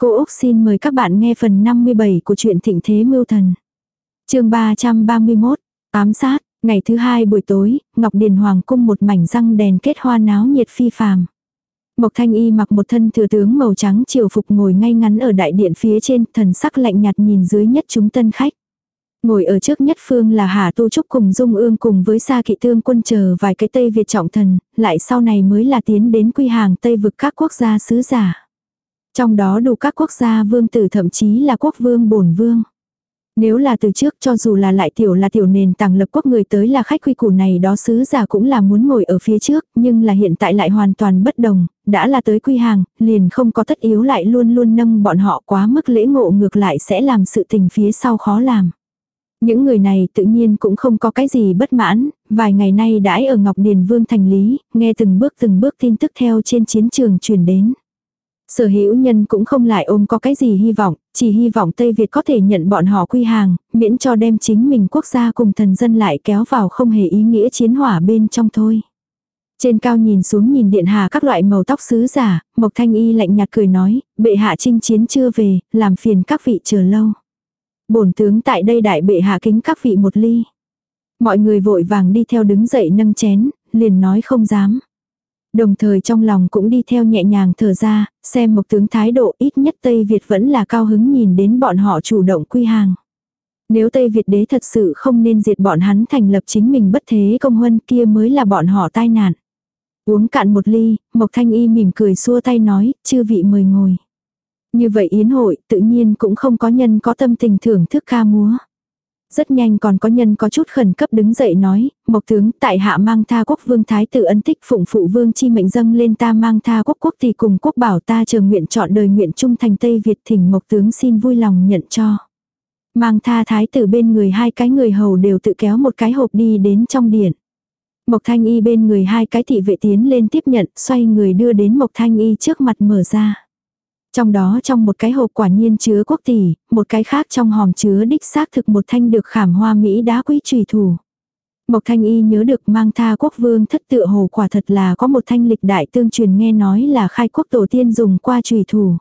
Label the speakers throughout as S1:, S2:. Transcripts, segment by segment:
S1: Cô Úc xin mời các bạn nghe phần 57 của truyện Thịnh Thế Mưu Thần. chương 331, ám sát, ngày thứ hai buổi tối, Ngọc Điền Hoàng cung một mảnh răng đèn kết hoa náo nhiệt phi phàm. Mộc Thanh Y mặc một thân thừa tướng màu trắng triều phục ngồi ngay ngắn ở đại điện phía trên, thần sắc lạnh nhạt nhìn dưới nhất chúng tân khách. Ngồi ở trước nhất phương là Hà Tu Trúc cùng Dung Ương cùng với Sa Kỵ Tương quân chờ vài cái Tây Việt trọng thần, lại sau này mới là tiến đến quy hàng Tây vực các quốc gia sứ giả. Trong đó đủ các quốc gia vương tử thậm chí là quốc vương bổn vương. Nếu là từ trước cho dù là lại tiểu là tiểu nền tảng lập quốc người tới là khách quy củ này đó sứ giả cũng là muốn ngồi ở phía trước, nhưng là hiện tại lại hoàn toàn bất đồng, đã là tới quy hàng, liền không có tất yếu lại luôn luôn nâng bọn họ quá mức lễ ngộ ngược lại sẽ làm sự tình phía sau khó làm. Những người này tự nhiên cũng không có cái gì bất mãn, vài ngày nay đãi ở Ngọc Điền Vương thành lý, nghe từng bước từng bước tin tức theo trên chiến trường truyền đến. Sở hữu nhân cũng không lại ôm có cái gì hy vọng, chỉ hy vọng Tây Việt có thể nhận bọn họ quy hàng, miễn cho đem chính mình quốc gia cùng thần dân lại kéo vào không hề ý nghĩa chiến hỏa bên trong thôi. Trên cao nhìn xuống nhìn điện hạ các loại màu tóc sứ giả, Mộc Thanh Y lạnh nhạt cười nói, bệ hạ chinh chiến chưa về, làm phiền các vị chờ lâu. Bổn tướng tại đây đại bệ hạ kính các vị một ly. Mọi người vội vàng đi theo đứng dậy nâng chén, liền nói không dám. Đồng thời trong lòng cũng đi theo nhẹ nhàng thở ra, xem mộc tướng thái độ ít nhất Tây Việt vẫn là cao hứng nhìn đến bọn họ chủ động quy hàng. Nếu Tây Việt đế thật sự không nên diệt bọn hắn thành lập chính mình bất thế công huân kia mới là bọn họ tai nạn. Uống cạn một ly, Mộc Thanh Y mỉm cười xua tay nói, chư vị mời ngồi. Như vậy yến hội tự nhiên cũng không có nhân có tâm tình thưởng thức ca múa. Rất nhanh còn có nhân có chút khẩn cấp đứng dậy nói, Mộc tướng tại hạ mang tha quốc vương thái tử ân tích phụng phụ vương chi mệnh dâng lên ta mang tha quốc quốc thì cùng quốc bảo ta chờ nguyện chọn đời nguyện trung thành Tây Việt thỉnh Mộc tướng xin vui lòng nhận cho. Mang tha thái tử bên người hai cái người hầu đều tự kéo một cái hộp đi đến trong điện. Mộc thanh y bên người hai cái thị vệ tiến lên tiếp nhận xoay người đưa đến Mộc thanh y trước mặt mở ra. Trong đó trong một cái hộp quả nhiên chứa quốc tỷ, một cái khác trong hòm chứa đích xác thực một thanh được khảm hoa Mỹ đá quý trùy thủ. Mộc thanh y nhớ được mang tha quốc vương thất tựa hồ quả thật là có một thanh lịch đại tương truyền nghe nói là khai quốc tổ tiên dùng qua trùy thủ.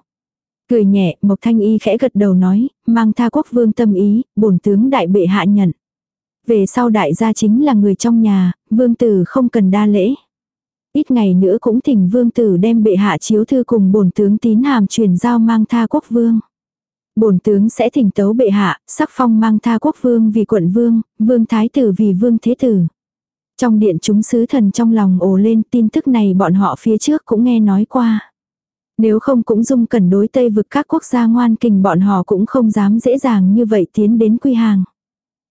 S1: Cười nhẹ, Mộc thanh y khẽ gật đầu nói, mang tha quốc vương tâm ý, bổn tướng đại bệ hạ nhận. Về sau đại gia chính là người trong nhà, vương tử không cần đa lễ ít ngày nữa cũng thỉnh vương tử đem bệ hạ chiếu thư cùng bổn tướng tín hàm truyền giao mang tha quốc vương. Bổn tướng sẽ thỉnh tấu bệ hạ, sắc phong mang tha quốc vương vì quận vương, vương thái tử vì vương thế tử. Trong điện chúng sứ thần trong lòng ồ lên tin tức này bọn họ phía trước cũng nghe nói qua. Nếu không cũng dung cẩn đối tây vực các quốc gia ngoan kình bọn họ cũng không dám dễ dàng như vậy tiến đến quy hàng.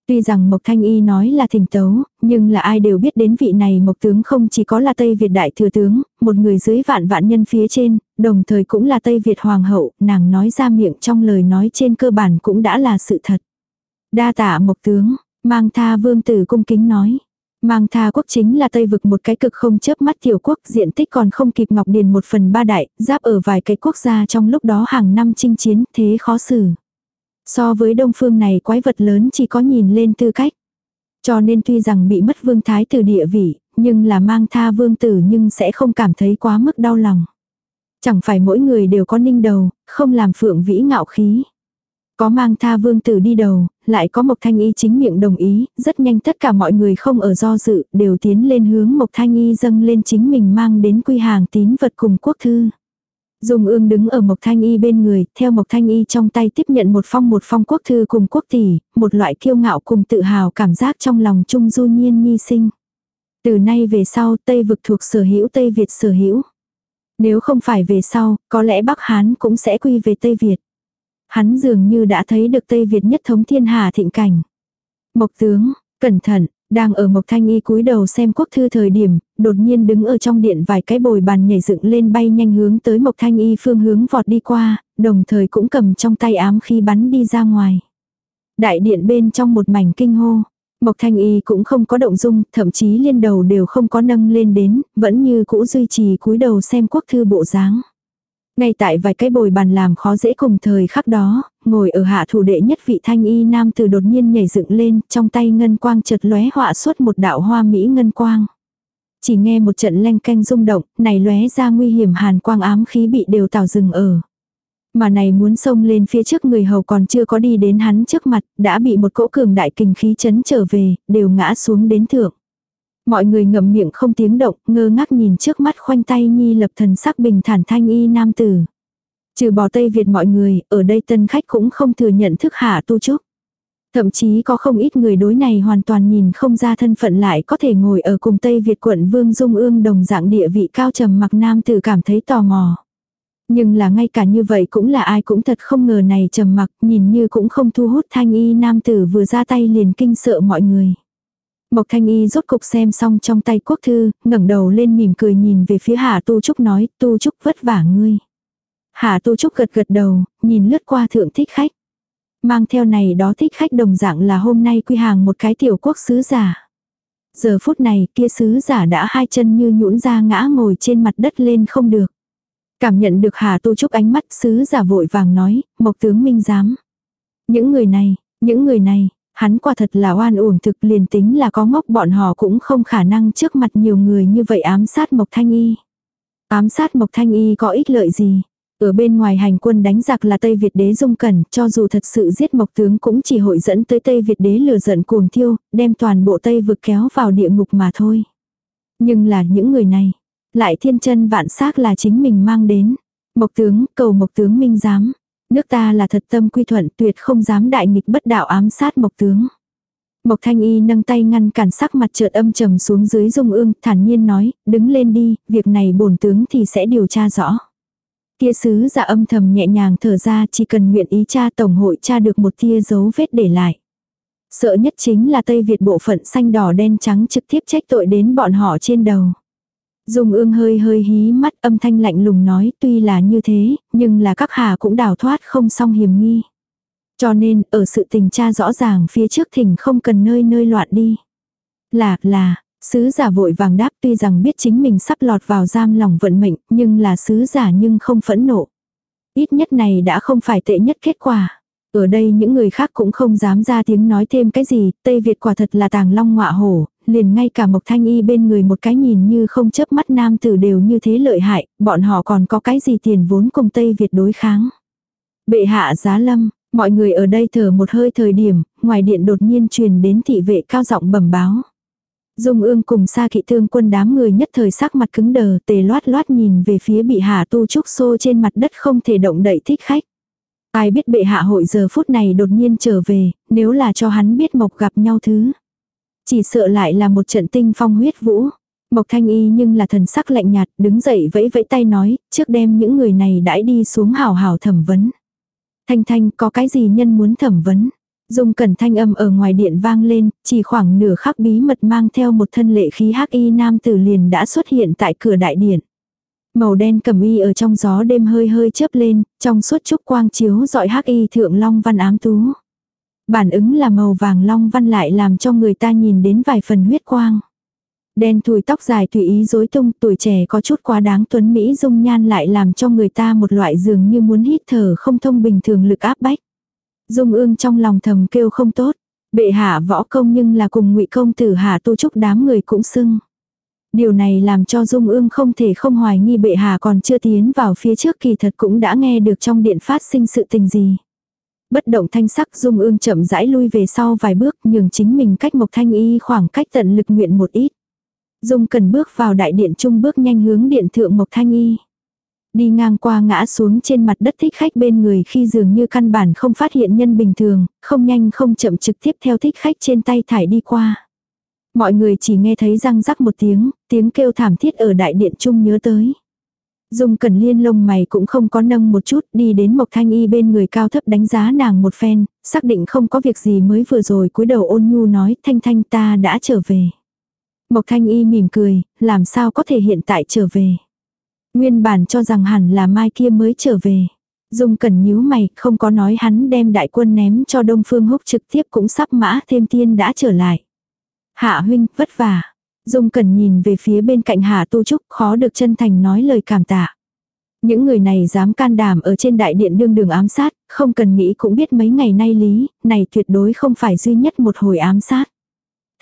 S1: Tuy rằng Mộc Thanh Y nói là thỉnh tấu, nhưng là ai đều biết đến vị này Mộc tướng không chỉ có là Tây Việt đại thừa tướng, một người dưới vạn vạn nhân phía trên, đồng thời cũng là Tây Việt hoàng hậu, nàng nói ra miệng trong lời nói trên cơ bản cũng đã là sự thật. Đa tạ Mộc tướng, mang tha vương tử cung kính nói. Mang tha quốc chính là Tây vực một cái cực không chớp mắt tiểu quốc diện tích còn không kịp Ngọc Điền một phần ba đại, giáp ở vài cái quốc gia trong lúc đó hàng năm chinh chiến thế khó xử. So với đông phương này quái vật lớn chỉ có nhìn lên tư cách. Cho nên tuy rằng bị mất vương thái từ địa vị, nhưng là mang tha vương tử nhưng sẽ không cảm thấy quá mức đau lòng. Chẳng phải mỗi người đều có ninh đầu, không làm phượng vĩ ngạo khí. Có mang tha vương tử đi đầu, lại có Mộc Thanh Y chính miệng đồng ý, rất nhanh tất cả mọi người không ở do dự, đều tiến lên hướng Mộc Thanh Y dâng lên chính mình mang đến quy hàng tín vật cùng quốc thư. Dung ương đứng ở Mộc Thanh Y bên người, theo Mộc Thanh Y trong tay tiếp nhận một phong một phong quốc thư cùng quốc tỷ, một loại kiêu ngạo cùng tự hào cảm giác trong lòng trung du nhiên nhi sinh. Từ nay về sau Tây vực thuộc sở hữu Tây Việt sở hữu. Nếu không phải về sau, có lẽ Bắc Hán cũng sẽ quy về Tây Việt. Hắn dường như đã thấy được Tây Việt nhất thống thiên hà thịnh cảnh. Mộc tướng, cẩn thận, đang ở Mộc Thanh Y cúi đầu xem quốc thư thời điểm, đột nhiên đứng ở trong điện vài cái bồi bàn nhảy dựng lên bay nhanh hướng tới Mộc Thanh Y phương hướng vọt đi qua, đồng thời cũng cầm trong tay ám khi bắn đi ra ngoài. Đại điện bên trong một mảnh kinh hô. Mộc Thanh Y cũng không có động dung, thậm chí liên đầu đều không có nâng lên đến, vẫn như cũ duy trì cúi đầu xem quốc thư bộ dáng. Ngay tại vài cái bồi bàn làm khó dễ cùng thời khắc đó, ngồi ở hạ thủ đệ nhất vị thanh y nam từ đột nhiên nhảy dựng lên, trong tay ngân quang chợt lóe họa suốt một đạo hoa mỹ ngân quang. Chỉ nghe một trận leng canh rung động, này lóe ra nguy hiểm hàn quang ám khí bị đều tào dừng ở. Mà này muốn xông lên phía trước người hầu còn chưa có đi đến hắn trước mặt, đã bị một cỗ cường đại kình khí chấn trở về, đều ngã xuống đến thượng. Mọi người ngậm miệng không tiếng động, ngơ ngác nhìn trước mắt khoanh tay nhi lập thần sắc bình thản thanh y nam tử. Trừ bỏ Tây Việt mọi người, ở đây tân khách cũng không thừa nhận thức hạ tu trúc. Thậm chí có không ít người đối này hoàn toàn nhìn không ra thân phận lại có thể ngồi ở cùng Tây Việt quận Vương Dung Ương đồng dạng địa vị cao trầm mặc nam tử cảm thấy tò mò. Nhưng là ngay cả như vậy cũng là ai cũng thật không ngờ này trầm mặc nhìn như cũng không thu hút thanh y nam tử vừa ra tay liền kinh sợ mọi người. Mộc thanh y rốt cục xem xong trong tay quốc thư, ngẩng đầu lên mỉm cười nhìn về phía Hà Tu Trúc nói, Tu Trúc vất vả ngươi. Hà Tu Trúc gật gật đầu, nhìn lướt qua thượng thích khách. Mang theo này đó thích khách đồng dạng là hôm nay quy hàng một cái tiểu quốc sứ giả. Giờ phút này kia sứ giả đã hai chân như nhũn ra ngã ngồi trên mặt đất lên không được. Cảm nhận được Hà Tu Trúc ánh mắt sứ giả vội vàng nói, Mộc tướng minh giám. Những người này, những người này, hắn quả thật là oan uổng thực liền tính là có ngốc bọn họ cũng không khả năng trước mặt nhiều người như vậy ám sát Mộc Thanh Y. Ám sát Mộc Thanh Y có ích lợi gì? Ở bên ngoài hành quân đánh giặc là Tây Việt đế dung cẩn, cho dù thật sự giết mộc tướng cũng chỉ hội dẫn tới Tây Việt đế lừa giận cuồng thiêu, đem toàn bộ Tây vực kéo vào địa ngục mà thôi. Nhưng là những người này, lại thiên chân vạn xác là chính mình mang đến. Mộc tướng, cầu mộc tướng minh giám. Nước ta là thật tâm quy thuận tuyệt không dám đại nghịch bất đạo ám sát mộc tướng. Mộc thanh y nâng tay ngăn cản sắc mặt chợt âm trầm xuống dưới dung ương, thản nhiên nói, đứng lên đi, việc này bổn tướng thì sẽ điều tra rõ. Kia sứ giả âm thầm nhẹ nhàng thở ra chỉ cần nguyện ý cha tổng hội cha được một tia dấu vết để lại. Sợ nhất chính là Tây Việt bộ phận xanh đỏ đen trắng trực tiếp trách tội đến bọn họ trên đầu. Dung ương hơi hơi hí mắt âm thanh lạnh lùng nói tuy là như thế, nhưng là các hà cũng đào thoát không xong hiểm nghi. Cho nên, ở sự tình tra rõ ràng phía trước thỉnh không cần nơi nơi loạn đi. Là, là, Sứ giả vội vàng đáp tuy rằng biết chính mình sắp lọt vào giam lòng vận mệnh, nhưng là sứ giả nhưng không phẫn nộ. Ít nhất này đã không phải tệ nhất kết quả. Ở đây những người khác cũng không dám ra tiếng nói thêm cái gì, Tây Việt quả thật là tàng long ngọa hổ, liền ngay cả Mộc Thanh Y bên người một cái nhìn như không chớp mắt nam tử đều như thế lợi hại, bọn họ còn có cái gì tiền vốn cùng Tây Việt đối kháng. Bệ hạ giá lâm, mọi người ở đây thở một hơi thời điểm, ngoài điện đột nhiên truyền đến thị vệ cao giọng bẩm báo. Dung ương cùng xa kỵ thương quân đám người nhất thời sắc mặt cứng đờ tề loát loát nhìn về phía bị hạ tu trúc xô trên mặt đất không thể động đậy thích khách. Ai biết bệ hạ hội giờ phút này đột nhiên trở về, nếu là cho hắn biết mộc gặp nhau thứ. Chỉ sợ lại là một trận tinh phong huyết vũ. Mộc thanh y nhưng là thần sắc lạnh nhạt, đứng dậy vẫy vẫy tay nói, trước đem những người này đãi đi xuống hào hào thẩm vấn. Thanh thanh có cái gì nhân muốn thẩm vấn. Dung cẩn thanh âm ở ngoài điện vang lên, chỉ khoảng nửa khắc bí mật mang theo một thân lệ khí hắc y nam tử liền đã xuất hiện tại cửa đại điện. Màu đen cầm y ở trong gió đêm hơi hơi chớp lên, trong suốt chúc quang chiếu dọi hắc y thượng long văn ám tú. Bản ứng là màu vàng long văn lại làm cho người ta nhìn đến vài phần huyết quang. Đen thùi tóc dài tùy ý rối tung, tuổi trẻ có chút quá đáng tuấn Mỹ dung nhan lại làm cho người ta một loại dường như muốn hít thở không thông bình thường lực áp bách. Dung ương trong lòng thầm kêu không tốt. Bệ hạ võ công nhưng là cùng ngụy công tử hạ tu trúc đám người cũng xưng. Điều này làm cho Dung ương không thể không hoài nghi bệ hạ còn chưa tiến vào phía trước kỳ thật cũng đã nghe được trong điện phát sinh sự tình gì. Bất động thanh sắc Dung ương chậm rãi lui về sau vài bước nhường chính mình cách Mộc Thanh Y khoảng cách tận lực nguyện một ít. Dung cần bước vào đại điện trung bước nhanh hướng điện thượng Mộc Thanh Y. Đi ngang qua ngã xuống trên mặt đất thích khách bên người khi dường như căn bản không phát hiện nhân bình thường, không nhanh không chậm trực tiếp theo thích khách trên tay thải đi qua. Mọi người chỉ nghe thấy răng rắc một tiếng, tiếng kêu thảm thiết ở đại điện trung nhớ tới. Dung Cẩn Liên lông mày cũng không có nâng một chút, đi đến Mộc Thanh Y bên người cao thấp đánh giá nàng một phen, xác định không có việc gì mới vừa rồi cúi đầu ôn nhu nói, Thanh Thanh ta đã trở về. Mộc Thanh Y mỉm cười, làm sao có thể hiện tại trở về. Nguyên bản cho rằng hẳn là mai kia mới trở về. Dung cẩn nhíu mày, không có nói hắn đem đại quân ném cho Đông Phương Húc trực tiếp cũng sắp mã thêm tiên đã trở lại. Hạ huynh, vất vả. Dung cẩn nhìn về phía bên cạnh Hạ Tu Trúc, khó được chân thành nói lời cảm tạ. Những người này dám can đảm ở trên đại điện đương đường ám sát, không cần nghĩ cũng biết mấy ngày nay lý, này tuyệt đối không phải duy nhất một hồi ám sát.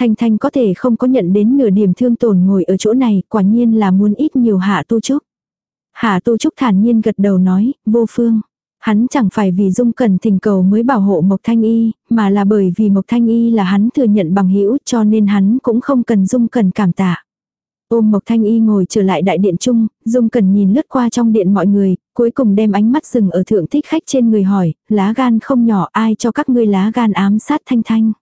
S1: Thanh Thanh có thể không có nhận đến nửa điểm thương tổn ngồi ở chỗ này, quả nhiên là muốn ít nhiều hạ tu trúc. Hạ Tu Trúc thản nhiên gật đầu nói, vô phương. Hắn chẳng phải vì Dung Cần thỉnh cầu mới bảo hộ Mộc Thanh Y, mà là bởi vì Mộc Thanh Y là hắn thừa nhận bằng hữu cho nên hắn cũng không cần Dung Cần cảm tạ. Ôm Mộc Thanh Y ngồi trở lại đại điện chung, Dung Cần nhìn lướt qua trong điện mọi người, cuối cùng đem ánh mắt dừng ở thượng thích khách trên người hỏi, lá gan không nhỏ ai cho các ngươi lá gan ám sát Thanh Thanh.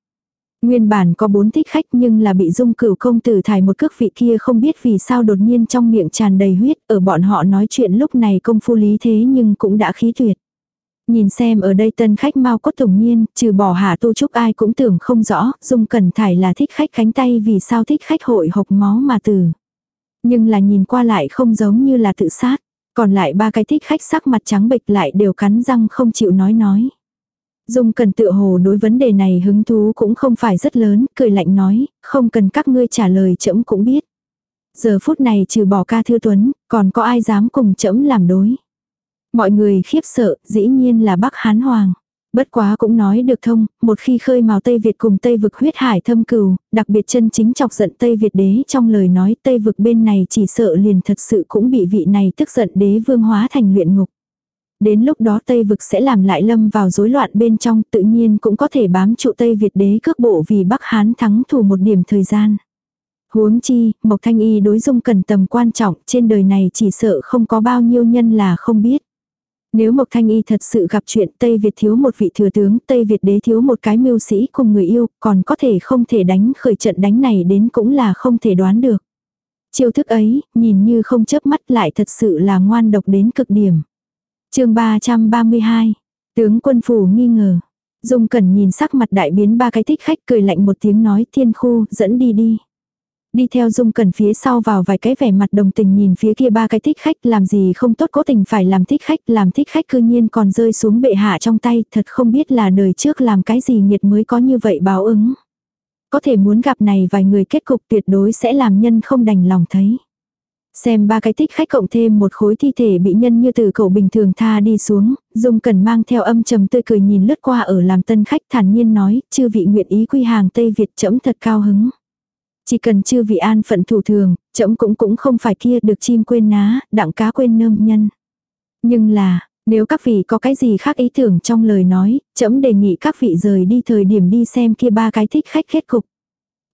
S1: Nguyên bản có bốn thích khách nhưng là bị dung cửu công tử thải một cước vị kia không biết vì sao đột nhiên trong miệng tràn đầy huyết ở bọn họ nói chuyện lúc này công phu lý thế nhưng cũng đã khí tuyệt. Nhìn xem ở đây tân khách mau cốt tùng nhiên, trừ bỏ hạ tu trúc ai cũng tưởng không rõ, dung cẩn thải là thích khách cánh tay vì sao thích khách hội hộc máu mà tử. Nhưng là nhìn qua lại không giống như là tự sát, còn lại ba cái thích khách sắc mặt trắng bệch lại đều cắn răng không chịu nói nói. Dung cần tự hồ đối vấn đề này hứng thú cũng không phải rất lớn, cười lạnh nói, không cần các ngươi trả lời trẫm cũng biết. Giờ phút này trừ bỏ ca thư tuấn, còn có ai dám cùng trẫm làm đối. Mọi người khiếp sợ, dĩ nhiên là Bắc Hán Hoàng. Bất quá cũng nói được thông, một khi khơi mào Tây Việt cùng Tây vực huyết hải thâm cừu, đặc biệt chân chính chọc giận Tây Việt đế trong lời nói Tây vực bên này chỉ sợ liền thật sự cũng bị vị này tức giận đế vương hóa thành luyện ngục. Đến lúc đó Tây vực sẽ làm lại lâm vào rối loạn bên trong tự nhiên cũng có thể bám trụ Tây Việt đế cước bộ vì Bắc Hán thắng thủ một điểm thời gian. Huống chi, Mộc Thanh Y đối dung cần tầm quan trọng trên đời này chỉ sợ không có bao nhiêu nhân là không biết. Nếu Mộc Thanh Y thật sự gặp chuyện Tây Việt thiếu một vị thừa tướng, Tây Việt đế thiếu một cái mưu sĩ cùng người yêu, còn có thể không thể đánh khởi trận đánh này đến cũng là không thể đoán được. Chiêu thức ấy, nhìn như không chớp mắt lại thật sự là ngoan độc đến cực điểm. chương 332, tướng quân phủ nghi ngờ. Dung Cẩn nhìn sắc mặt đại biến ba cái thích khách cười lạnh một tiếng nói thiên khu dẫn đi đi. Đi theo dung cần phía sau vào vài cái vẻ mặt đồng tình nhìn phía kia ba cái thích khách làm gì không tốt cố tình phải làm thích khách làm thích khách cư nhiên còn rơi xuống bệ hạ trong tay thật không biết là đời trước làm cái gì nghiệt mới có như vậy báo ứng. Có thể muốn gặp này vài người kết cục tuyệt đối sẽ làm nhân không đành lòng thấy. Xem ba cái thích khách cộng thêm một khối thi thể bị nhân như từ cậu bình thường tha đi xuống, Dung Cần mang theo âm trầm tươi cười nhìn lướt qua ở làm tân khách thản nhiên nói, chư vị nguyện ý quy hàng Tây Việt chẫm thật cao hứng. Chỉ cần chư vị an phận thủ thường, chậm cũng cũng không phải kia được chim quên ná, đặng cá quên nơm nhân. Nhưng là, nếu các vị có cái gì khác ý tưởng trong lời nói, chậm đề nghị các vị rời đi thời điểm đi xem kia ba cái thích khách kết cục.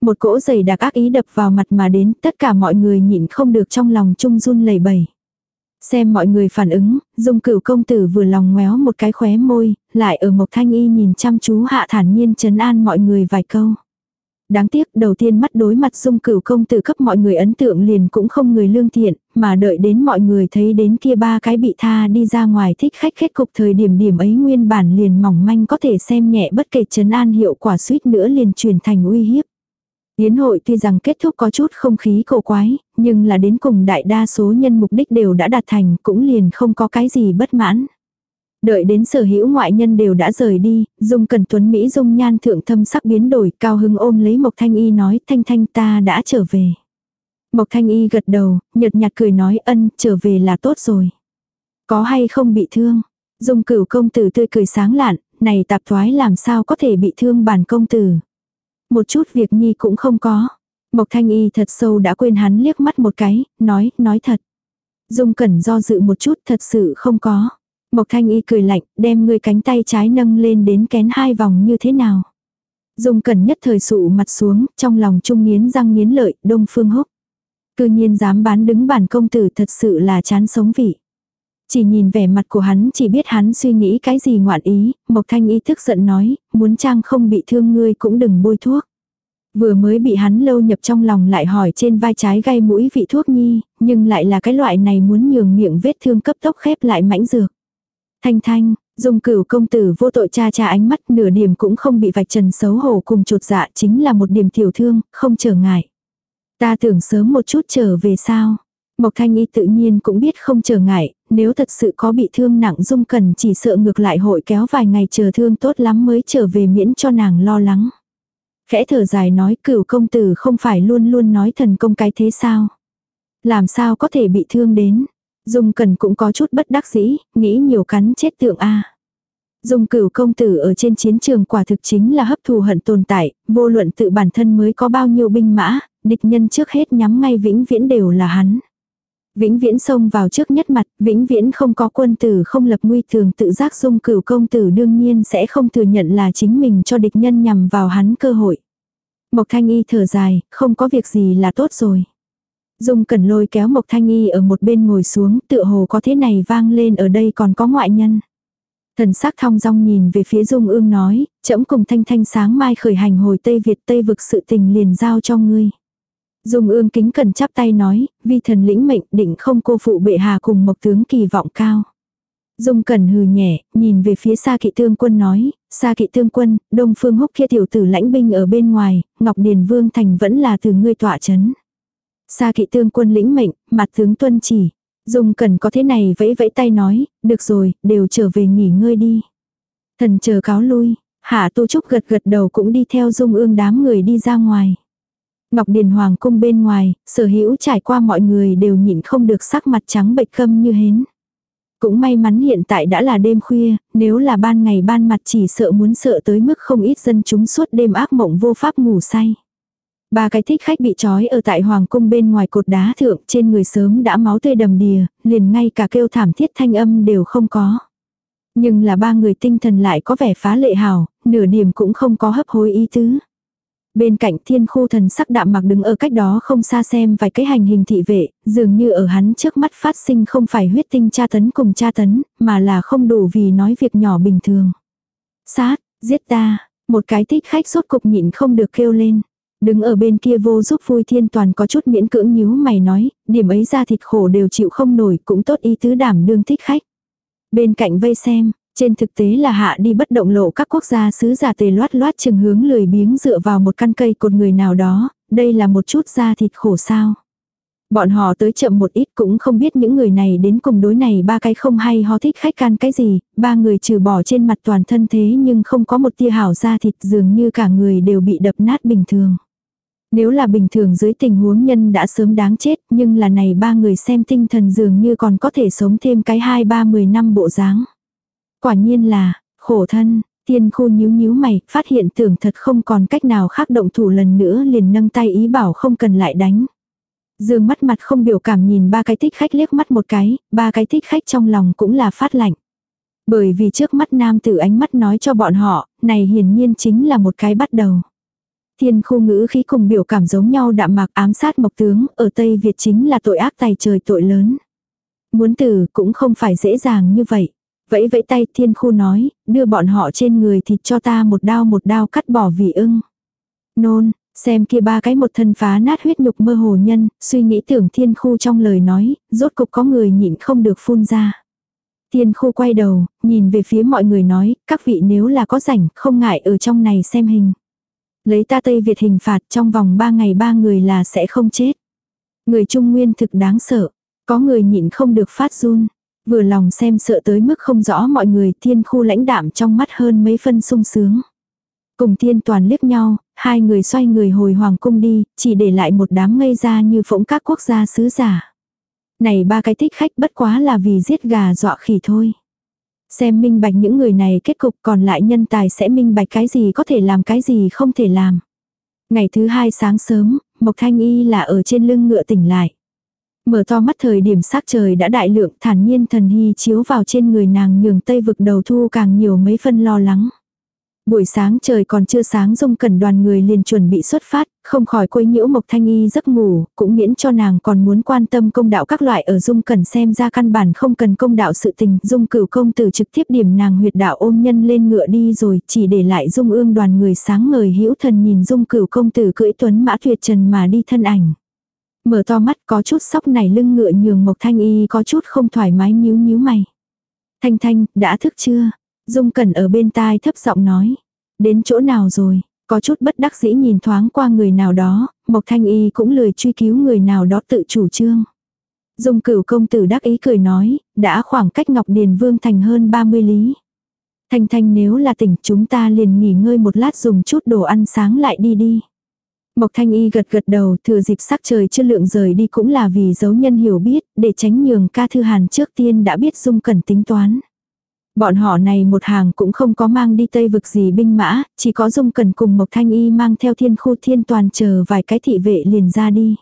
S1: Một cỗ giày đặc ác ý đập vào mặt mà đến, tất cả mọi người nhịn không được trong lòng chung run lẩy bẩy. Xem mọi người phản ứng, dung cửu công tử vừa lòng ngoéo một cái khóe môi, lại ở một thanh y nhìn chăm chú hạ thản nhiên chấn an mọi người vài câu. Đáng tiếc đầu tiên mắt đối mặt dung cửu công tử cấp mọi người ấn tượng liền cũng không người lương thiện, mà đợi đến mọi người thấy đến kia ba cái bị tha đi ra ngoài thích khách kết cục thời điểm điểm ấy nguyên bản liền mỏng manh có thể xem nhẹ bất kể chấn an hiệu quả suýt nữa liền chuyển thành uy hiếp. Yến hội tuy rằng kết thúc có chút không khí cổ quái, nhưng là đến cùng đại đa số nhân mục đích đều đã đạt thành cũng liền không có cái gì bất mãn. Đợi đến sở hữu ngoại nhân đều đã rời đi, dung cần tuấn Mỹ dung nhan thượng thâm sắc biến đổi, cao hưng ôm lấy Mộc Thanh Y nói Thanh Thanh ta đã trở về. Mộc Thanh Y gật đầu, nhật nhạt cười nói ân, trở về là tốt rồi. Có hay không bị thương? Dung cửu công tử tươi cười sáng lạn, này tạp thoái làm sao có thể bị thương bản công tử. Một chút việc nhi cũng không có. Mộc Thanh Y thật sâu đã quên hắn liếc mắt một cái, nói, nói thật. Dung cẩn do dự một chút thật sự không có. Mộc thanh y cười lạnh, đem người cánh tay trái nâng lên đến kén hai vòng như thế nào. Dung cẩn nhất thời sụ mặt xuống, trong lòng trung nghiến răng nghiến lợi, đông phương húc. Cư nhiên dám bán đứng bản công tử thật sự là chán sống vị. Chỉ nhìn vẻ mặt của hắn chỉ biết hắn suy nghĩ cái gì ngoạn ý, Mộc Thanh Y thức giận nói, muốn trang không bị thương ngươi cũng đừng bôi thuốc. Vừa mới bị hắn lâu nhập trong lòng lại hỏi trên vai trái gai mũi vị thuốc nhi, nhưng lại là cái loại này muốn nhường miệng vết thương cấp tốc khép lại mãnh dược. Thanh thanh, dung cửu công tử vô tội cha cha ánh mắt nửa điểm cũng không bị vạch trần xấu hổ cùng chột dạ chính là một điểm tiểu thương, không trở ngại. Ta tưởng sớm một chút trở về sao. Mộc thanh y tự nhiên cũng biết không trở ngại, nếu thật sự có bị thương nặng dung cần chỉ sợ ngược lại hội kéo vài ngày chờ thương tốt lắm mới trở về miễn cho nàng lo lắng. Khẽ thở dài nói cửu công tử không phải luôn luôn nói thần công cái thế sao. Làm sao có thể bị thương đến. Dung Cần cũng có chút bất đắc dĩ, nghĩ nhiều cắn chết tượng A. Dung cửu công tử ở trên chiến trường quả thực chính là hấp thù hận tồn tại, vô luận tự bản thân mới có bao nhiêu binh mã, địch nhân trước hết nhắm ngay vĩnh viễn đều là hắn. Vĩnh viễn xông vào trước nhất mặt, vĩnh viễn không có quân tử không lập nguy thường tự giác dung cửu công tử đương nhiên sẽ không thừa nhận là chính mình cho địch nhân nhằm vào hắn cơ hội. Mộc Thanh Y thở dài, không có việc gì là tốt rồi. Dung cẩn lôi kéo Mộc Thanh Y ở một bên ngồi xuống, tựa hồ có thế này vang lên ở đây còn có ngoại nhân. Thần sắc thong dong nhìn về phía Dung ương nói, chậm cùng Thanh Thanh sáng mai khởi hành hồi Tây Việt Tây vực sự tình liền giao cho ngươi. Dung ương kính cẩn chắp tay nói, vi thần lĩnh mệnh định không cô phụ bệ hà cùng mộc tướng kỳ vọng cao. Dung cẩn hừ nhẹ, nhìn về phía xa kỵ tương quân nói, xa kỵ tương quân, đông phương húc kia tiểu tử lãnh binh ở bên ngoài, Ngọc Điền Vương Thành vẫn là từ ngươi tọa chấn sa kỵ tương quân lĩnh mệnh, mặt tướng tuân chỉ. Dung cần có thế này vẫy vẫy tay nói, được rồi, đều trở về nghỉ ngơi đi. Thần chờ cáo lui, hạ tu trúc gật gật đầu cũng đi theo dung ương đám người đi ra ngoài. Ngọc Điền Hoàng cung bên ngoài, sở hữu trải qua mọi người đều nhịn không được sắc mặt trắng bệch câm như hến. Cũng may mắn hiện tại đã là đêm khuya, nếu là ban ngày ban mặt chỉ sợ muốn sợ tới mức không ít dân chúng suốt đêm ác mộng vô pháp ngủ say. Ba cái thích khách bị trói ở tại hoàng cung bên ngoài cột đá thượng trên người sớm đã máu tươi đầm đìa, liền ngay cả kêu thảm thiết thanh âm đều không có. Nhưng là ba người tinh thần lại có vẻ phá lệ hào, nửa điểm cũng không có hấp hối ý tứ. Bên cạnh thiên khu thần sắc đạm mặc đứng ở cách đó không xa xem vài cái hành hình thị vệ, dường như ở hắn trước mắt phát sinh không phải huyết tinh tra tấn cùng tra tấn, mà là không đủ vì nói việc nhỏ bình thường. Sát, giết ta, một cái thích khách sốt cục nhịn không được kêu lên. Đứng ở bên kia vô giúp vui thiên toàn có chút miễn cưỡng nhíu mày nói, điểm ấy ra thịt khổ đều chịu không nổi cũng tốt ý tứ đảm đương thích khách. Bên cạnh vây xem, trên thực tế là hạ đi bất động lộ các quốc gia sứ giả tề loát loát chừng hướng lười biếng dựa vào một căn cây cột người nào đó, đây là một chút da thịt khổ sao. Bọn họ tới chậm một ít cũng không biết những người này đến cùng đối này ba cái không hay ho thích khách can cái gì, ba người trừ bỏ trên mặt toàn thân thế nhưng không có một tia hảo da thịt dường như cả người đều bị đập nát bình thường. Nếu là bình thường dưới tình huống nhân đã sớm đáng chết nhưng là này ba người xem tinh thần dường như còn có thể sống thêm cái hai ba mười năm bộ dáng. Quả nhiên là, khổ thân, tiên khu nhíu nhíu mày, phát hiện tưởng thật không còn cách nào khác động thủ lần nữa liền nâng tay ý bảo không cần lại đánh. Dương mắt mặt không biểu cảm nhìn ba cái thích khách liếc mắt một cái, ba cái thích khách trong lòng cũng là phát lạnh. Bởi vì trước mắt nam tử ánh mắt nói cho bọn họ, này hiển nhiên chính là một cái bắt đầu. Thiên khu ngữ khí cùng biểu cảm giống nhau đạm mạc ám sát mộc tướng, ở Tây Việt chính là tội ác tài trời tội lớn. Muốn tử cũng không phải dễ dàng như vậy. Vẫy vẫy tay thiên khu nói, đưa bọn họ trên người thịt cho ta một đao một đao cắt bỏ vì ưng. Nôn, xem kia ba cái một thân phá nát huyết nhục mơ hồ nhân, suy nghĩ tưởng thiên khu trong lời nói, rốt cục có người nhịn không được phun ra. Thiên khu quay đầu, nhìn về phía mọi người nói, các vị nếu là có rảnh, không ngại ở trong này xem hình. Lấy ta Tây Việt hình phạt trong vòng ba ngày ba người là sẽ không chết. Người Trung Nguyên thực đáng sợ. Có người nhịn không được phát run. Vừa lòng xem sợ tới mức không rõ mọi người thiên khu lãnh đạm trong mắt hơn mấy phân sung sướng. Cùng thiên toàn liếc nhau, hai người xoay người hồi hoàng cung đi, chỉ để lại một đám ngây ra như phỗng các quốc gia sứ giả. Này ba cái thích khách bất quá là vì giết gà dọa khỉ thôi. Xem minh bạch những người này kết cục còn lại nhân tài sẽ minh bạch cái gì có thể làm cái gì không thể làm. Ngày thứ hai sáng sớm, Mộc Thanh Y là ở trên lưng ngựa tỉnh lại. Mở to mắt thời điểm sắc trời đã đại lượng thản nhiên thần hy chiếu vào trên người nàng nhường tây vực đầu thu càng nhiều mấy phân lo lắng. Buổi sáng trời còn chưa sáng dung cẩn đoàn người liền chuẩn bị xuất phát, không khỏi quấy nhiễu Mộc Thanh Y giấc ngủ, cũng miễn cho nàng còn muốn quan tâm công đạo các loại ở dung cẩn xem ra căn bản không cần công đạo sự tình. Dung cửu công tử trực tiếp điểm nàng huyệt đạo ôm nhân lên ngựa đi rồi, chỉ để lại dung ương đoàn người sáng ngời hữu thần nhìn dung cửu công tử cưỡi tuấn mã tuyệt trần mà đi thân ảnh. Mở to mắt có chút sóc này lưng ngựa nhường Mộc Thanh Y có chút không thoải mái nhíu nhíu mày. Thanh Thanh, đã thức chưa? Dung Cẩn ở bên tai thấp giọng nói. Đến chỗ nào rồi? Có chút bất đắc dĩ nhìn thoáng qua người nào đó, Mộc Thanh Y cũng lười truy cứu người nào đó tự chủ trương. Dung cửu công tử đắc ý cười nói, đã khoảng cách Ngọc Điền Vương thành hơn 30 lý. Thanh Thanh nếu là tỉnh chúng ta liền nghỉ ngơi một lát dùng chút đồ ăn sáng lại đi đi. Mộc Thanh Y gật gật đầu thừa dịp sắc trời chưa lượng rời đi cũng là vì dấu nhân hiểu biết, để tránh nhường ca thư hàn trước tiên đã biết dung cẩn tính toán. Bọn họ này một hàng cũng không có mang đi tây vực gì binh mã, chỉ có dung cẩn cùng Mộc Thanh Y mang theo thiên khu thiên toàn chờ vài cái thị vệ liền ra đi.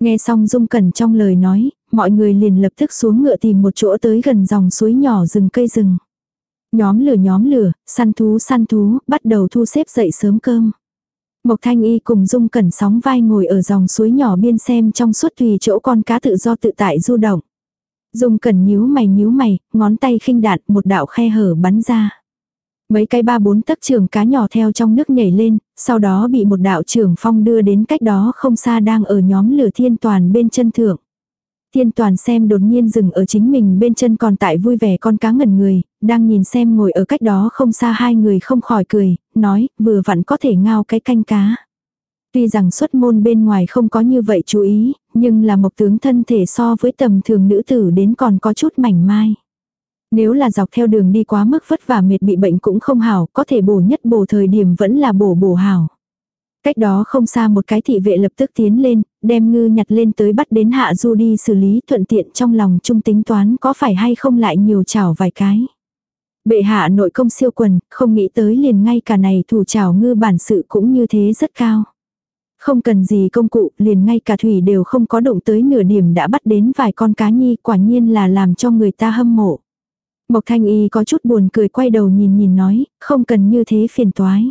S1: Nghe xong dung cẩn trong lời nói, mọi người liền lập tức xuống ngựa tìm một chỗ tới gần dòng suối nhỏ rừng cây rừng. Nhóm lửa nhóm lửa, săn thú săn thú, bắt đầu thu xếp dậy sớm cơm. Mộc Thanh Y cùng Dung Cẩn sóng vai ngồi ở dòng suối nhỏ biên xem trong suốt tùy chỗ con cá tự do tự tại du động. Dung Cẩn nhíu mày nhíu mày, ngón tay khinh đạn một đạo khe hở bắn ra. Mấy cái ba bốn tấc trường cá nhỏ theo trong nước nhảy lên, sau đó bị một đạo trưởng phong đưa đến cách đó không xa đang ở nhóm lửa thiên toàn bên chân thượng. Thiên toàn xem đột nhiên dừng ở chính mình bên chân còn tại vui vẻ con cá ngẩn người, đang nhìn xem ngồi ở cách đó không xa hai người không khỏi cười, nói vừa vặn có thể ngao cái canh cá. Tuy rằng xuất môn bên ngoài không có như vậy chú ý, nhưng là mộc tướng thân thể so với tầm thường nữ tử đến còn có chút mảnh mai. Nếu là dọc theo đường đi quá mức vất vả mệt bị bệnh cũng không hảo, có thể bổ nhất bổ thời điểm vẫn là bổ bổ hảo. Cách đó không xa một cái thị vệ lập tức tiến lên, đem ngư nhặt lên tới bắt đến hạ du đi xử lý thuận tiện trong lòng trung tính toán có phải hay không lại nhiều chảo vài cái. Bệ hạ nội công siêu quần, không nghĩ tới liền ngay cả này thủ chảo ngư bản sự cũng như thế rất cao. Không cần gì công cụ, liền ngay cả thủy đều không có động tới nửa điểm đã bắt đến vài con cá nhi, quả nhiên là làm cho người ta hâm mộ. Mộc Thanh Y có chút buồn cười quay đầu nhìn nhìn nói, không cần như thế phiền toái.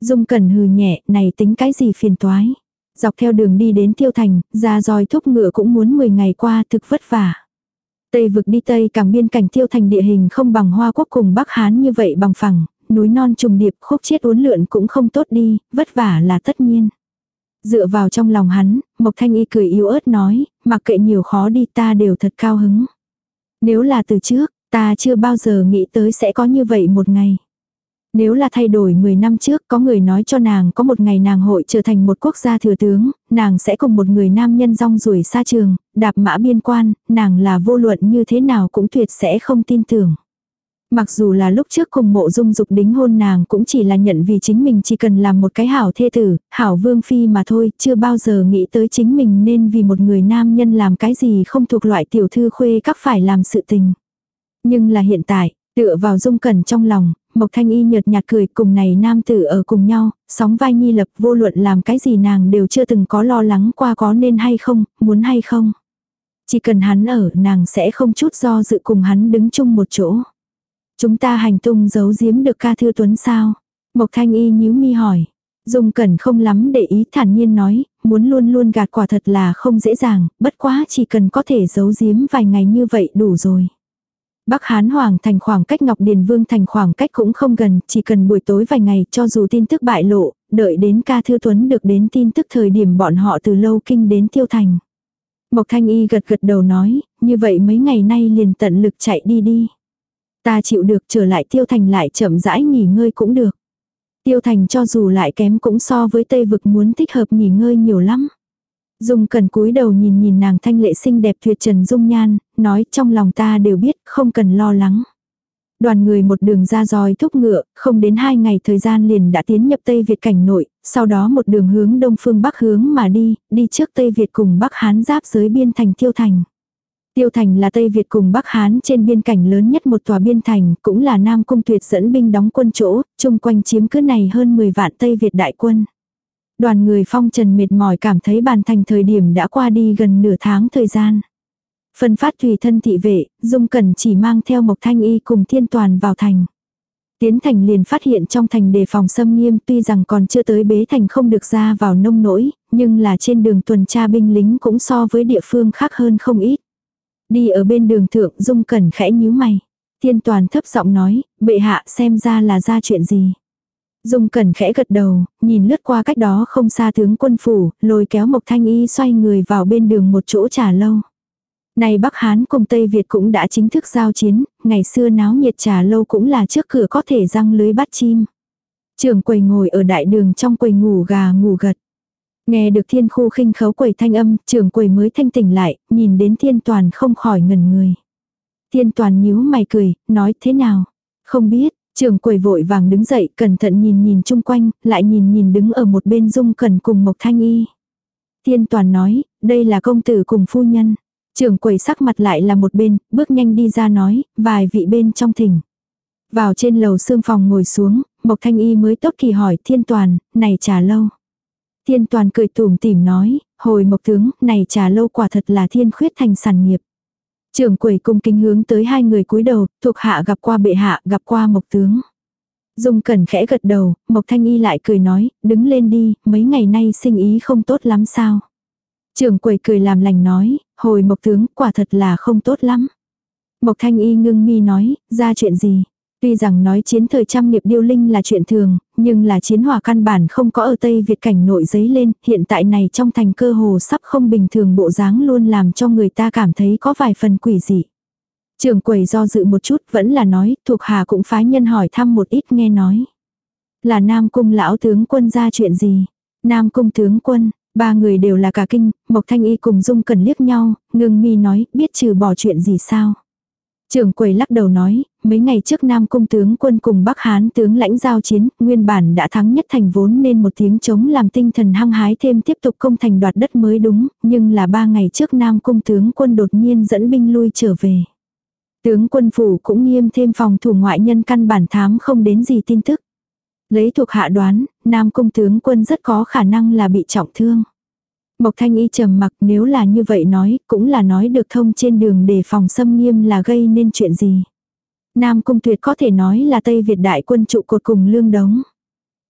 S1: Dung cần hừ nhẹ, này tính cái gì phiền toái. Dọc theo đường đi đến Tiêu Thành, ra roi thúc ngựa cũng muốn 10 ngày qua thực vất vả. Tây vực đi Tây càng biên cảnh Tiêu Thành địa hình không bằng Hoa Quốc cùng Bắc Hán như vậy bằng phẳng, núi non trùng điệp khúc chết uốn lượn cũng không tốt đi, vất vả là tất nhiên. Dựa vào trong lòng hắn, Mộc Thanh Y cười yếu ớt nói, mặc kệ nhiều khó đi ta đều thật cao hứng. Nếu là từ trước, ta chưa bao giờ nghĩ tới sẽ có như vậy một ngày. Nếu là thay đổi 10 năm trước có người nói cho nàng có một ngày nàng hội trở thành một quốc gia thừa tướng, nàng sẽ cùng một người nam nhân rong ruổi xa trường, đạp mã biên quan, nàng là vô luận như thế nào cũng tuyệt sẽ không tin tưởng. Mặc dù là lúc trước cùng mộ dung dục đính hôn nàng cũng chỉ là nhận vì chính mình chỉ cần làm một cái hảo thê tử, hảo vương phi mà thôi, chưa bao giờ nghĩ tới chính mình nên vì một người nam nhân làm cái gì không thuộc loại tiểu thư khuê các phải làm sự tình. Nhưng là hiện tại, tựa vào dung cẩn trong lòng, Mộc Thanh Y nhợt nhạt cười cùng này nam tử ở cùng nhau, sóng vai nhi lập vô luận làm cái gì nàng đều chưa từng có lo lắng qua có nên hay không, muốn hay không. Chỉ cần hắn ở nàng sẽ không chút do dự cùng hắn đứng chung một chỗ. Chúng ta hành tung giấu giếm được ca thư tuấn sao? Mộc Thanh Y nhíu mi hỏi. Dung Cẩn không lắm để ý thản nhiên nói, muốn luôn luôn gạt quả thật là không dễ dàng, bất quá chỉ cần có thể giấu giếm vài ngày như vậy đủ rồi. Bắc Hán Hoàng thành khoảng cách Ngọc Điền Vương thành khoảng cách cũng không gần, chỉ cần buổi tối vài ngày cho dù tin tức bại lộ, đợi đến ca thư tuấn được đến tin tức thời điểm bọn họ từ lâu kinh đến tiêu thành. Mộc Thanh Y gật gật đầu nói, như vậy mấy ngày nay liền tận lực chạy đi đi. Ta chịu được trở lại tiêu thành lại chậm rãi nghỉ ngơi cũng được. Tiêu thành cho dù lại kém cũng so với Tây vực muốn thích hợp nghỉ ngơi nhiều lắm. Dung cần cúi đầu nhìn nhìn nàng thanh lệ xinh đẹp tuyệt trần dung nhan, nói trong lòng ta đều biết, không cần lo lắng. Đoàn người một đường ra dòi thúc ngựa, không đến hai ngày thời gian liền đã tiến nhập Tây Việt cảnh nội, sau đó một đường hướng đông phương bắc hướng mà đi, đi trước Tây Việt cùng Bắc Hán giáp giới biên thành Tiêu Thành. Tiêu Thành là Tây Việt cùng Bắc Hán trên biên cảnh lớn nhất một tòa biên thành, cũng là Nam Cung Tuyệt dẫn binh đóng quân chỗ, chung quanh chiếm cứ này hơn 10 vạn Tây Việt đại quân. Đoàn người phong trần mệt mỏi cảm thấy bàn thành thời điểm đã qua đi gần nửa tháng thời gian. Phân phát tùy thân thị vệ, Dung Cẩn chỉ mang theo Mộc Thanh Y cùng Thiên Toàn vào thành. Tiến thành liền phát hiện trong thành đề phòng xâm nghiêm tuy rằng còn chưa tới bế thành không được ra vào nông nỗi, nhưng là trên đường tuần tra binh lính cũng so với địa phương khác hơn không ít. Đi ở bên đường thượng Dung Cẩn khẽ nhíu mày. Thiên Toàn thấp giọng nói, bệ hạ xem ra là ra chuyện gì. Dung Cẩn khẽ gật đầu, nhìn lướt qua cách đó không xa tướng quân phủ, lôi kéo Mộc Thanh Y xoay người vào bên đường một chỗ trà lâu. Này Bắc Hán cùng Tây Việt cũng đã chính thức giao chiến, ngày xưa náo nhiệt trà lâu cũng là trước cửa có thể răng lưới bắt chim. trường quầy ngồi ở đại đường trong quầy ngủ gà ngủ gật. Nghe được thiên khu khinh khấu quầy thanh âm, trưởng quầy mới thanh tỉnh lại, nhìn đến thiên toàn không khỏi ngần người. Thiên toàn nhíu mày cười, nói thế nào? Không biết, Trường quầy vội vàng đứng dậy, cẩn thận nhìn nhìn chung quanh, lại nhìn nhìn đứng ở một bên dung cần cùng Mộc Thanh Y. Thiên toàn nói, đây là công tử cùng phu nhân. Trường quầy sắc mặt lại là một bên, bước nhanh đi ra nói, vài vị bên trong thỉnh. Vào trên lầu xương phòng ngồi xuống, Mộc Thanh Y mới tốt kỳ hỏi thiên toàn, này trà lâu. Thiên toàn cười tủm tỉm nói, hồi mộc tướng, này trà lâu quả thật là thiên khuyết thành sản nghiệp. Trưởng quầy cung kính hướng tới hai người cúi đầu, thuộc hạ gặp qua bệ hạ, gặp qua mộc tướng. Dung cẩn khẽ gật đầu, mộc thanh y lại cười nói, đứng lên đi, mấy ngày nay sinh ý không tốt lắm sao. Trưởng quầy cười làm lành nói, hồi mộc tướng, quả thật là không tốt lắm. Mộc thanh y ngưng mi nói, ra chuyện gì? Tuy rằng nói chiến thời trăm nghiệp điêu linh là chuyện thường, nhưng là chiến hỏa căn bản không có ở Tây Việt cảnh nội giấy lên, hiện tại này trong thành cơ hồ sắp không bình thường bộ dáng luôn làm cho người ta cảm thấy có vài phần quỷ dị. Trường quầy do dự một chút vẫn là nói, thuộc hà cũng phái nhân hỏi thăm một ít nghe nói. Là Nam Cung lão tướng quân ra chuyện gì? Nam Cung tướng quân, ba người đều là cả kinh, Mộc Thanh Y cùng Dung cần liếc nhau, ngưng mi nói, biết trừ bỏ chuyện gì sao? Trưởng quầy lắc đầu nói, mấy ngày trước Nam Cung tướng quân cùng Bắc Hán tướng lãnh giao chiến, nguyên bản đã thắng nhất thành vốn nên một tiếng chống làm tinh thần hăng hái thêm tiếp tục công thành đoạt đất mới đúng, nhưng là ba ngày trước Nam Cung tướng quân đột nhiên dẫn binh lui trở về. Tướng quân phủ cũng nghiêm thêm phòng thủ ngoại nhân căn bản thám không đến gì tin tức. Lấy thuộc hạ đoán, Nam Cung tướng quân rất có khả năng là bị trọng thương. Mộc Thanh Y trầm mặc nếu là như vậy nói, cũng là nói được thông trên đường để phòng xâm nghiêm là gây nên chuyện gì. Nam Cung Tuyệt có thể nói là Tây Việt đại quân trụ cột cùng lương đống.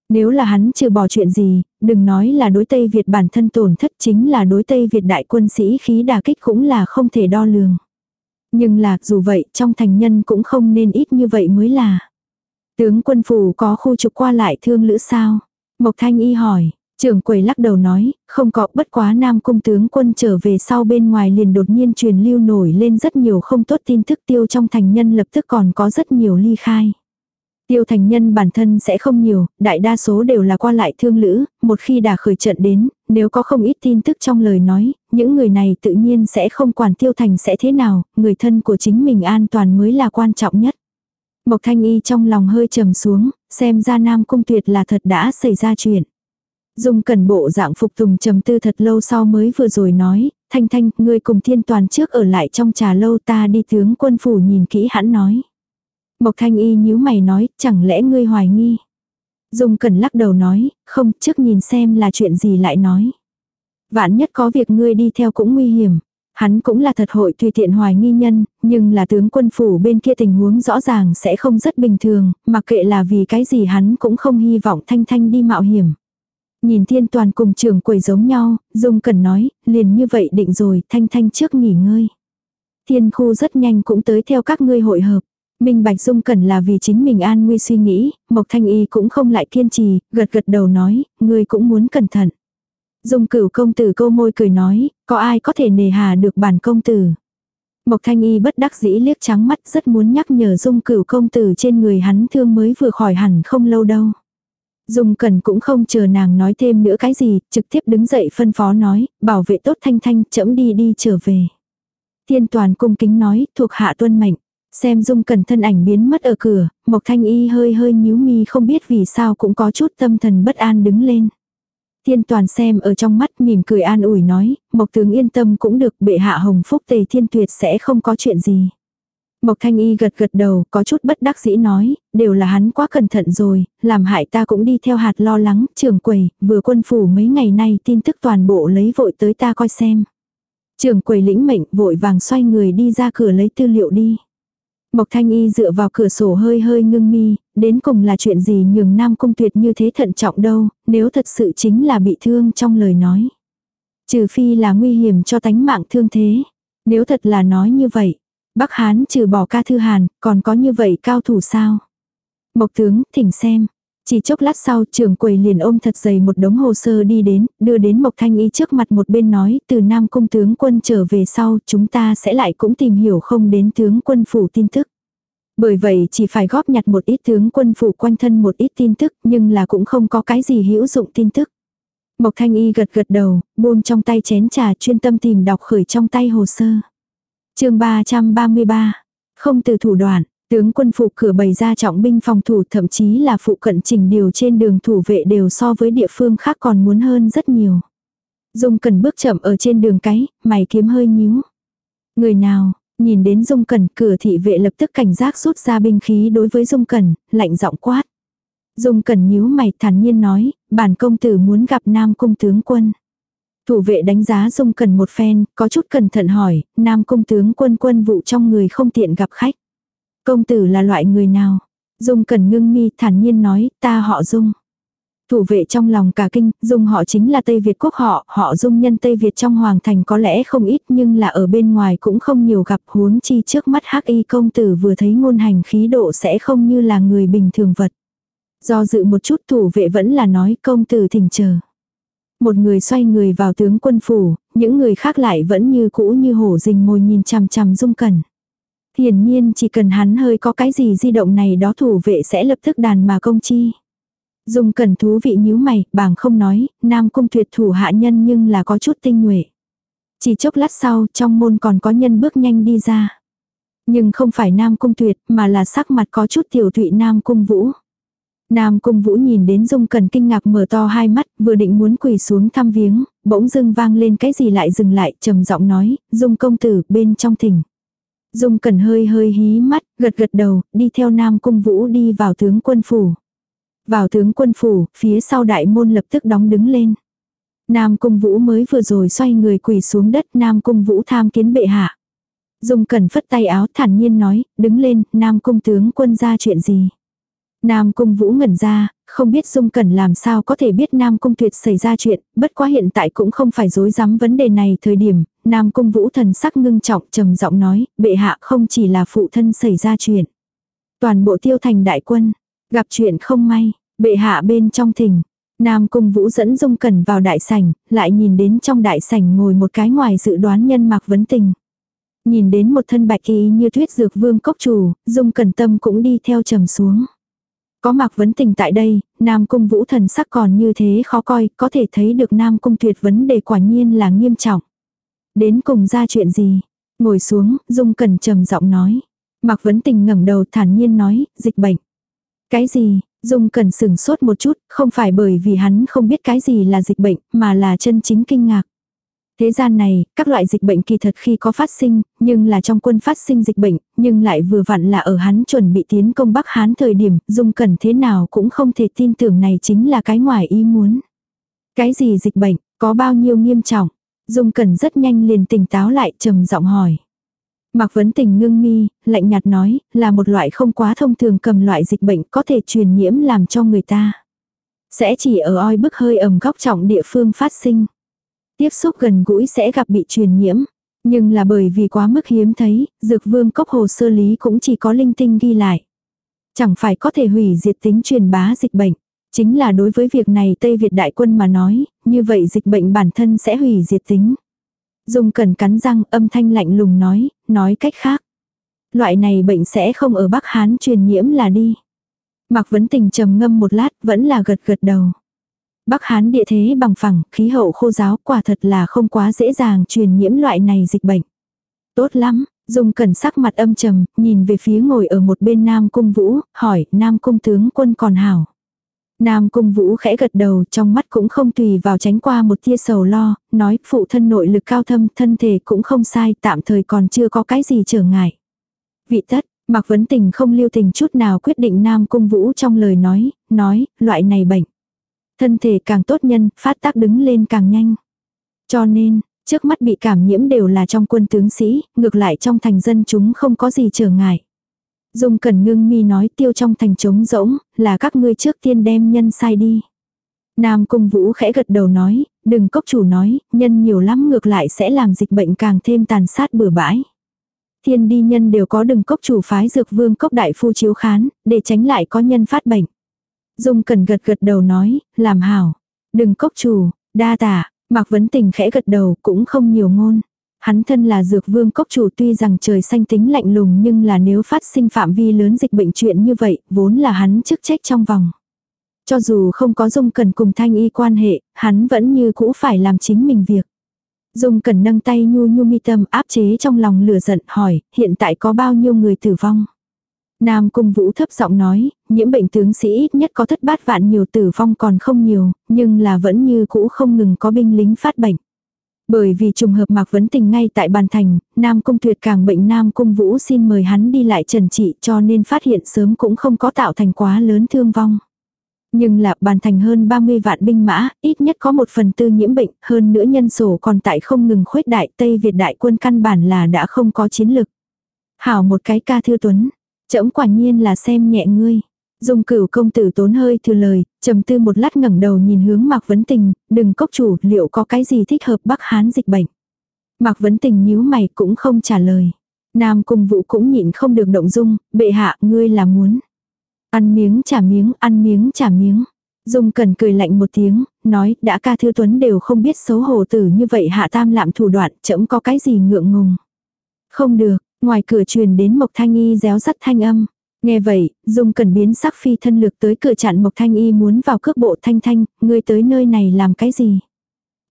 S1: Nếu là hắn trừ bỏ chuyện gì, đừng nói là đối Tây Việt bản thân tổn thất chính là đối Tây Việt đại quân sĩ khí đà kích cũng là không thể đo lường. Nhưng là dù vậy trong thành nhân cũng không nên ít như vậy mới là. Tướng quân phủ có khu trục qua lại thương lữ sao? Mộc Thanh Y hỏi, Trưởng quầy lắc đầu nói, không có bất quá nam cung tướng quân trở về sau bên ngoài liền đột nhiên truyền lưu nổi lên rất nhiều không tốt tin tức tiêu trong thành nhân lập tức còn có rất nhiều ly khai. Tiêu thành nhân bản thân sẽ không nhiều, đại đa số đều là qua lại thương lữ, một khi đã khởi trận đến, nếu có không ít tin tức trong lời nói, những người này tự nhiên sẽ không quản tiêu thành sẽ thế nào, người thân của chính mình an toàn mới là quan trọng nhất. Mộc thanh y trong lòng hơi trầm xuống, xem ra nam cung tuyệt là thật đã xảy ra chuyện. Dung cần bộ dạng phục tùng trầm tư thật lâu sau mới vừa rồi nói, thanh thanh, ngươi cùng thiên toàn trước ở lại trong trà lâu ta đi tướng quân phủ nhìn kỹ hãn nói. Mộc thanh y nhíu mày nói, chẳng lẽ ngươi hoài nghi. Dung cần lắc đầu nói, không, trước nhìn xem là chuyện gì lại nói. Vạn nhất có việc ngươi đi theo cũng nguy hiểm. Hắn cũng là thật hội tùy tiện hoài nghi nhân, nhưng là tướng quân phủ bên kia tình huống rõ ràng sẽ không rất bình thường, mặc kệ là vì cái gì hắn cũng không hy vọng thanh thanh đi mạo hiểm. Nhìn thiên toàn cùng trưởng quầy giống nhau, Dung Cần nói, liền như vậy định rồi, thanh thanh trước nghỉ ngơi. Thiên khu rất nhanh cũng tới theo các ngươi hội hợp. Minh Bạch Dung Cần là vì chính mình an nguy suy nghĩ, Mộc Thanh Y cũng không lại kiên trì, gật gật đầu nói, ngươi cũng muốn cẩn thận. Dung cửu công tử câu môi cười nói, có ai có thể nề hà được bản công tử. Mộc Thanh Y bất đắc dĩ liếc trắng mắt rất muốn nhắc nhở Dung cửu công tử trên người hắn thương mới vừa khỏi hẳn không lâu đâu. Dung Cẩn cũng không chờ nàng nói thêm nữa cái gì, trực tiếp đứng dậy phân phó nói, bảo vệ tốt Thanh Thanh, chậm đi đi trở về. Thiên toàn cung kính nói, thuộc hạ tuân mệnh. Xem Dung Cẩn thân ảnh biến mất ở cửa, Mộc Thanh Y hơi hơi nhíu mi không biết vì sao cũng có chút tâm thần bất an đứng lên. Thiên toàn xem ở trong mắt mỉm cười an ủi nói, Mộc tướng yên tâm cũng được bệ hạ hồng phúc tề thiên tuyệt sẽ không có chuyện gì. Mộc Thanh Y gật gật đầu, có chút bất đắc dĩ nói, đều là hắn quá cẩn thận rồi, làm hại ta cũng đi theo hạt lo lắng, trưởng quầy, vừa quân phủ mấy ngày nay tin tức toàn bộ lấy vội tới ta coi xem. Trưởng quầy lĩnh mệnh vội vàng xoay người đi ra cửa lấy tư liệu đi. Mộc Thanh Y dựa vào cửa sổ hơi hơi ngưng mi, đến cùng là chuyện gì nhường Nam Cung Tuyệt như thế thận trọng đâu, nếu thật sự chính là bị thương trong lời nói. Trừ phi là nguy hiểm cho tánh mạng thương thế. Nếu thật là nói như vậy, Bắc Hán trừ bỏ ca thư hàn, còn có như vậy cao thủ sao? Mộc tướng, thỉnh xem. Chỉ chốc lát sau trưởng quầy liền ôm thật dày một đống hồ sơ đi đến, đưa đến Mộc Thanh Y trước mặt một bên nói từ Nam Cung tướng quân trở về sau chúng ta sẽ lại cũng tìm hiểu không đến tướng quân phủ tin tức. Bởi vậy chỉ phải góp nhặt một ít tướng quân phủ quanh thân một ít tin tức nhưng là cũng không có cái gì hữu dụng tin tức. Mộc Thanh Y gật gật đầu, buông trong tay chén trà chuyên tâm tìm đọc khởi trong tay hồ sơ chương 333. Không từ thủ đoạn, tướng quân phụ cửa bày ra trọng binh phòng thủ thậm chí là phụ cận chỉnh điều trên đường thủ vệ đều so với địa phương khác còn muốn hơn rất nhiều. Dung cần bước chậm ở trên đường cái, mày kiếm hơi nhíu. Người nào, nhìn đến Dung cần cửa thị vệ lập tức cảnh giác rút ra binh khí đối với Dung cần lạnh giọng quát. Dung cần nhíu mày thản nhiên nói, bản công tử muốn gặp Nam Cung tướng quân. Thủ vệ đánh giá Dung cần một phen, có chút cẩn thận hỏi, Nam Cung tướng quân quân vụ trong người không tiện gặp khách. Công tử là loại người nào? Dung cần ngưng mi thản nhiên nói, ta họ Dung. Thủ vệ trong lòng cả kinh, Dung họ chính là Tây Việt quốc họ, họ Dung nhân Tây Việt trong Hoàng Thành có lẽ không ít nhưng là ở bên ngoài cũng không nhiều gặp huống chi trước mắt hắc y công tử vừa thấy ngôn hành khí độ sẽ không như là người bình thường vật. Do dự một chút thủ vệ vẫn là nói công tử thỉnh chờ. Một người xoay người vào tướng quân phủ, những người khác lại vẫn như cũ như hổ rình mồi nhìn chằm chằm Dung Cẩn. Hiển nhiên chỉ cần hắn hơi có cái gì di động này đó thủ vệ sẽ lập tức đàn mà công chi. Dung Cẩn thú vị nhíu mày, bảng không nói, Nam Cung tuyệt thủ hạ nhân nhưng là có chút tinh nhuệ. Chỉ chốc lát sau, trong môn còn có nhân bước nhanh đi ra. Nhưng không phải Nam Cung tuyệt, mà là sắc mặt có chút tiểu thụy Nam Cung vũ. Nam Cung Vũ nhìn đến Dung Cẩn kinh ngạc mở to hai mắt, vừa định muốn quỳ xuống thăm viếng, bỗng dưng vang lên cái gì lại dừng lại, trầm giọng nói, Dung công tử, bên trong thỉnh. Dung Cẩn hơi hơi hí mắt, gật gật đầu, đi theo Nam Cung Vũ đi vào tướng quân phủ. Vào tướng quân phủ, phía sau đại môn lập tức đóng đứng lên. Nam Cung Vũ mới vừa rồi xoay người quỳ xuống đất, Nam Cung Vũ tham kiến bệ hạ. Dung Cẩn phất tay áo thản nhiên nói, đứng lên, Nam Cung tướng quân ra chuyện gì. Nam Cung Vũ ngẩn ra, không biết Dung Cẩn làm sao có thể biết Nam Cung Tuyệt xảy ra chuyện, bất quá hiện tại cũng không phải dối rắm vấn đề này thời điểm, Nam Cung Vũ thần sắc ngưng trọng trầm giọng nói, bệ hạ không chỉ là phụ thân xảy ra chuyện. Toàn bộ tiêu thành đại quân, gặp chuyện không may, bệ hạ bên trong thỉnh. Nam Cung Vũ dẫn Dung Cẩn vào đại sảnh, lại nhìn đến trong đại sảnh ngồi một cái ngoài dự đoán nhân mạc vấn tình. Nhìn đến một thân bạch kỳ như thuyết dược vương cốc chủ, Dung Cẩn tâm cũng đi theo trầm xuống. Có Mạc Vấn Tình tại đây, Nam Cung Vũ thần sắc còn như thế khó coi, có thể thấy được Nam Cung tuyệt vấn đề quả nhiên là nghiêm trọng. Đến cùng ra chuyện gì? Ngồi xuống, Dung Cẩn trầm giọng nói. Mạc Vấn Tình ngẩng đầu thản nhiên nói, dịch bệnh. Cái gì? Dung Cẩn sửng sốt một chút, không phải bởi vì hắn không biết cái gì là dịch bệnh, mà là chân chính kinh ngạc. Thế gian này, các loại dịch bệnh kỳ thật khi có phát sinh, nhưng là trong quân phát sinh dịch bệnh, nhưng lại vừa vặn là ở hắn chuẩn bị tiến công Bắc Hán thời điểm, Dung Cẩn thế nào cũng không thể tin tưởng này chính là cái ngoài ý muốn. Cái gì dịch bệnh, có bao nhiêu nghiêm trọng? Dung Cẩn rất nhanh liền tỉnh táo lại trầm giọng hỏi. Mạc Vấn Tình ngưng mi, lạnh nhạt nói, là một loại không quá thông thường cầm loại dịch bệnh có thể truyền nhiễm làm cho người ta. Sẽ chỉ ở oi bức hơi ẩm góc trọng địa phương phát sinh tiếp xúc gần gũi sẽ gặp bị truyền nhiễm. Nhưng là bởi vì quá mức hiếm thấy, dược vương cốc hồ sơ lý cũng chỉ có linh tinh ghi lại. Chẳng phải có thể hủy diệt tính truyền bá dịch bệnh. Chính là đối với việc này Tây Việt đại quân mà nói, như vậy dịch bệnh bản thân sẽ hủy diệt tính. Dung cần cắn răng âm thanh lạnh lùng nói, nói cách khác. Loại này bệnh sẽ không ở Bắc Hán truyền nhiễm là đi. Mạc Vấn Tình trầm ngâm một lát vẫn là gật gật đầu. Bắc Hán địa thế bằng phẳng, khí hậu khô giáo, quả thật là không quá dễ dàng truyền nhiễm loại này dịch bệnh. Tốt lắm, Dung Cẩn sắc mặt âm trầm, nhìn về phía ngồi ở một bên Nam Cung Vũ, hỏi Nam Cung tướng quân còn hảo. Nam Cung Vũ khẽ gật đầu trong mắt cũng không tùy vào tránh qua một tia sầu lo, nói phụ thân nội lực cao thâm thân thể cũng không sai tạm thời còn chưa có cái gì trở ngại. Vị tất, Mạc Vấn Tình không lưu tình chút nào quyết định Nam Cung Vũ trong lời nói, nói, loại này bệnh. Thân thể càng tốt nhân, phát tác đứng lên càng nhanh. Cho nên, trước mắt bị cảm nhiễm đều là trong quân tướng sĩ, ngược lại trong thành dân chúng không có gì trở ngại. Dung Cẩn Ngưng Mi nói tiêu trong thành trống rỗng, là các ngươi trước tiên đem nhân sai đi. Nam Cung Vũ khẽ gật đầu nói, đừng cốc chủ nói, nhân nhiều lắm ngược lại sẽ làm dịch bệnh càng thêm tàn sát bừa bãi. Thiên đi nhân đều có đừng cốc chủ phái dược vương cốc đại phu chiếu khán, để tránh lại có nhân phát bệnh. Dung cần gật gật đầu nói, làm hảo. Đừng cốc chủ, đa tạ, Mạc Vấn Tình khẽ gật đầu cũng không nhiều ngôn. Hắn thân là dược vương cốc chủ tuy rằng trời xanh tính lạnh lùng nhưng là nếu phát sinh phạm vi lớn dịch bệnh chuyện như vậy, vốn là hắn chức trách trong vòng. Cho dù không có dung cần cùng thanh y quan hệ, hắn vẫn như cũ phải làm chính mình việc. Dung cần nâng tay nhu nhu mi tâm áp chế trong lòng lửa giận hỏi, hiện tại có bao nhiêu người tử vong. Nam Cung Vũ thấp giọng nói, nhiễm bệnh tướng sĩ ít nhất có thất bát vạn nhiều tử vong còn không nhiều, nhưng là vẫn như cũ không ngừng có binh lính phát bệnh. Bởi vì trùng hợp Mạc Vấn Tình ngay tại bàn thành, Nam Cung Tuyệt càng bệnh Nam Cung Vũ xin mời hắn đi lại trần trị cho nên phát hiện sớm cũng không có tạo thành quá lớn thương vong. Nhưng là bàn thành hơn 30 vạn binh mã, ít nhất có một phần tư nhiễm bệnh, hơn nữa nhân sổ còn tại không ngừng khuếch đại Tây Việt đại quân căn bản là đã không có chiến lực. Hảo một cái ca thư tuấn, trẫm quả nhiên là xem nhẹ ngươi. Dung cửu công tử tốn hơi thừa lời, trầm tư một lát ngẩng đầu nhìn hướng Mạc Vấn Tình, đừng cốc chủ liệu có cái gì thích hợp Bắc Hán dịch bệnh. Mạc Vấn Tình nhíu mày cũng không trả lời. Nam cung vũ cũng nhịn không được động dung, bệ hạ ngươi là muốn. Ăn miếng trả miếng, ăn miếng trả miếng. Dung cần cười lạnh một tiếng, nói đã ca thư tuấn đều không biết xấu hổ tử như vậy hạ tam lạm thủ đoạn, chậm có cái gì ngượng ngùng. Không được, ngoài cửa truyền đến Mộc Thanh Y réo rắt thanh âm. Nghe vậy, Dung cần biến sắc phi thân lực tới cửa chặn Mộc Thanh Y muốn vào cước bộ thanh thanh, ngươi tới nơi này làm cái gì?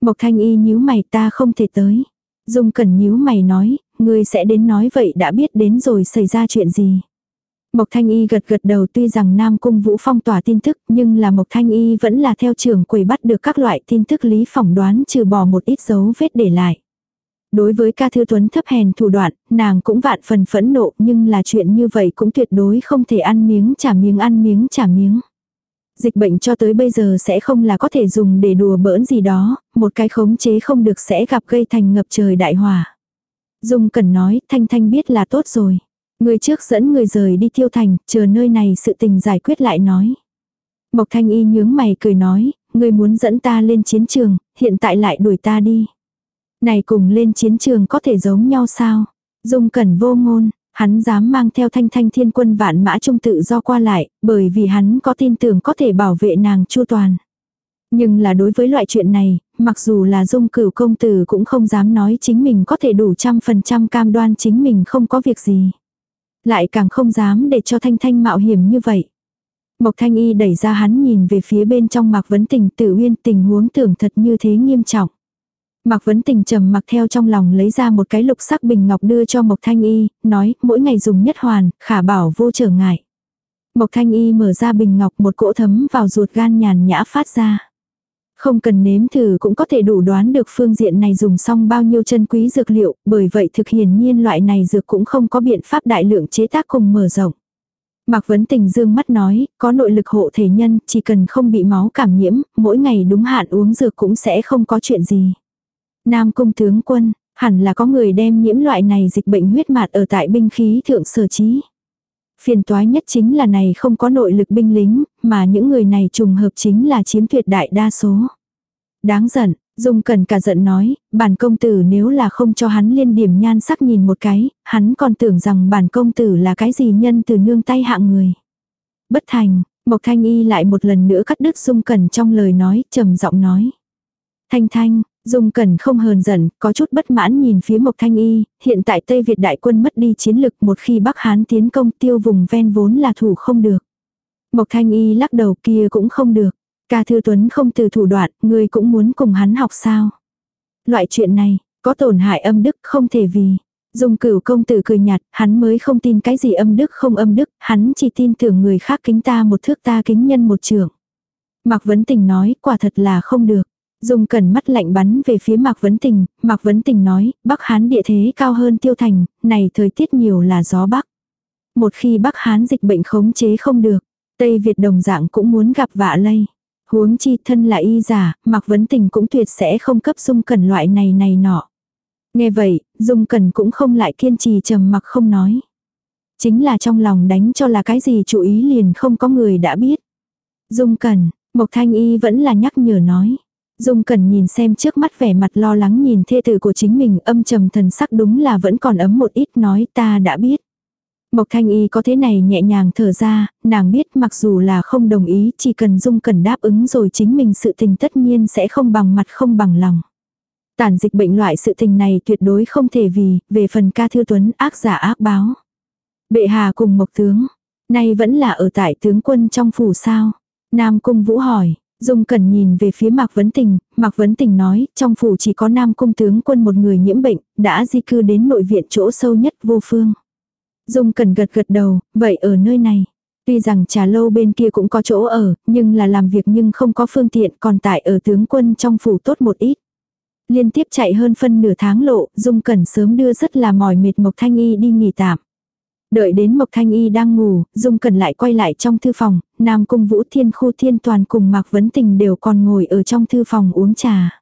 S1: Mộc Thanh Y nhíu mày ta không thể tới. Dung cần nhíu mày nói, ngươi sẽ đến nói vậy đã biết đến rồi xảy ra chuyện gì. Mộc Thanh Y gật gật đầu tuy rằng Nam Cung Vũ phong tỏa tin tức nhưng là Mộc Thanh Y vẫn là theo trưởng quầy bắt được các loại tin tức lý phỏng đoán trừ bỏ một ít dấu vết để lại. Đối với ca thư tuấn thấp hèn thủ đoạn, nàng cũng vạn phần phẫn nộ nhưng là chuyện như vậy cũng tuyệt đối không thể ăn miếng trả miếng ăn miếng trả miếng. Dịch bệnh cho tới bây giờ sẽ không là có thể dùng để đùa bỡn gì đó, một cái khống chế không được sẽ gặp gây thành ngập trời đại hỏa. Dung cần nói, Thanh Thanh biết là tốt rồi. Người trước dẫn người rời đi tiêu thành, chờ nơi này sự tình giải quyết lại nói. Mộc Thanh Y nhướng mày cười nói, người muốn dẫn ta lên chiến trường, hiện tại lại đuổi ta đi. Này cùng lên chiến trường có thể giống nhau sao? Dung cẩn vô ngôn, hắn dám mang theo thanh thanh thiên quân vạn mã trung tự do qua lại, bởi vì hắn có tin tưởng có thể bảo vệ nàng chu toàn. Nhưng là đối với loại chuyện này, mặc dù là dung cửu công tử cũng không dám nói chính mình có thể đủ trăm phần trăm cam đoan chính mình không có việc gì. Lại càng không dám để cho thanh thanh mạo hiểm như vậy. Mộc thanh y đẩy ra hắn nhìn về phía bên trong mạc vấn tình tự uyên tình huống tưởng thật như thế nghiêm trọng. Mạc Vấn Tình trầm mặc theo trong lòng lấy ra một cái lục sắc bình ngọc đưa cho Mộc Thanh Y, nói mỗi ngày dùng nhất hoàn, khả bảo vô trở ngại. Mộc Thanh Y mở ra bình ngọc một cỗ thấm vào ruột gan nhàn nhã phát ra. Không cần nếm thử cũng có thể đủ đoán được phương diện này dùng xong bao nhiêu chân quý dược liệu, bởi vậy thực hiển nhiên loại này dược cũng không có biện pháp đại lượng chế tác cùng mở rộng. Mạc Vấn Tình dương mắt nói, có nội lực hộ thể nhân, chỉ cần không bị máu cảm nhiễm, mỗi ngày đúng hạn uống dược cũng sẽ không có chuyện gì. Nam cung tướng quân, hẳn là có người đem nhiễm loại này dịch bệnh huyết mạt ở tại binh khí thượng sở trí. Phiền toái nhất chính là này không có nội lực binh lính, mà những người này trùng hợp chính là chiếm tuyệt đại đa số. Đáng giận, Dung cần cả giận nói, bản công tử nếu là không cho hắn liên điểm nhan sắc nhìn một cái, hắn còn tưởng rằng bản công tử là cái gì nhân từ nương tay hạng người. Bất thành, Mộc Thanh Y lại một lần nữa cắt đứt Dung cần trong lời nói, trầm giọng nói. Thanh Thanh, Dung Cẩn không hờn giận, có chút bất mãn nhìn phía Mộc Thanh Y, hiện tại Tây Việt đại quân mất đi chiến lực một khi Bắc Hán tiến công tiêu vùng ven vốn là thủ không được. Mộc Thanh Y lắc đầu kia cũng không được. Ca Thư Tuấn không từ thủ đoạn, người cũng muốn cùng hắn học sao. Loại chuyện này, có tổn hại âm đức không thể vì. Dung cửu công tử cười nhạt, hắn mới không tin cái gì âm đức không âm đức, hắn chỉ tin tưởng người khác kính ta một thước ta kính nhân một trưởng. Mạc Vấn Tình nói, quả thật là không được. Dung cẩn mắt lạnh bắn về phía Mạc Vấn Tình, Mạc Vấn Tình nói, Bắc Hán địa thế cao hơn tiêu thành, này thời tiết nhiều là gió Bắc. Một khi Bắc Hán dịch bệnh khống chế không được, Tây Việt đồng dạng cũng muốn gặp vạ lây. Huống chi thân là y giả, Mạc Vấn Tình cũng tuyệt sẽ không cấp Dung cẩn loại này này nọ. Nghe vậy, Dung cẩn cũng không lại kiên trì trầm mặc không nói. Chính là trong lòng đánh cho là cái gì chủ ý liền không có người đã biết. Dung cẩn, Mộc Thanh Y vẫn là nhắc nhở nói. Dung Cần nhìn xem trước mắt vẻ mặt lo lắng nhìn thê tử của chính mình âm trầm thần sắc đúng là vẫn còn ấm một ít nói ta đã biết. Mộc Thanh Y có thế này nhẹ nhàng thở ra, nàng biết mặc dù là không đồng ý chỉ cần Dung Cần đáp ứng rồi chính mình sự tình tất nhiên sẽ không bằng mặt không bằng lòng. Tản dịch bệnh loại sự tình này tuyệt đối không thể vì, về phần ca thư tuấn ác giả ác báo. Bệ hà cùng Mộc Tướng, nay vẫn là ở tại tướng quân trong phủ sao. Nam Cung Vũ hỏi, Dung Cẩn nhìn về phía Mạc Vấn Tình, Mạc Vấn Tình nói, trong phủ chỉ có nam cung tướng quân một người nhiễm bệnh, đã di cư đến nội viện chỗ sâu nhất vô phương. Dung Cẩn gật gật đầu, vậy ở nơi này. Tuy rằng trà lâu bên kia cũng có chỗ ở, nhưng là làm việc nhưng không có phương tiện còn tại ở tướng quân trong phủ tốt một ít. Liên tiếp chạy hơn phân nửa tháng lộ, Dung Cẩn sớm đưa rất là mỏi mệt Mộc Thanh Y đi nghỉ tạm. Đợi đến Mộc Thanh Y đang ngủ, Dung Cẩn lại quay lại trong thư phòng, Nam Cung Vũ Thiên Khu Thiên Toàn cùng Mạc Vấn Tình đều còn ngồi ở trong thư phòng uống trà.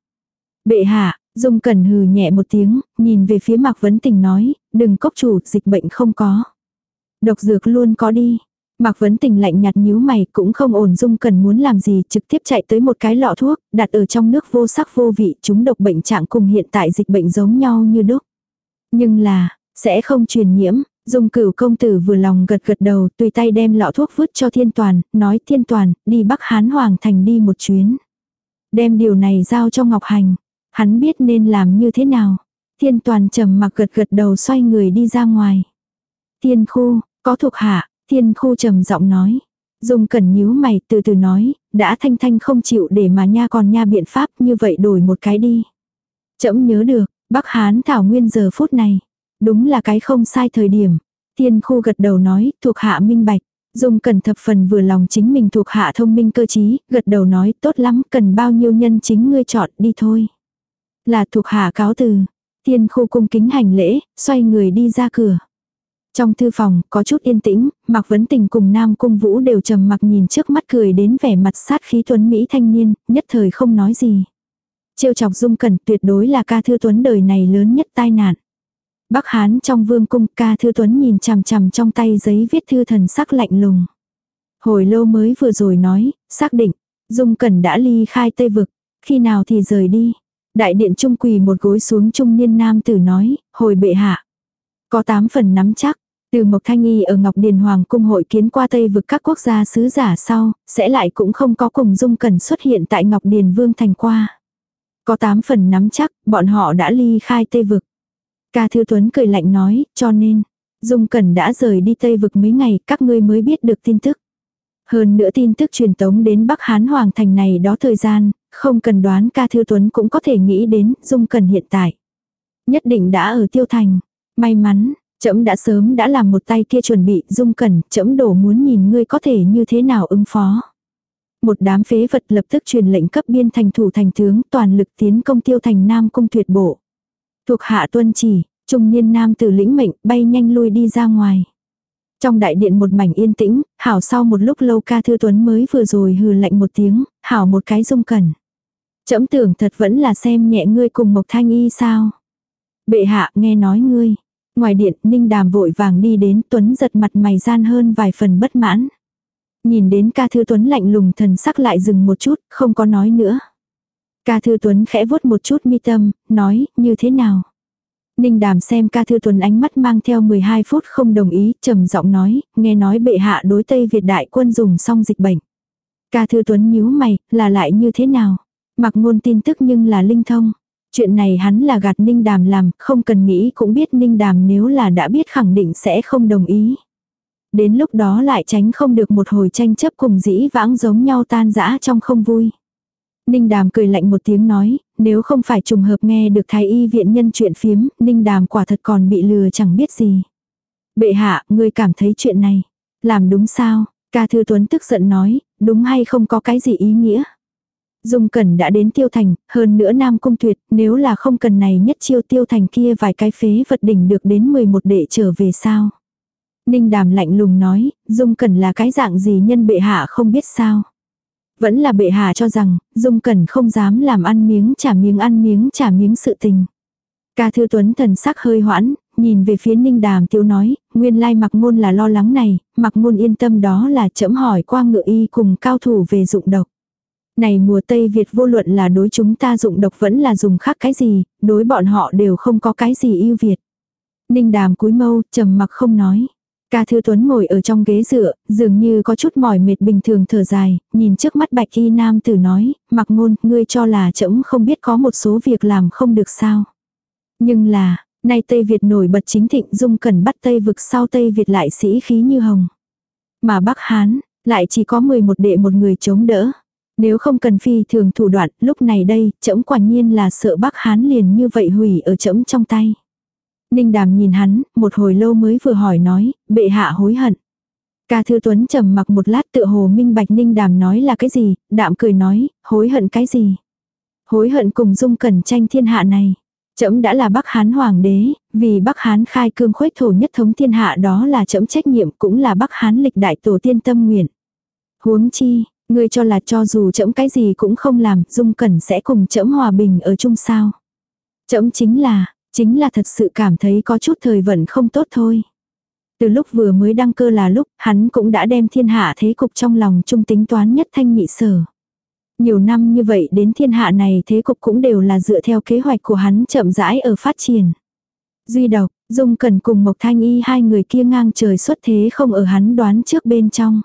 S1: Bệ hạ, Dung Cẩn hừ nhẹ một tiếng, nhìn về phía Mạc Vấn Tình nói, đừng cốc chủ, dịch bệnh không có. Độc dược luôn có đi. Mạc Vấn Tình lạnh nhạt nhíu mày cũng không ổn Dung Cẩn muốn làm gì trực tiếp chạy tới một cái lọ thuốc, đặt ở trong nước vô sắc vô vị chúng độc bệnh trạng cùng hiện tại dịch bệnh giống nhau như đúc. Nhưng là, sẽ không truyền nhiễm, Dung cửu công tử vừa lòng gật gật đầu, tùy tay đem lọ thuốc vứt cho thiên toàn, nói thiên toàn, đi Bắc Hán Hoàng Thành đi một chuyến. Đem điều này giao cho Ngọc Hành. Hắn biết nên làm như thế nào. Thiên toàn trầm mặc gật gật đầu xoay người đi ra ngoài. Thiên khu, có thuộc hạ, thiên khu trầm giọng nói. Dung cẩn nhíu mày từ từ nói, đã thanh thanh không chịu để mà nha còn nha biện pháp như vậy đổi một cái đi. Chậm nhớ được, Bắc Hán Thảo Nguyên giờ phút này. Đúng là cái không sai thời điểm. Thiên khu gật đầu nói, thuộc hạ minh bạch. Dung cần thập phần vừa lòng chính mình thuộc hạ thông minh cơ trí, gật đầu nói tốt lắm, cần bao nhiêu nhân chính ngươi chọn đi thôi. Là thuộc hạ cáo từ. Thiên khu cung kính hành lễ, xoay người đi ra cửa. Trong thư phòng, có chút yên tĩnh, Mạc Vấn Tình cùng Nam Cung Vũ đều trầm mặc nhìn trước mắt cười đến vẻ mặt sát khí tuấn Mỹ thanh niên, nhất thời không nói gì. Trêu chọc dung cẩn tuyệt đối là ca thư tuấn đời này lớn nhất tai nạn. Bắc Hán trong vương cung ca thư tuấn nhìn chằm chằm trong tay giấy viết thư thần sắc lạnh lùng. Hồi lâu mới vừa rồi nói, xác định, dung cẩn đã ly khai tây vực, khi nào thì rời đi. Đại điện trung quỳ một gối xuống trung niên nam tử nói, hồi bệ hạ. Có tám phần nắm chắc, từ Mộc Thanh Y ở Ngọc Điền Hoàng cung hội kiến qua Tây vực các quốc gia sứ giả sau, sẽ lại cũng không có cùng dung cẩn xuất hiện tại Ngọc Điền Vương thành qua. Có tám phần nắm chắc, bọn họ đã ly khai Tây vực. Ca Thư Tuấn cười lạnh nói, cho nên, Dung Cẩn đã rời đi Tây vực mấy ngày, các ngươi mới biết được tin tức. Hơn nữa tin tức truyền tống đến Bắc Hán Hoàng thành này đó thời gian, không cần đoán ca thư tuấn cũng có thể nghĩ đến dung Cẩn hiện tại. Nhất định đã ở tiêu thành. May mắn, trẫm đã sớm đã làm một tay kia chuẩn bị dung Cẩn, trẫm đổ muốn nhìn ngươi có thể như thế nào ứng phó. Một đám phế vật lập tức truyền lệnh cấp biên thành thủ thành tướng toàn lực tiến công tiêu thành nam cung tuyệt bộ. Thuộc hạ tuân chỉ, trung niên nam tử lĩnh mệnh bay nhanh lui đi ra ngoài. Trong đại điện một mảnh yên tĩnh, hảo sau một lúc lâu ca thư tuấn mới vừa rồi hừ lạnh một tiếng, hảo một cái dung cẩn. Chấm tưởng thật vẫn là xem nhẹ ngươi cùng Mộc Thanh Y sao. Bệ hạ nghe nói ngươi. Ngoài điện ninh đàm vội vàng đi đến Tuấn giật mặt mày gian hơn vài phần bất mãn. Nhìn đến ca thư Tuấn lạnh lùng thần sắc lại dừng một chút, không có nói nữa. Ca thư Tuấn khẽ vuốt một chút mi tâm, nói, như thế nào? Ninh đàm xem ca thư Tuấn ánh mắt mang theo 12 phút không đồng ý, trầm giọng nói, nghe nói bệ hạ đối Tây Việt đại quân dùng xong dịch bệnh. Ca thư Tuấn nhíu mày, là lại như thế nào? Mặc ngôn tin tức nhưng là linh thông. Chuyện này hắn là gạt Ninh Đàm làm, không cần nghĩ cũng biết Ninh Đàm nếu là đã biết khẳng định sẽ không đồng ý. Đến lúc đó lại tránh không được một hồi tranh chấp cùng dĩ vãng giống nhau tan dã trong không vui. Ninh Đàm cười lạnh một tiếng nói, nếu không phải trùng hợp nghe được thái y viện nhân chuyện phiếm, Ninh Đàm quả thật còn bị lừa chẳng biết gì. Bệ hạ, ngươi cảm thấy chuyện này, làm đúng sao? Ca Thư Tuấn tức giận nói, đúng hay không có cái gì ý nghĩa? Dung Cẩn đã đến tiêu thành, hơn nữa Nam Cung Tuyệt, nếu là không cần này nhất chiêu tiêu thành kia vài cái phế vật đỉnh được đến 11 đệ trở về sao. Ninh Đàm lạnh lùng nói, Dung Cẩn là cái dạng gì nhân bệ hạ không biết sao. Vẫn là bệ hạ cho rằng, Dung Cẩn không dám làm ăn miếng trả miếng ăn miếng trả miếng sự tình. Ca Thư Tuấn thần sắc hơi hoãn, nhìn về phía Ninh Đàm tiêu nói, nguyên lai mặc ngôn là lo lắng này, mặc ngôn yên tâm đó là chậm hỏi qua ngựa y cùng cao thủ về dụng độc. Này mùa Tây Việt vô luận là đối chúng ta dụng độc vẫn là dùng khác cái gì, đối bọn họ đều không có cái gì ưu việt. Ninh đàm cúi mâu, trầm mặc không nói. Ca Thư Tuấn ngồi ở trong ghế dựa, dường như có chút mỏi mệt bình thường thở dài, nhìn trước mắt bạch y nam tử nói, mặc ngôn, ngươi cho là trẫm không biết có một số việc làm không được sao. Nhưng là, nay Tây Việt nổi bật chính thịnh dung cần bắt Tây vực sau Tây Việt lại sĩ khí như hồng. Mà Bắc Hán, lại chỉ có 11 đệ một người chống đỡ. Nếu không cần phi thường thủ đoạn, lúc này đây, trẫm quả nhiên là sợ Bắc Hán liền như vậy hủy ở trẫm trong tay. Ninh Đàm nhìn hắn, một hồi lâu mới vừa hỏi nói, bệ hạ hối hận. Ca Thư Tuấn trầm mặc một lát tựa hồ minh bạch Ninh Đàm nói là cái gì, đạm cười nói, hối hận cái gì. Hối hận cùng dung cẩn tranh thiên hạ này. Trẫm đã là Bắc Hán hoàng đế, vì Bắc Hán khai cương khuếch thổ nhất thống thiên hạ đó là trẫm trách nhiệm cũng là Bắc Hán lịch đại tổ tiên tâm nguyện. Huống chi, ngươi cho là cho dù trẫm cái gì cũng không làm, Dung Cẩn sẽ cùng trẫm hòa bình ở chung sao? Trẫm chính là, chính là thật sự cảm thấy có chút thời vận không tốt thôi. Từ lúc vừa mới đăng cơ là lúc, hắn cũng đã đem thiên hạ thế cục trong lòng trung tính toán nhất thanh nhị sở. Nhiều năm như vậy đến thiên hạ này thế cục cũng đều là dựa theo kế hoạch của hắn chậm rãi ở phát triển. Duy độc, Dung Cần cùng Mộc Thanh Y hai người kia ngang trời xuất thế không ở hắn đoán trước bên trong.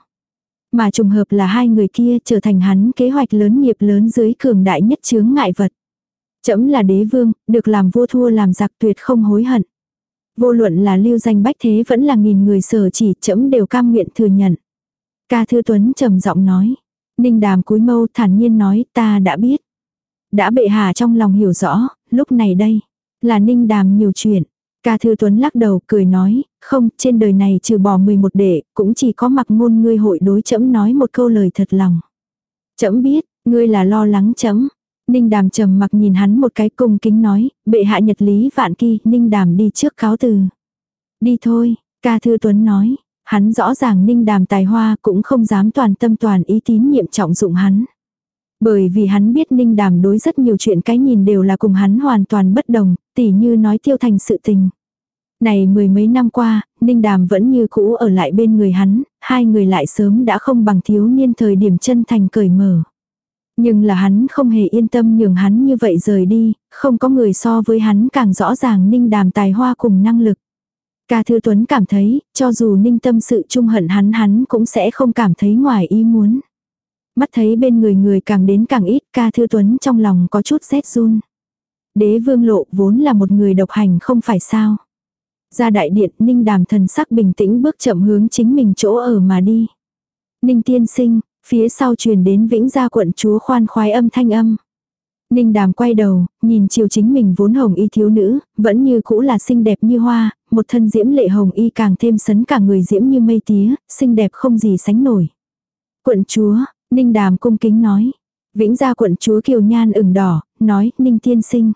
S1: Mà trùng hợp là hai người kia trở thành hắn kế hoạch lớn nghiệp lớn dưới cường đại nhất chướng ngại vật. Chấm là đế vương, được làm vua thua làm giặc tuyệt không hối hận. Vô luận là lưu danh bách thế vẫn là nghìn người sở chỉ chấm đều cam nguyện thừa nhận. Ca Thư Tuấn trầm giọng nói. Ninh đàm cúi mâu thản nhiên nói ta đã biết. Đã bệ hạ trong lòng hiểu rõ, lúc này đây. Là ninh đàm nhiều chuyện. Ca Thư Tuấn lắc đầu cười nói, không, trên đời này trừ bỏ 11 đệ, cũng chỉ có mặc ngôn ngươi hội đối chấm nói một câu lời thật lòng. Chấm biết, ngươi là lo lắng chấm. Ninh đàm trầm mặc nhìn hắn một cái cung kính nói, bệ hạ nhật lý vạn kỳ, ninh đàm đi trước cáo từ. Đi thôi, ca thư tuấn nói, hắn rõ ràng ninh đàm tài hoa cũng không dám toàn tâm toàn ý tín nhiệm trọng dụng hắn. Bởi vì hắn biết ninh đàm đối rất nhiều chuyện cái nhìn đều là cùng hắn hoàn toàn bất đồng, tỉ như nói tiêu thành sự tình. Này mười mấy năm qua, ninh đàm vẫn như cũ ở lại bên người hắn, hai người lại sớm đã không bằng thiếu niên thời điểm chân thành cởi mở. Nhưng là hắn không hề yên tâm nhường hắn như vậy rời đi, không có người so với hắn càng rõ ràng ninh đàm tài hoa cùng năng lực. Ca Thư Tuấn cảm thấy, cho dù ninh tâm sự trung hận hắn hắn cũng sẽ không cảm thấy ngoài ý muốn. Mắt thấy bên người người càng đến càng ít, ca Thư Tuấn trong lòng có chút rét run. Đế vương lộ vốn là một người độc hành không phải sao. Ra đại điện, ninh đàm thần sắc bình tĩnh bước chậm hướng chính mình chỗ ở mà đi. Ninh tiên sinh, Phía sau truyền đến vĩnh gia quận chúa khoan khoái âm thanh âm. Ninh đàm quay đầu, nhìn chiều chính mình vốn hồng y thiếu nữ, vẫn như cũ là xinh đẹp như hoa, một thân diễm lệ hồng y càng thêm sấn cả người diễm như mây tía, xinh đẹp không gì sánh nổi. Quận chúa, Ninh đàm cung kính nói. Vĩnh gia quận chúa kiều nhan ửng đỏ, nói, Ninh tiên sinh.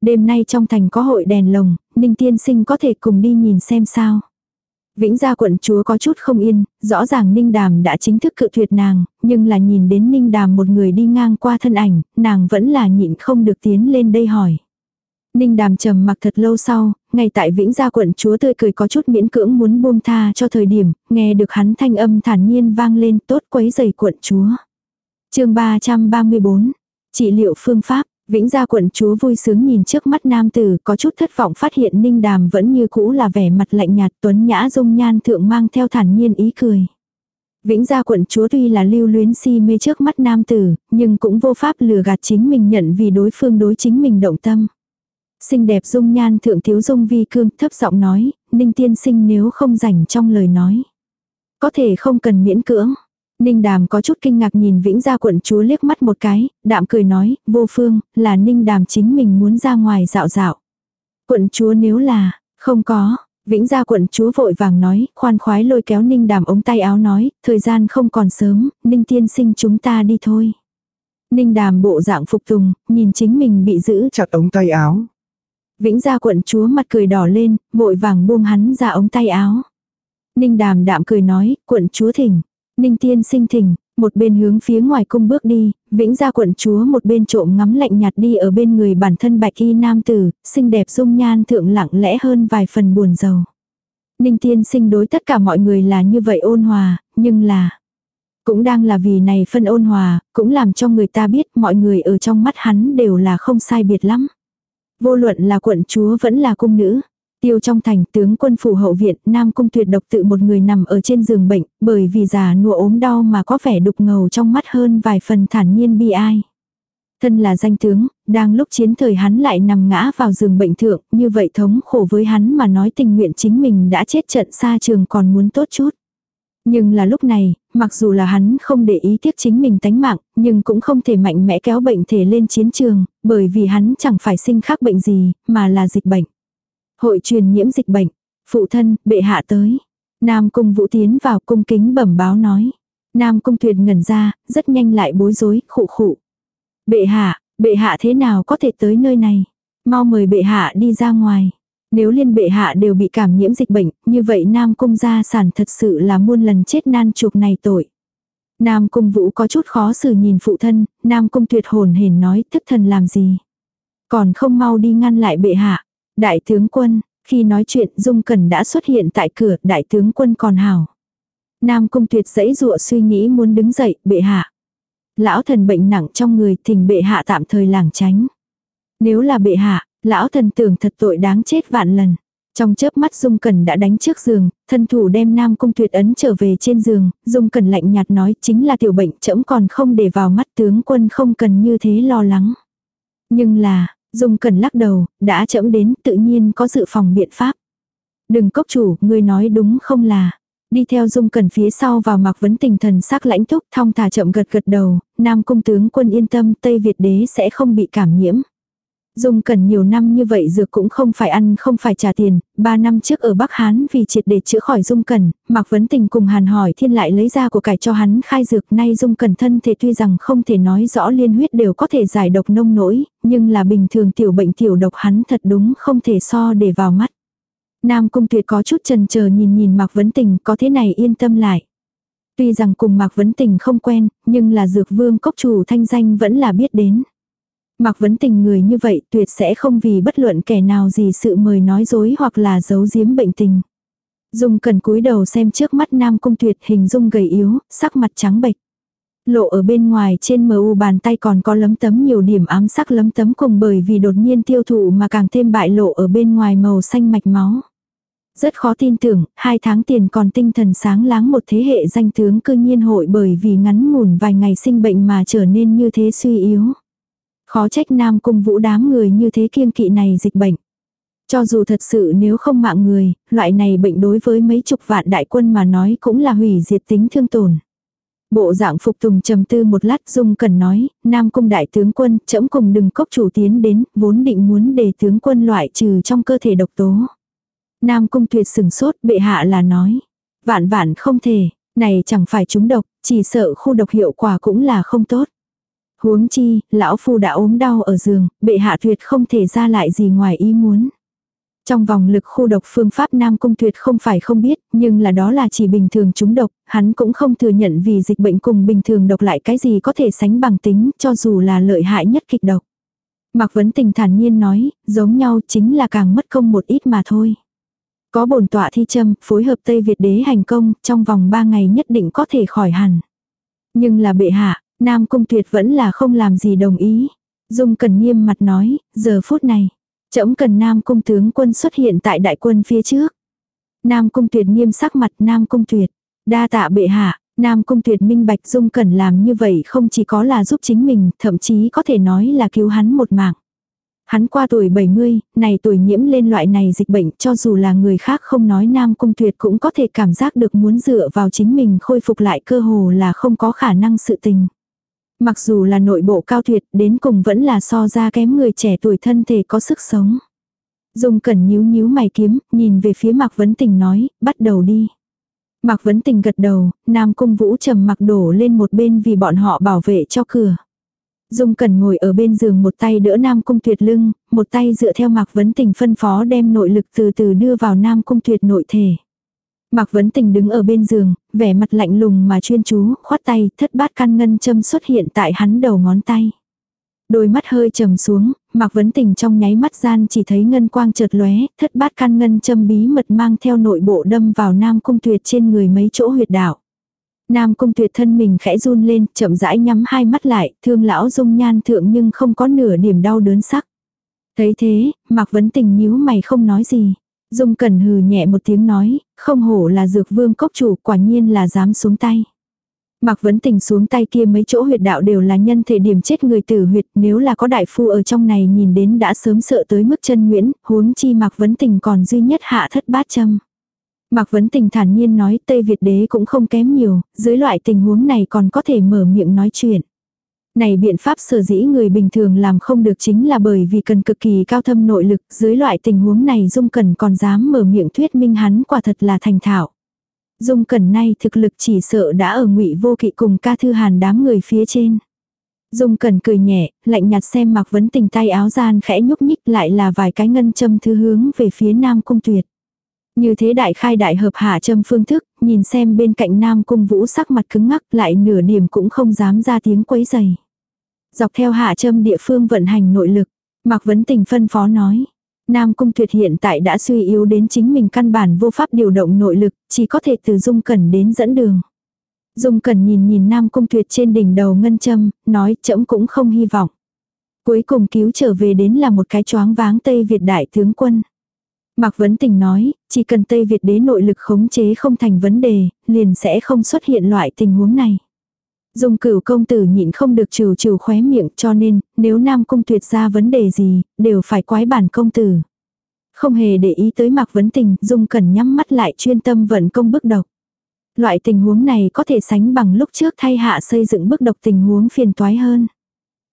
S1: Đêm nay trong thành có hội đèn lồng, Ninh tiên sinh có thể cùng đi nhìn xem sao. Vĩnh gia quận chúa có chút không yên, rõ ràng Ninh Đàm đã chính thức cự tuyệt nàng, nhưng là nhìn đến Ninh Đàm một người đi ngang qua thân ảnh, nàng vẫn là nhịn không được tiến lên đây hỏi. Ninh Đàm trầm mặc thật lâu sau, ngay tại Vĩnh gia quận chúa tươi cười có chút miễn cưỡng muốn buông tha cho thời điểm, nghe được hắn thanh âm thản nhiên vang lên tốt quấy giày quận chúa. chương 334, trị liệu phương pháp, Vĩnh gia quận chúa vui sướng nhìn trước mắt nam tử có chút thất vọng phát hiện ninh đàm vẫn như cũ là vẻ mặt lạnh nhạt tuấn nhã dung nhan thượng mang theo thản nhiên ý cười. Vĩnh gia quận chúa tuy là lưu luyến si mê trước mắt nam tử, nhưng cũng vô pháp lừa gạt chính mình nhận vì đối phương đối chính mình động tâm. Xinh đẹp dung nhan thượng thiếu dung vi cương thấp giọng nói, ninh tiên sinh nếu không rảnh trong lời nói. Có thể không cần miễn cưỡng. Ninh đàm có chút kinh ngạc nhìn vĩnh gia quận chúa liếc mắt một cái, đạm cười nói, vô phương, là ninh đàm chính mình muốn ra ngoài dạo dạo. Quận chúa nếu là, không có, vĩnh gia quận chúa vội vàng nói, khoan khoái lôi kéo ninh đàm ống tay áo nói, thời gian không còn sớm, ninh tiên sinh chúng ta đi thôi. Ninh đàm bộ dạng phục tùng, nhìn chính mình bị giữ
S2: chặt ống tay áo.
S1: Vĩnh gia quận chúa mặt cười đỏ lên, vội vàng buông hắn ra ống tay áo. Ninh đàm đạm cười nói, quận chúa thỉnh. Ninh tiên sinh thỉnh, một bên hướng phía ngoài cung bước đi, vĩnh gia quận chúa một bên trộm ngắm lạnh nhạt đi ở bên người bản thân bạch y nam tử, xinh đẹp dung nhan thượng lặng lẽ hơn vài phần buồn giàu. Ninh tiên sinh đối tất cả mọi người là như vậy ôn hòa, nhưng là... Cũng đang là vì này phân ôn hòa, cũng làm cho người ta biết mọi người ở trong mắt hắn đều là không sai biệt lắm. Vô luận là quận chúa vẫn là cung nữ. Tiêu trong thành tướng quân phủ hậu viện, Nam Cung tuyệt độc tự một người nằm ở trên giường bệnh, bởi vì già nua ốm đau mà có vẻ đục ngầu trong mắt hơn vài phần thản nhiên bi ai. Thân là danh tướng, đang lúc chiến thời hắn lại nằm ngã vào giường bệnh thượng, như vậy thống khổ với hắn mà nói tình nguyện chính mình đã chết trận xa trường còn muốn tốt chút. Nhưng là lúc này, mặc dù là hắn không để ý tiếc chính mình tánh mạng, nhưng cũng không thể mạnh mẽ kéo bệnh thể lên chiến trường, bởi vì hắn chẳng phải sinh khác bệnh gì, mà là dịch bệnh. Hội truyền nhiễm dịch bệnh. Phụ thân, bệ hạ tới. Nam cung vũ tiến vào cung kính bẩm báo nói. Nam cung tuyệt ngẩn ra, rất nhanh lại bối rối, khụ khụ. Bệ hạ, bệ hạ thế nào có thể tới nơi này? Mau mời bệ hạ đi ra ngoài. Nếu liên bệ hạ đều bị cảm nhiễm dịch bệnh, như vậy Nam Cung gia sản thật sự là muôn lần chết nan chuộc này tội. Nam Cung Vũ có chút khó xử nhìn phụ thân, Nam Cung tuyệt hồn hển nói thức thần làm gì. Còn không mau đi ngăn lại bệ hạ. Đại tướng quân, khi nói chuyện Dung Cẩn đã xuất hiện tại cửa, đại tướng quân còn hảo. Nam Cung tuyệt dãy dụa suy nghĩ muốn đứng dậy, bệ hạ. Lão thần bệnh nặng trong người thỉnh bệ hạ tạm thời lảng tránh. Nếu là bệ hạ, lão thần tưởng thật tội đáng chết vạn lần. Trong chớp mắt Dung Cẩn đã đánh trước giường, thân thủ đem Nam Cung Tuyệt ấn trở về trên giường, Dung Cẩn lạnh nhạt nói chính là tiểu bệnh trẫm còn không để vào mắt tướng quân không cần như thế lo lắng. Nhưng là, Dung Cần lắc đầu, đã chậm đến tự nhiên có dự phòng biện pháp. Đừng cốc chủ, người nói đúng không là. Đi theo Dung Cần phía sau vào mặc vấn tình thần sắc lãnh túc thong thả chậm gật gật đầu, Nam Cung tướng quân yên tâm Tây Việt đế sẽ không bị cảm nhiễm. Dung cần nhiều năm như vậy dược cũng không phải ăn không phải trả tiền, ba năm trước ở Bắc Hán vì triệt để chữa khỏi Dung Cần, Mạc Vấn Tình cùng Hàn hỏi thiên lại lấy ra của cải cho hắn khai dược nay Dung Cần thân thể tuy rằng không thể nói rõ liên huyết đều có thể giải độc nông nỗi, nhưng là bình thường tiểu bệnh tiểu độc hắn thật đúng không thể so để vào mắt. Nam Cung Tuyệt có chút chần chờ nhìn nhìn Mạc Vấn Tình có thế này yên tâm lại. Tuy rằng cùng Mạc Vấn Tình không quen, nhưng là dược vương cốc chủ thanh danh vẫn là biết đến. Mạc Vấn Tình người như vậy tuyệt sẽ không vì bất luận kẻ nào gì sự mời nói dối hoặc là giấu giếm bệnh tình. Dung cần cúi đầu xem trước mắt Nam Cung Tuyệt hình dung gầy yếu, sắc mặt trắng bệch. Lộ ở bên ngoài trên mờ u bàn tay còn có lấm tấm nhiều điểm ám sắc lấm tấm cùng bởi vì đột nhiên tiêu thụ mà càng thêm bại lộ ở bên ngoài màu xanh mạch máu. Rất khó tin tưởng, hai tháng tiền còn tinh thần sáng láng một thế hệ danh tướng cư nhiên hội bởi vì ngắn ngủn vài ngày sinh bệnh mà trở nên như thế suy yếu. Khó trách Nam Cung Vũ đám người như thế kiêng kỵ này dịch bệnh. Cho dù thật sự nếu không mạng người, loại này bệnh đối với mấy chục vạn đại quân mà nói cũng là hủy diệt tính thương tổn. Bộ dạng phục tùng trầm tư một lát dung cần nói, Nam Cung đại tướng quân, chẫm cùng đừng cốc chủ tiến đến, vốn định muốn để tướng quân loại trừ trong cơ thể độc tố. Nam Cung tuyệt sừng sốt, bệ hạ là nói. Vạn vạn không thể, này chẳng phải chúng độc, chỉ sợ khu độc hiệu quả cũng là không tốt. Huống chi, lão phu đã ốm đau ở giường, bệ hạ tuyệt không thể ra lại gì ngoài ý muốn. Trong vòng lực khu độc phương pháp Nam Cung tuyệt không phải không biết, nhưng là đó là chỉ bình thường chúng độc, hắn cũng không thừa nhận vì dịch bệnh cùng bình thường độc lại cái gì có thể sánh bằng tính, cho dù là lợi hại nhất kịch độc. Mạc Vấn Tình thản nhiên nói, giống nhau chính là càng mất công một ít mà thôi. Có bổn tọa thi châm, phối hợp Tây Việt đế hành công, trong vòng 3 ngày nhất định có thể khỏi hẳn. Nhưng là bệ hạ, Nam Cung Tuyệt vẫn là không làm gì đồng ý. Dung Cần nghiêm mặt nói, giờ phút này, trẫm cần Nam Cung tướng quân xuất hiện tại đại quân phía trước. Nam Cung Tuyệt nghiêm sắc mặt Nam Cung Tuyệt, đa tạ bệ hạ, Nam Cung Tuyệt minh bạch Dung Cần làm như vậy không chỉ có là giúp chính mình, thậm chí có thể nói là cứu hắn một mạng. Hắn qua tuổi 70, này tuổi nhiễm lên loại này dịch bệnh cho dù là người khác không nói Nam Cung Tuyệt cũng có thể cảm giác được muốn dựa vào chính mình khôi phục lại cơ hồ là không có khả năng sự tình. Mặc dù là nội bộ cao tuyệt đến cùng vẫn là so ra kém người trẻ tuổi thân thể có sức sống. Dung cẩn nhíu nhíu mày kiếm, nhìn về phía Mạc Vấn Tình nói, bắt đầu đi. Mạc Vấn Tình gật đầu, Nam Cung Vũ trầm mặc đổ lên một bên vì bọn họ bảo vệ cho cửa. Dung Cẩn ngồi ở bên giường một tay đỡ Nam Cung Tuyệt lưng, một tay dựa theo Mạc Vấn Tình phân phó đem nội lực từ từ đưa vào Nam Cung Tuyệt nội thể. Mạc Vấn Tình đứng ở bên giường, vẻ mặt lạnh lùng mà chuyên chú, khoát tay, thất bát căn ngân châm xuất hiện tại hắn đầu ngón tay. Đôi mắt hơi trầm xuống, Mạc Vấn Tình trong nháy mắt gian chỉ thấy ngân quang chợt lóe, thất bát căn ngân châm bí mật mang theo nội bộ đâm vào Nam Cung Tuyệt trên người mấy chỗ huyệt đạo. Nam Cung Tuyệt thân mình khẽ run lên, chậm rãi nhắm hai mắt lại, thương lão dung nhan thượng nhưng không có nửa niềm đau đớn sắc. Thấy thế, Mạc Vấn Tình nhíu mày không nói gì. Dung Cẩn hừ nhẹ một tiếng nói, không hổ là dược vương cốc chủ quả nhiên là dám xuống tay. Mạc Vấn Tình xuống tay kia mấy chỗ huyệt đạo đều là nhân thể điểm chết người tử huyệt nếu là có đại phu ở trong này nhìn đến đã sớm sợ tới mức chân nguyễn, huống chi Mạc Vấn Tình còn duy nhất hạ thất bát châm. Mạc Vấn Tình thản nhiên nói Tây Việt đế cũng không kém nhiều, dưới loại tình huống này còn có thể mở miệng nói chuyện. Này biện pháp sở dĩ người bình thường làm không được chính là bởi vì cần cực kỳ cao thâm nội lực, dưới loại tình huống này Dung Cẩn còn dám mở miệng thuyết minh hắn quả thật là thành thạo. Dung Cẩn nay thực lực chỉ sợ đã ở ngụy vô kỵ cùng ca thư hàn đám người phía trên. Dung Cẩn cười nhẹ, lạnh nhạt xem Mạc Vấn Tình tay áo gian khẽ nhúc nhích lại là vài cái ngân châm thứ hướng về phía Nam Cung Tuyệt. Như thế đại khai đại hợp hạ châm phương thức, nhìn xem bên cạnh Nam Cung Vũ sắc mặt cứng ngắc lại nửa điểm cũng không dám ra tiếng quấy giày. Dọc theo hạ châm địa phương vận hành nội lực, Mạc Vấn Tình phân phó nói. Nam Cung Tuyệt hiện tại đã suy yếu đến chính mình căn bản vô pháp điều động nội lực, chỉ có thể từ Dung Cẩn đến dẫn đường. Dung Cẩn nhìn nhìn Nam Cung Tuyệt trên đỉnh đầu ngân châm, nói chậm cũng không hy vọng. Cuối cùng cứu trở về đến là một cái choáng váng Tây Việt đại tướng quân. Mạc Vấn Tình nói, chỉ cần Tây Việt đế nội lực khống chế không thành vấn đề, liền sẽ không xuất hiện loại tình huống này. Dung cửu công tử nhịn không được trừ trừ khóe miệng cho nên, nếu Nam Cung tuyệt ra vấn đề gì, đều phải quái bản công tử. Không hề để ý tới Mạc Vấn Tình, Dung cần nhắm mắt lại chuyên tâm vận công bức độc. Loại tình huống này có thể sánh bằng lúc trước thay hạ xây dựng bức độc tình huống phiền toái hơn.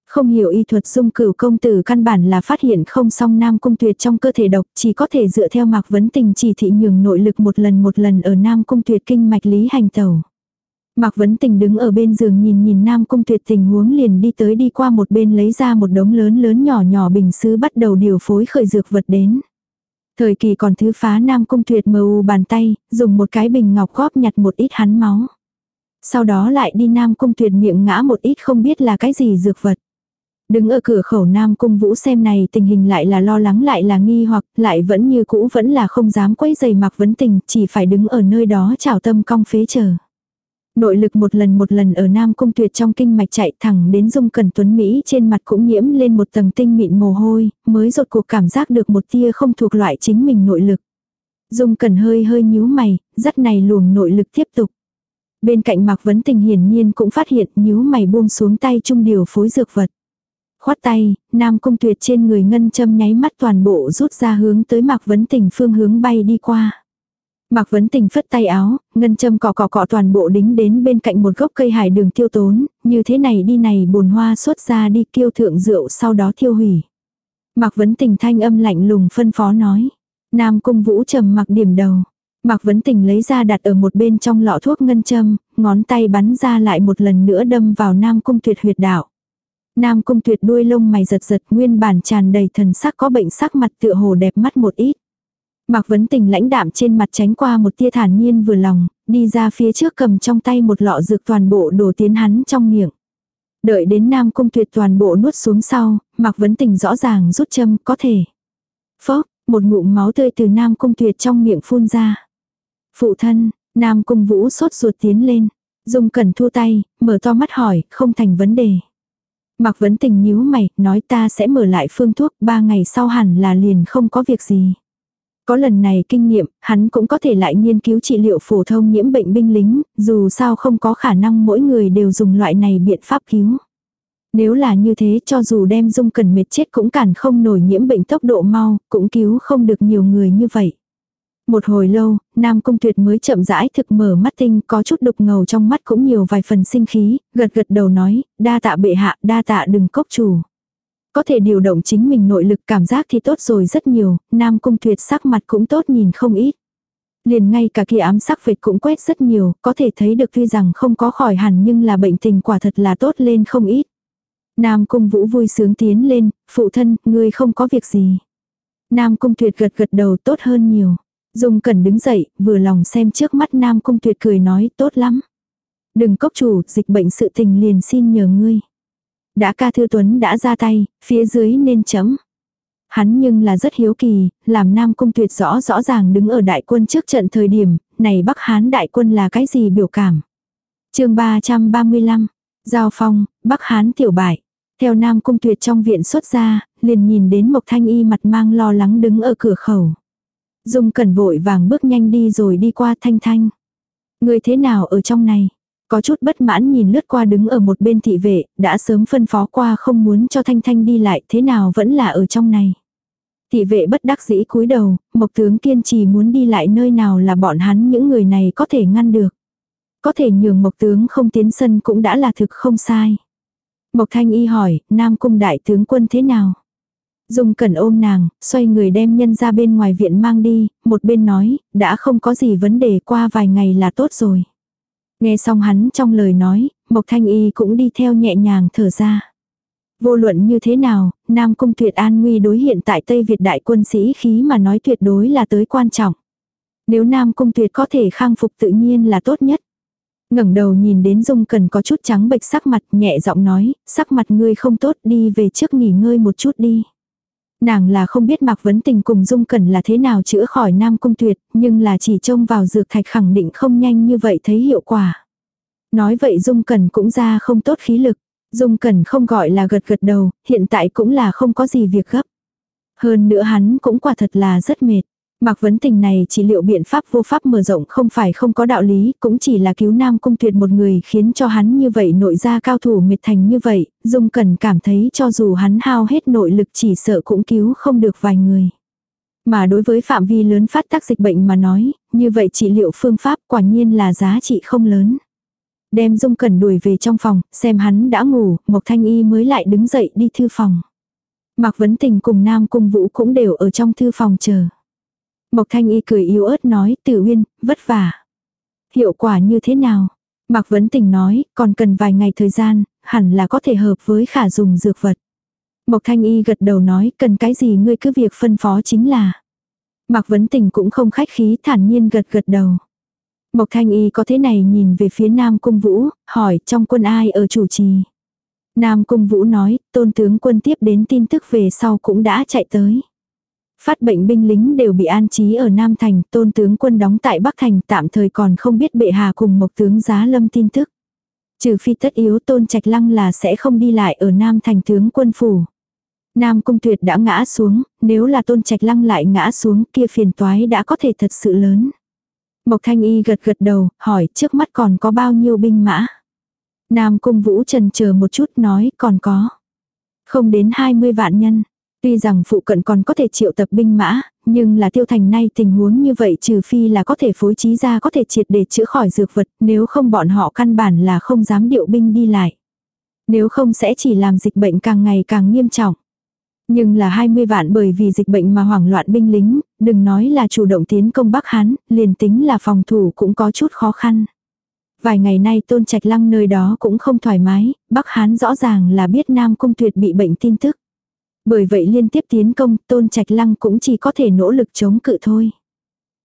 S1: Không hiểu y thuật dung cửu công tử căn bản là phát hiện không song nam cung tuyệt trong cơ thể độc, chỉ có thể dựa theo mạc vấn tình chỉ thị nhường nội lực một lần một lần ở nam cung tuyệt kinh mạch lý hành tẩu. Mạc Vấn Tình đứng ở bên giường nhìn nhìn Nam Cung Tuyệt tình huống liền đi tới đi qua một bên lấy ra một đống lớn lớn nhỏ nhỏ bình sứ bắt đầu điều phối khởi dược vật đến. Thời kỳ còn thứ phá Nam Cung Tuyệt mờ u bàn tay, dùng một cái bình ngọc góp nhặt một ít hắn máu. Sau đó lại đi Nam Cung Tuyệt miệng ngã một ít không biết là cái gì dược vật. Đứng ở cửa khẩu Nam Cung Vũ xem này tình hình lại là lo lắng lại là nghi hoặc lại vẫn như cũ vẫn là không dám quấy giày mạc vấn tình chỉ phải đứng ở nơi đó chào tâm cong phế chờ. Nội lực một lần một lần ở Nam Cung Tuyệt trong kinh mạch chạy thẳng đến Dung Cẩn Tuấn Mỹ trên mặt cũng nhiễm lên một tầng tinh mịn mồ hôi, mới rột cuộc cảm giác được một tia không thuộc loại chính mình nội lực. Dung Cẩn hơi hơi nhíu mày, dắt này luồng nội lực tiếp tục. Bên cạnh Mạc Vấn Tình hiển nhiên cũng phát hiện nhíu mày buông xuống tay trung điều phối dược vật. Khoát tay, Nam Cung Tuyệt trên người ngân châm nháy mắt toàn bộ rút ra hướng tới Mạc Vấn Tình phương hướng bay đi qua. Mạc Vấn Tình phất tay áo, ngân châm cọ cọ cọ toàn bộ đính đến bên cạnh một gốc cây hải đường tiêu tốn, như thế này đi này bồn hoa xuất ra đi kiêu thượng rượu sau đó thiêu hủy. Mạc Vấn Tình thanh âm lạnh lùng phân phó nói. Nam Cung Vũ trầm mặc điểm đầu. Mạc Vấn Tình lấy ra đặt ở một bên trong lọ thuốc ngân châm, ngón tay bắn ra lại một lần nữa đâm vào Nam Cung tuyệt huyệt đạo. Nam Cung tuyệt đuôi lông mày giật giật nguyên bản tràn đầy thần sắc có bệnh sắc mặt tựa hồ đẹp mắt một ít. Mạc Vấn Tình lãnh đạm trên mặt tránh qua một tia thản nhiên vừa lòng, đi ra phía trước cầm trong tay một lọ dược toàn bộ đổ tiến hắn trong miệng. Đợi đến Nam Cung Tuyệt toàn bộ nuốt xuống sau, Mạc Vấn Tình rõ ràng rút châm có thể. Phốc, một ngụm máu tươi từ Nam Cung Tuyệt trong miệng phun ra. Phụ thân, Nam Cung Vũ sốt ruột tiến lên. Dung Cẩn thu tay, mở to mắt hỏi, không thành vấn đề. Mạc Vấn Tình nhíu mày, nói ta sẽ mở lại phương thuốc, ba ngày sau hẳn là liền không có việc gì. Có lần này kinh nghiệm, hắn cũng có thể lại nghiên cứu trị liệu phổ thông nhiễm bệnh binh lính, dù sao không có khả năng mỗi người đều dùng loại này biện pháp cứu. Nếu là như thế cho dù đem dung cần mệt chết cũng cản không nổi nhiễm bệnh tốc độ mau, cũng cứu không được nhiều người như vậy. Một hồi lâu, Nam Cung Tuyệt mới chậm rãi thực mở mắt tinh có chút đục ngầu trong mắt cũng nhiều vài phần sinh khí, gật gật đầu nói, đa tạ bệ hạ, đa tạ đừng cốc chủ. Có thể điều động chính mình nội lực cảm giác thì tốt rồi rất nhiều, Nam Cung Tuyệt sắc mặt cũng tốt nhìn không ít. Liền ngay cả kia ám sắc vệt cũng quét rất nhiều, có thể thấy được tuy rằng không có khỏi hẳn nhưng là bệnh tình quả thật là tốt lên không ít. Nam Cung Vũ vui sướng tiến lên, phụ thân, ngươi không có việc gì. Nam Cung Tuyệt gật gật đầu tốt hơn nhiều. Dung cần đứng dậy, vừa lòng xem trước mắt Nam Cung Tuyệt cười nói tốt lắm. Đừng cốc chủ, dịch bệnh sự tình liền xin nhờ ngươi. Đã ca thư tuấn đã ra tay, phía dưới nên chấm. Hắn nhưng là rất hiếu kỳ, làm Nam Cung Tuyệt rõ rõ ràng đứng ở đại quân trước trận thời điểm, này Bắc Hán đại quân là cái gì biểu cảm. chương 335, Giao Phong, Bắc Hán tiểu bại. Theo Nam Cung Tuyệt trong viện xuất ra, liền nhìn đến Mộc Thanh Y mặt mang lo lắng đứng ở cửa khẩu. Dung cẩn vội vàng bước nhanh đi rồi đi qua Thanh Thanh. Người thế nào ở trong này? Có chút bất mãn nhìn lướt qua đứng ở một bên thị vệ, đã sớm phân phó qua không muốn cho Thanh Thanh đi lại thế nào vẫn là ở trong này. Thị vệ bất đắc dĩ cúi đầu, Mộc tướng kiên trì muốn đi lại nơi nào là bọn hắn những người này có thể ngăn được. Có thể nhường Mộc tướng không tiến sân cũng đã là thực không sai. Mộc Thanh Y hỏi, Nam Cung Đại tướng quân thế nào? Dung cẩn ôm nàng, xoay người đem nhân ra bên ngoài viện mang đi, một bên nói, đã không có gì vấn đề qua vài ngày là tốt rồi. Nghe xong hắn trong lời nói, Mộc Thanh Y cũng đi theo nhẹ nhàng thở ra. Vô luận như thế nào, Nam Cung Tuyệt An nguy đối hiện tại Tây Việt đại quân sĩ khí mà nói tuyệt đối là tới quan trọng. Nếu Nam Cung Tuyệt có thể khang phục tự nhiên là tốt nhất. ngẩng đầu nhìn đến Dung Cần có chút trắng bệch sắc mặt nhẹ giọng nói, sắc mặt ngươi không tốt đi về trước nghỉ ngơi một chút đi. Nàng là không biết Mạc Vấn Tình cùng Dung Cẩn là thế nào chữa khỏi Nam Cung Tuyệt, nhưng là chỉ trông vào dược thạch khẳng định không nhanh như vậy thấy hiệu quả. Nói vậy Dung Cẩn cũng ra không tốt khí lực. Dung Cẩn không gọi là gật gật đầu, hiện tại cũng là không có gì việc gấp. Hơn nữa hắn cũng quả thật là rất mệt. Mạc vấn tình này chỉ liệu biện pháp vô pháp mở rộng không phải không có đạo lý, cũng chỉ là cứu nam cung tuyệt một người khiến cho hắn như vậy nội ra cao thủ mệt thành như vậy, Dung Cẩn cảm thấy cho dù hắn hao hết nội lực chỉ sợ cũng cứu không được vài người. Mà đối với phạm vi lớn phát tác dịch bệnh mà nói, như vậy trị liệu phương pháp quả nhiên là giá trị không lớn. Đem Dung Cẩn đuổi về trong phòng, xem hắn đã ngủ, Mộc Thanh Y mới lại đứng dậy đi thư phòng. Mạc Vấn Tình cùng Nam Cung Vũ cũng đều ở trong thư phòng chờ. Mộc Thanh Y cười yếu ớt nói, Tử Uyên, vất vả. Hiệu quả như thế nào? Mạc Vấn Tình nói, còn cần vài ngày thời gian, hẳn là có thể hợp với khả dùng dược vật. Mộc Thanh Y gật đầu nói, cần cái gì ngươi cứ việc phân phó chính là. Mạc Vấn Tình cũng không khách khí thản nhiên gật gật đầu. Mộc Thanh Y có thế này nhìn về phía Nam Cung Vũ, hỏi trong quân ai ở chủ trì. Nam Cung Vũ nói, tôn tướng quân tiếp đến tin tức về sau cũng đã chạy tới. Phát bệnh binh lính đều bị an trí ở Nam Thành, tôn tướng quân đóng tại Bắc Thành tạm thời còn không biết bệ hà cùng Mộc tướng giá lâm tin tức. Trừ phi tất yếu tôn trạch lăng là sẽ không đi lại ở Nam Thành tướng quân phủ. Nam Cung Tuyệt đã ngã xuống, nếu là tôn trạch lăng lại ngã xuống kia phiền toái đã có thể thật sự lớn. Mộc Thanh Y gật gật đầu, hỏi trước mắt còn có bao nhiêu binh mã. Nam Cung Vũ trần chờ một chút nói còn có. Không đến 20 vạn nhân. Tuy rằng phụ cận còn có thể triệu tập binh mã, nhưng là tiêu thành nay tình huống như vậy trừ phi là có thể phối trí ra có thể triệt để chữa khỏi dược vật, nếu không bọn họ căn bản là không dám điệu binh đi lại. Nếu không sẽ chỉ làm dịch bệnh càng ngày càng nghiêm trọng. Nhưng là 20 vạn bởi vì dịch bệnh mà hoảng loạn binh lính, đừng nói là chủ động tiến công Bắc Hán, liền tính là phòng thủ cũng có chút khó khăn. Vài ngày nay tôn trạch lăng nơi đó cũng không thoải mái, Bắc Hán rõ ràng là biết Nam Cung Tuyệt bị bệnh tin tức. Bởi vậy liên tiếp tiến công, tôn trạch lăng cũng chỉ có thể nỗ lực chống cự thôi.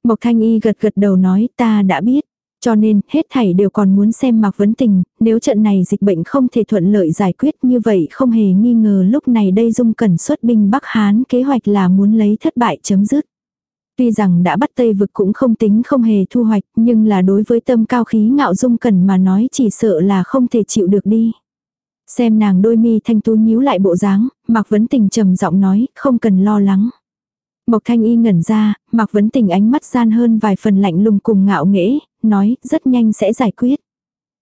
S1: Mộc Thanh Y gật gật đầu nói ta đã biết. Cho nên, hết thảy đều còn muốn xem Mạc Vấn Tình, nếu trận này dịch bệnh không thể thuận lợi giải quyết như vậy không hề nghi ngờ lúc này đây Dung Cẩn xuất binh Bắc Hán kế hoạch là muốn lấy thất bại chấm dứt. Tuy rằng đã bắt Tây vực cũng không tính không hề thu hoạch, nhưng là đối với tâm cao khí ngạo Dung Cẩn mà nói chỉ sợ là không thể chịu được đi. Xem nàng đôi mi thanh tú nhíu lại bộ dáng, Mạc Vấn Tình trầm giọng nói, không cần lo lắng. Mộc Thanh Y ngẩn ra, Mạc Vấn Tình ánh mắt gian hơn vài phần lạnh lùng cùng ngạo nghễ, nói, rất nhanh sẽ giải quyết.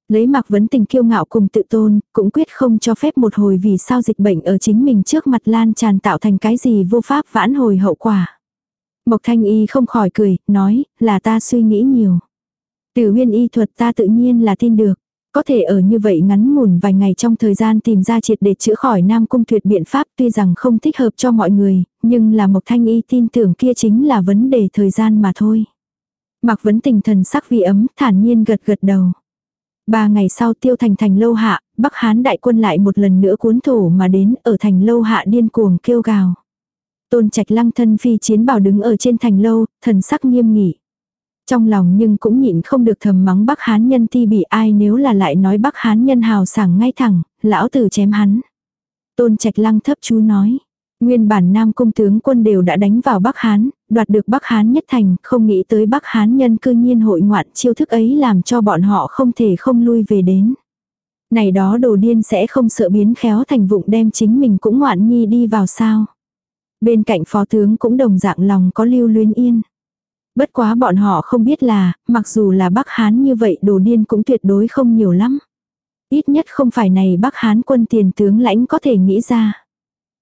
S1: Lấy Mạc Vấn Tình kiêu ngạo cùng tự tôn, cũng quyết không cho phép một hồi vì sao dịch bệnh ở chính mình trước mặt lan tràn tạo thành cái gì vô pháp vãn hồi hậu quả. Mộc Thanh Y không khỏi cười, nói, là ta suy nghĩ nhiều. Từ huyên y thuật ta tự nhiên là tin được. Có thể ở như vậy ngắn ngủn vài ngày trong thời gian tìm ra triệt để chữa khỏi Nam Cung Tuyệt biện pháp tuy rằng không thích hợp cho mọi người, nhưng là Mộc Thanh Y tin tưởng kia chính là vấn đề thời gian mà thôi. Mạc Vấn Tình thần sắc vi ấm, thản nhiên gật gật đầu. Ba ngày sau tiêu thành thành lâu hạ, Bắc Hán đại quân lại một lần nữa cuốn thổ mà đến ở thành lâu hạ điên cuồng kêu gào. Tôn trạch lăng thân phi chiến bảo đứng ở trên thành lâu, thần sắc nghiêm nghị. Trong lòng nhưng cũng nhịn không được thầm mắng Bắc Hán nhân ti bị ai nếu là lại nói Bắc Hán nhân hào sảng ngay thẳng, lão tử chém hắn. Tôn trạch lăng thấp chú nói. Nguyên bản Nam Cung tướng quân đều đã đánh vào Bắc Hán, đoạt được Bắc Hán nhất thành, không nghĩ tới Bắc Hán nhân cư nhiên hội ngoạn chiêu thức ấy làm cho bọn họ không thể không lui về đến. Này đó đồ điên sẽ không sợ biến khéo thành vụng đem chính mình cũng ngoạn nhi đi vào sao. Bên cạnh phó tướng cũng đồng dạng lòng có lưu luyến yên. Bất quá bọn họ không biết là, mặc dù là Bắc Hán như vậy đồ điên cũng tuyệt đối không nhiều lắm. Ít nhất không phải này Bắc Hán quân tiền tướng lãnh có thể nghĩ ra.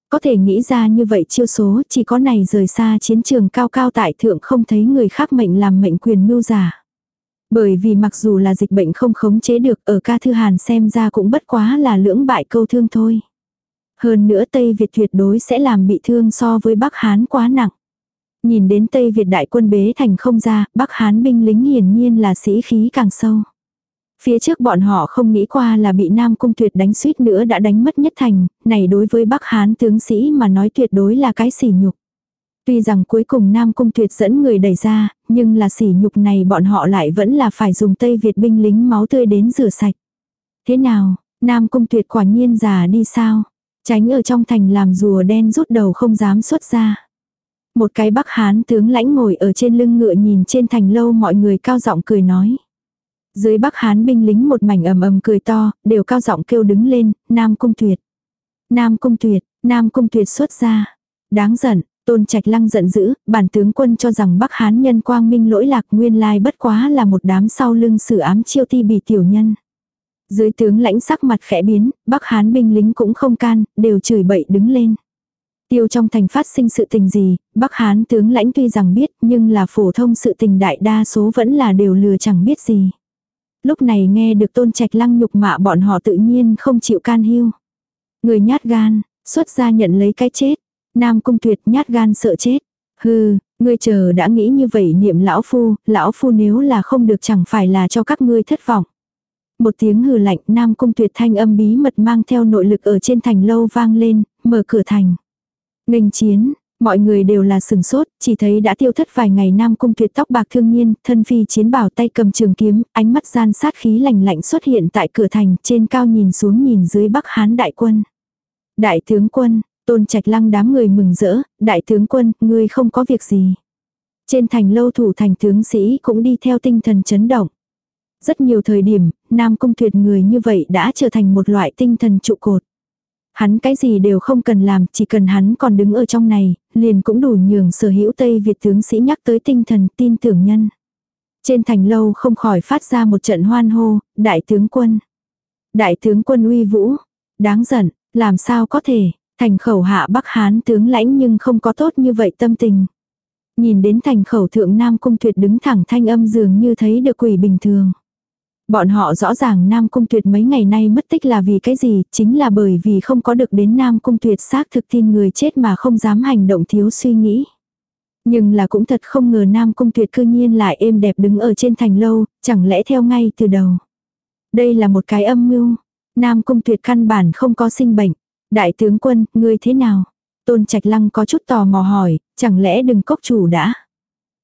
S1: Có thể nghĩ ra như vậy chiêu số chỉ có này rời xa chiến trường cao cao tại thượng không thấy người khác mệnh làm mệnh quyền mưu giả. Bởi vì mặc dù là dịch bệnh không khống chế được ở ca thư hàn xem ra cũng bất quá là lưỡng bại câu thương thôi. Hơn nữa Tây Việt tuyệt đối sẽ làm bị thương so với Bắc Hán quá nặng. Nhìn đến Tây Việt đại quân bế thành không ra, Bắc Hán binh lính hiển nhiên là sĩ khí càng sâu. Phía trước bọn họ không nghĩ qua là bị Nam Cung Tuyệt đánh suýt nữa đã đánh mất nhất thành, này đối với Bắc Hán tướng sĩ mà nói tuyệt đối là cái sỉ nhục. Tuy rằng cuối cùng Nam Cung Tuyệt dẫn người đẩy ra, nhưng là sỉ nhục này bọn họ lại vẫn là phải dùng Tây Việt binh lính máu tươi đến rửa sạch. Thế nào, Nam Cung Tuyệt quả nhiên già đi sao? Tránh ở trong thành làm rùa đen rút đầu không dám xuất ra. Một cái Bắc Hán tướng lãnh ngồi ở trên lưng ngựa nhìn trên thành lâu mọi người cao giọng cười nói. Dưới Bắc Hán binh lính một mảnh ầm ầm cười to, đều cao giọng kêu đứng lên, Nam Cung Tuyệt. Nam Cung Tuyệt, Nam Cung Tuyệt xuất ra. Đáng giận, Tôn Trạch Lăng giận dữ, bản tướng quân cho rằng Bắc Hán nhân quang minh lỗi lạc nguyên lai bất quá là một đám sau lưng sử ám chiêu ti bị tiểu nhân. Dưới tướng lãnh sắc mặt khẽ biến, Bắc Hán binh lính cũng không can, đều chửi bậy đứng lên. Tiêu trong thành phát sinh sự tình gì, Bắc Hán tướng lãnh tuy rằng biết nhưng là phổ thông sự tình đại đa số vẫn là đều lừa chẳng biết gì. Lúc này nghe được tôn trạch lăng nhục mạ bọn họ tự nhiên không chịu can hiu. Người nhát gan, xuất ra nhận lấy cái chết. Nam cung tuyệt nhát gan sợ chết. Hừ, ngươi chờ đã nghĩ như vậy niệm lão phu, lão phu nếu là không được chẳng phải là cho các ngươi thất vọng. Một tiếng hừ lạnh Nam cung tuyệt thanh âm bí mật mang theo nội lực ở trên thành lâu vang lên, mở cửa thành. Nghênh chiến, mọi người đều là sừng sốt, chỉ thấy đã tiêu thất vài ngày Nam cung tuyệt tóc bạc thương nhiên, thân phi chiến bảo tay cầm trường kiếm, ánh mắt gian sát khí lạnh lạnh xuất hiện tại cửa thành, trên cao nhìn xuống nhìn dưới Bắc Hán đại quân. Đại tướng quân, tôn trạch lăng đám người mừng rỡ, đại tướng quân, ngươi không có việc gì. Trên thành lâu thủ thành tướng sĩ cũng đi theo tinh thần chấn động. Rất nhiều thời điểm, Nam Cung Tuyệt người như vậy đã trở thành một loại tinh thần trụ cột. Hắn cái gì đều không cần làm, chỉ cần hắn còn đứng ở trong này, liền cũng đủ nhường sở hữu Tây Việt tướng sĩ nhắc tới tinh thần tin tưởng nhân. Trên thành lâu không khỏi phát ra một trận hoan hô, đại tướng quân. Đại tướng quân uy vũ, đáng giận, làm sao có thể, thành khẩu hạ Bắc Hán tướng lãnh nhưng không có tốt như vậy tâm tình. Nhìn đến thành khẩu thượng Nam Cung Tuyệt đứng thẳng thanh âm dường như thấy được quỷ bình thường. Bọn họ rõ ràng Nam Cung Tuyệt mấy ngày nay mất tích là vì cái gì, chính là bởi vì không có được đến Nam Cung Tuyệt xác thực tin người chết mà không dám hành động thiếu suy nghĩ. Nhưng là cũng thật không ngờ Nam Cung Tuyệt cư nhiên lại êm đẹp đứng ở trên thành lâu, chẳng lẽ theo ngay từ đầu. Đây là một cái âm mưu. Nam Cung Tuyệt căn bản không có sinh bệnh. Đại tướng quân, ngươi thế nào? Tôn Trạch Lăng có chút tò mò hỏi, chẳng lẽ đừng cốc chủ đã?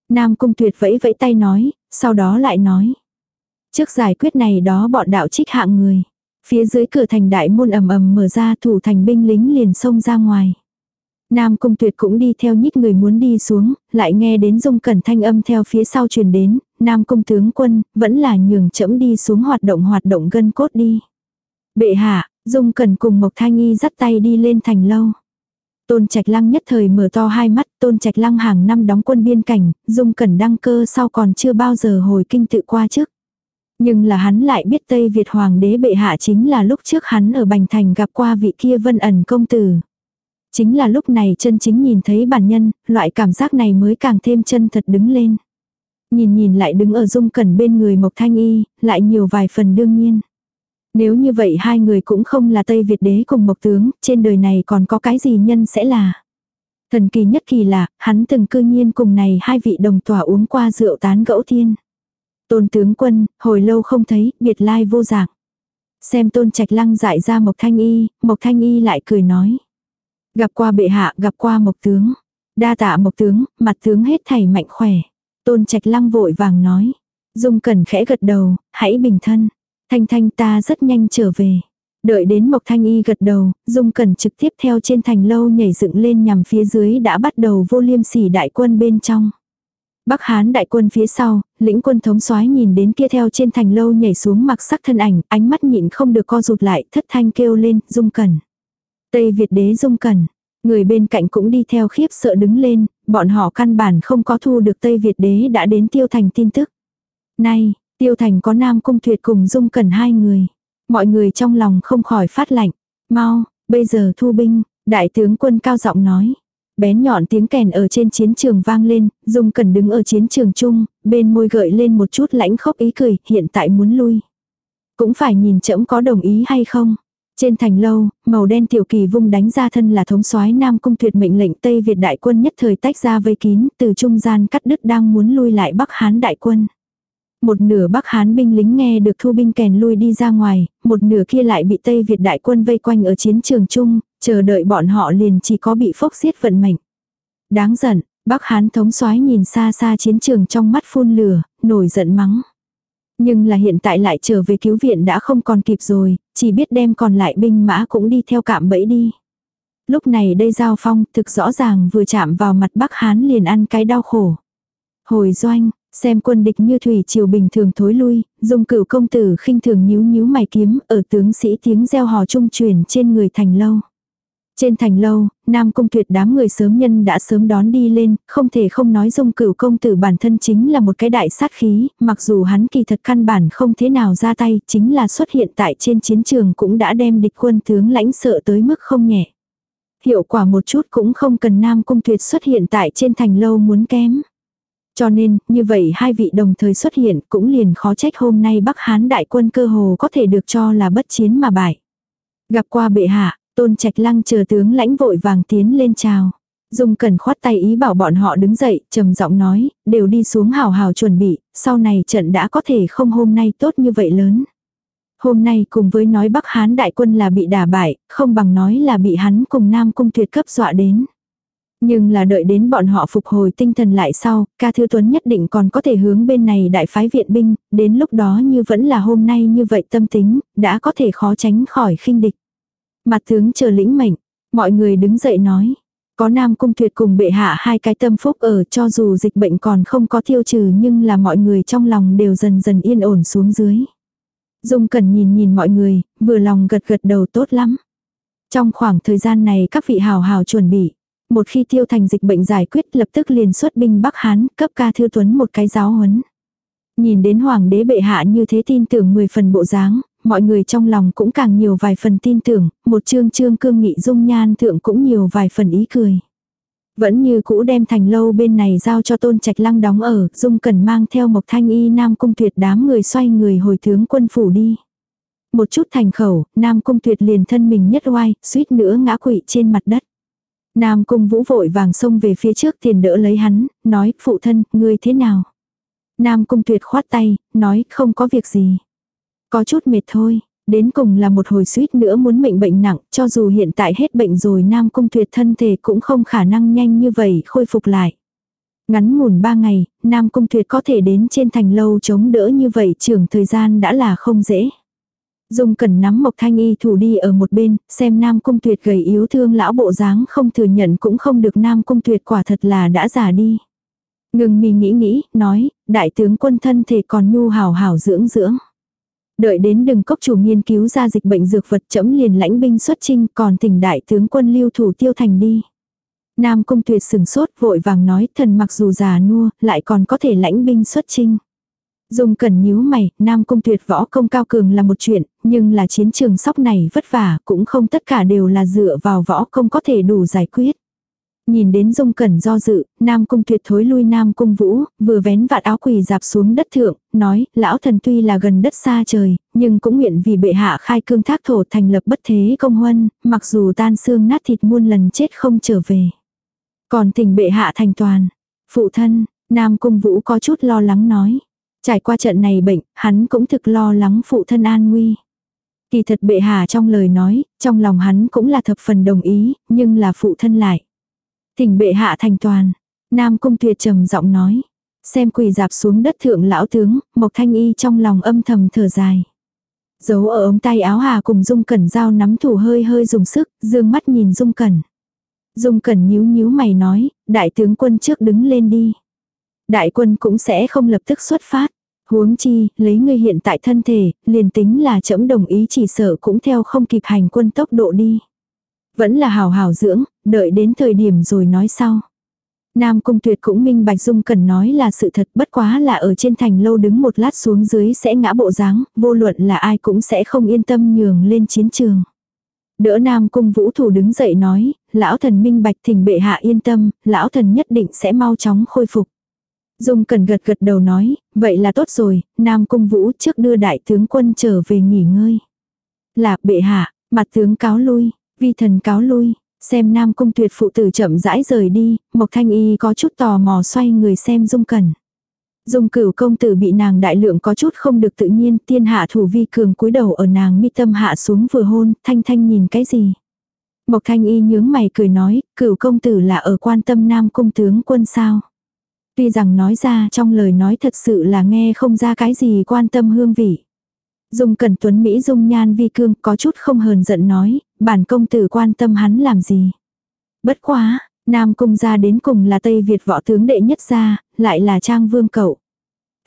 S1: Nam Cung Tuyệt vẫy vẫy tay nói, sau đó lại nói. Trước giải quyết này đó bọn đạo trích hạng người. Phía dưới cửa thành đại môn ầm ầm mở ra thủ thành binh lính liền xông ra ngoài. Nam cung tuyệt cũng đi theo nhích người muốn đi xuống, lại nghe đến dung cẩn thanh âm theo phía sau truyền đến, Nam cung tướng quân, vẫn là nhường chẫm đi xuống hoạt động hoạt động gân cốt đi. Bệ hạ, dung cẩn cùng Mộc Thanh Y dắt tay đi lên thành lâu. Tôn Trạch Lăng nhất thời mở to hai mắt, Tôn Trạch Lăng hàng năm đóng quân biên cảnh, dung cẩn đăng cơ sau còn chưa bao giờ hồi kinh tự qua trước. Nhưng là hắn lại biết Tây Việt Hoàng đế bệ hạ chính là lúc trước hắn ở Bành Thành gặp qua vị kia vân ẩn công tử. Chính là lúc này chân chính nhìn thấy bản nhân, loại cảm giác này mới càng thêm chân thật đứng lên. Nhìn nhìn lại đứng ở dung cẩn bên người Mộc Thanh Y, lại nhiều vài phần đương nhiên. Nếu như vậy hai người cũng không là Tây Việt đế cùng Mộc Tướng, trên đời này còn có cái gì nhân sẽ là. Thần kỳ nhất kỳ là, hắn từng cư nhiên cùng này hai vị đồng tòa uống qua rượu tán gẫu thiên. Tôn tướng quân, hồi lâu không thấy, biệt lai vô dạng. Xem tôn trạch lăng dại ra Mộc Thanh Y, Mộc Thanh Y lại cười nói. Gặp qua bệ hạ, gặp qua Mộc tướng. Đa tạ Mộc tướng, mặt tướng hết thảy mạnh khỏe. Tôn trạch lăng vội vàng nói. Dung cẩn khẽ gật đầu, hãy bình thân. Thanh thanh ta rất nhanh trở về. Đợi đến Mộc Thanh Y gật đầu, Dung Cẩn trực tiếp theo trên thành lâu nhảy dựng lên nhằm phía dưới đã bắt đầu vô liêm sỉ đại quân bên trong. Bắc Hán đại quân phía sau, lĩnh quân thống soái nhìn đến kia theo trên thành lâu nhảy xuống mặc sắc thân ảnh, ánh mắt nhịn không được co rụt lại, thất thanh kêu lên, dung cẩn. Tây Việt đế dung cẩn. Người bên cạnh cũng đi theo khiếp sợ đứng lên, bọn họ căn bản không có thu được Tây Việt đế đã đến tiêu thành tin tức. Nay, tiêu thành có nam cung tuyệt cùng dung cẩn hai người. Mọi người trong lòng không khỏi phát lạnh. Mau, bây giờ thu binh, đại tướng quân cao giọng nói. Bén nhọn tiếng kèn ở trên chiến trường vang lên, Dung Cẩn đứng ở chiến trường chung, bên môi gợi lên một chút lãnh khốc ý cười, hiện tại muốn lui. Cũng phải nhìn chậm có đồng ý hay không. Trên thành lâu, màu đen tiểu kỳ vung đánh ra thân là thống soái Nam Cung tuyệt mệnh lệnh Tây Việt đại quân nhất thời tách ra vây kín, từ trung gian cắt đứt đang muốn lui lại Bắc Hán đại quân. Một nửa Bắc Hán binh lính nghe được thu binh kèn lui đi ra ngoài, một nửa kia lại bị Tây Việt đại quân vây quanh ở chiến trường chung, chờ đợi bọn họ liền chỉ có bị phốc xiết vận mệnh. Đáng giận, Bắc Hán thống soái nhìn xa xa chiến trường trong mắt phun lửa, nổi giận mắng. Nhưng là hiện tại lại trở về cứu viện đã không còn kịp rồi, chỉ biết đem còn lại binh mã cũng đi theo cạm bẫy đi. Lúc này đây giao phong thực rõ ràng vừa chạm vào mặt Bắc Hán liền ăn cái đau khổ. Hồi doanh, xem quân địch như thủy triều bình thường thối lui, dùng cửu công tử khinh thường nhíu nhíu mày kiếm ở tướng sĩ tiếng reo hò trung truyền trên người thành lâu. Trên thành lâu, Nam Cung Tuyệt đám người sớm nhân đã sớm đón đi lên, không thể không nói dung cửu công tử bản thân chính là một cái đại sát khí, mặc dù hắn kỳ thật căn bản không thế nào ra tay, chính là xuất hiện tại trên chiến trường cũng đã đem địch quân tướng lãnh sợ tới mức không nhẹ. Hiệu quả một chút cũng không cần Nam Cung Tuyệt xuất hiện tại trên thành lâu muốn kém. Cho nên, như vậy hai vị đồng thời xuất hiện cũng liền khó trách hôm nay Bắc Hán đại quân cơ hồ có thể được cho là bất chiến mà bại. Gặp qua bệ hạ, Tôn Trạch Lăng chờ tướng lãnh vội vàng tiến lên chào. Dung Cẩn khoát tay ý bảo bọn họ đứng dậy, trầm giọng nói, đều đi xuống hào hào chuẩn bị, sau này trận đã có thể không hôm nay tốt như vậy lớn. Hôm nay cùng với nói Bắc Hán đại quân là bị đả bại, không bằng nói là bị hắn cùng Nam Cung tuyệt cấp dọa đến. Nhưng là đợi đến bọn họ phục hồi tinh thần lại sau, ca thư tuấn nhất định còn có thể hướng bên này đại phái viện binh, đến lúc đó như vẫn là hôm nay như vậy tâm tính, đã có thể khó tránh khỏi khinh địch. Mặt tướng chờ lĩnh mệnh, mọi người đứng dậy nói. Có nam cung tuyệt cùng bệ hạ hai cái tâm phúc ở cho dù dịch bệnh còn không có tiêu trừ nhưng là mọi người trong lòng đều dần dần yên ổn xuống dưới. Dung cần nhìn nhìn mọi người, vừa lòng gật gật đầu tốt lắm. Trong khoảng thời gian này các vị hào hào chuẩn bị. Một khi tiêu thành dịch bệnh giải quyết lập tức liền xuất binh Bắc Hán cấp ca thư tuấn một cái giáo huấn. Nhìn đến hoàng đế bệ hạ như thế tin tưởng 10 phần bộ dáng, mọi người trong lòng cũng càng nhiều vài phần tin tưởng, một chương trương cương nghị dung nhan thượng cũng nhiều vài phần ý cười. Vẫn như cũ đem thành lâu bên này giao cho tôn trạch lăng đóng ở, dung cần mang theo mộc thanh y nam cung tuyệt đám người xoay người hồi tướng quân phủ đi. Một chút thành khẩu, nam cung tuyệt liền thân mình nhất oai, suýt nữa ngã quỵ trên mặt đất. Nam cung vũ vội vàng xông về phía trước tiền đỡ lấy hắn, nói, phụ thân, ngươi thế nào? Nam cung tuyệt khoát tay, nói, không có việc gì. Có chút mệt thôi, đến cùng là một hồi suýt nữa muốn mệnh bệnh nặng, cho dù hiện tại hết bệnh rồi Nam Cung Tuyệt thân thể cũng không khả năng nhanh như vậy khôi phục lại. Ngắn ngủn ba ngày, Nam Cung Tuyệt có thể đến trên thành lâu chống đỡ như vậy trưởng thời gian đã là không dễ. Dung cần nắm Mộc Thanh Y thủ đi ở một bên, xem Nam Cung Tuyệt gầy yếu thương lão bộ dáng không thừa nhận cũng không được Nam Cung Tuyệt quả thật là đã già đi. Ngừng mì nghĩ nghĩ, nói, đại tướng quân thân thể còn nhu hào hào dưỡng dưỡng. Đợi đến đừng cốc chủ nghiên cứu ra dịch bệnh dược vật chấm liền lãnh binh xuất chinh còn tỉnh đại tướng quân lưu thủ tiêu thành đi. Nam công tuyệt sừng sốt vội vàng nói thần mặc dù già nua lại còn có thể lãnh binh xuất chinh. Dung cần nhíu mày, Nam Cung Tuyệt võ công cao cường là một chuyện, nhưng là chiến trường sóc này vất vả, cũng không tất cả đều là dựa vào võ công có thể đủ giải quyết. Nhìn đến dung cẩn do dự, Nam Cung tuyệt thối lui Nam Cung Vũ, vừa vén vạt áo quỳ dạp xuống đất thượng, nói, lão thần tuy là gần đất xa trời, nhưng cũng nguyện vì bệ hạ khai cương thác thổ thành lập bất thế công huân, mặc dù tan xương nát thịt muôn lần chết không trở về. Còn tình bệ hạ thành toàn, phụ thân, Nam Cung Vũ có chút lo lắng nói. Trải qua trận này bệnh, hắn cũng thực lo lắng phụ thân an nguy. Kỳ thật bệ hạ trong lời nói, trong lòng hắn cũng là thập phần đồng ý, nhưng là phụ thân lại. Thỉnh bệ hạ thành toàn. Nam cung tuyệt trầm giọng nói. Xem quỳ dạp xuống đất thượng lão tướng, Mộc Thanh Y trong lòng âm thầm thở dài. Giấu ở ống tay áo hà cùng Dung Cẩn dao nắm thủ hơi hơi dùng sức, dương mắt nhìn Dung Cẩn. Dung Cẩn nhíu nhíu mày nói, đại tướng quân trước đứng lên đi. Đại quân cũng sẽ không lập tức xuất phát. Huống chi, lấy ngươi hiện tại thân thể, liền tính là chậm đồng ý chỉ sợ cũng theo không kịp hành quân tốc độ đi. Vẫn là hào hào dưỡng, đợi đến thời điểm rồi nói sau. Nam Cung Tuyệt cũng minh bạch Dung Cần nói là sự thật bất quá là ở trên thành lâu đứng một lát xuống dưới sẽ ngã bộ dáng, vô luận là ai cũng sẽ không yên tâm nhường lên chiến trường. Đỡ Nam Cung Vũ Thủ đứng dậy nói, lão thần minh bạch thỉnh bệ hạ yên tâm, lão thần nhất định sẽ mau chóng khôi phục. Dung Cần gật gật đầu nói, vậy là tốt rồi, Nam Cung Vũ trước đưa đại tướng quân trở về nghỉ ngơi. là bệ hạ, mặt tướng cáo lui, Vi thần cáo lui, xem nam cung tuyệt phụ tử chậm rãi rời đi, Mộc Thanh Y có chút tò mò xoay người xem dung cẩn. Dung cửu công tử bị nàng đại lượng có chút không được tự nhiên, tiên hạ thủ vi cường cúi đầu ở nàng mi tâm hạ xuống vừa hôn, thanh thanh nhìn cái gì. Mộc thanh y nhướng mày cười nói, cửu công tử là ở quan tâm nam cung tướng quân sao. Tuy rằng nói ra trong lời nói thật sự là nghe không ra cái gì quan tâm hương vị. Dung cẩn tuấn Mỹ dung nhan vi cương có chút không hờn giận nói, bản công tử quan tâm hắn làm gì. Bất quá, Nam cung gia đến cùng là Tây Việt võ tướng đệ nhất gia, lại là Trang Vương cậu.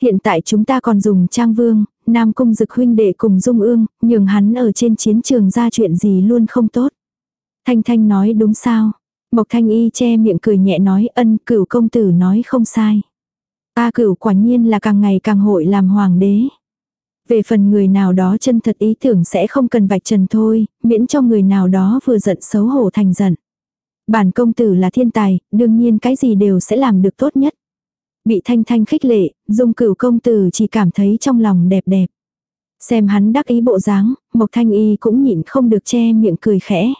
S1: Hiện tại chúng ta còn dùng Trang Vương, Nam cung dực huynh đệ cùng Dung ương, nhường hắn ở trên chiến trường ra chuyện gì luôn không tốt. Thanh Thanh nói đúng sao. Mộc Thanh Y che miệng cười nhẹ nói ân cửu công tử nói không sai. Ta cửu quả nhiên là càng ngày càng hội làm hoàng đế. Về phần người nào đó chân thật ý tưởng sẽ không cần vạch trần thôi, miễn cho người nào đó vừa giận xấu hổ thành giận. Bản công tử là thiên tài, đương nhiên cái gì đều sẽ làm được tốt nhất. Bị thanh thanh khích lệ, dung cửu công tử chỉ cảm thấy trong lòng đẹp đẹp. Xem hắn đắc ý bộ dáng, Mộc Thanh Y cũng nhịn không được che miệng cười khẽ.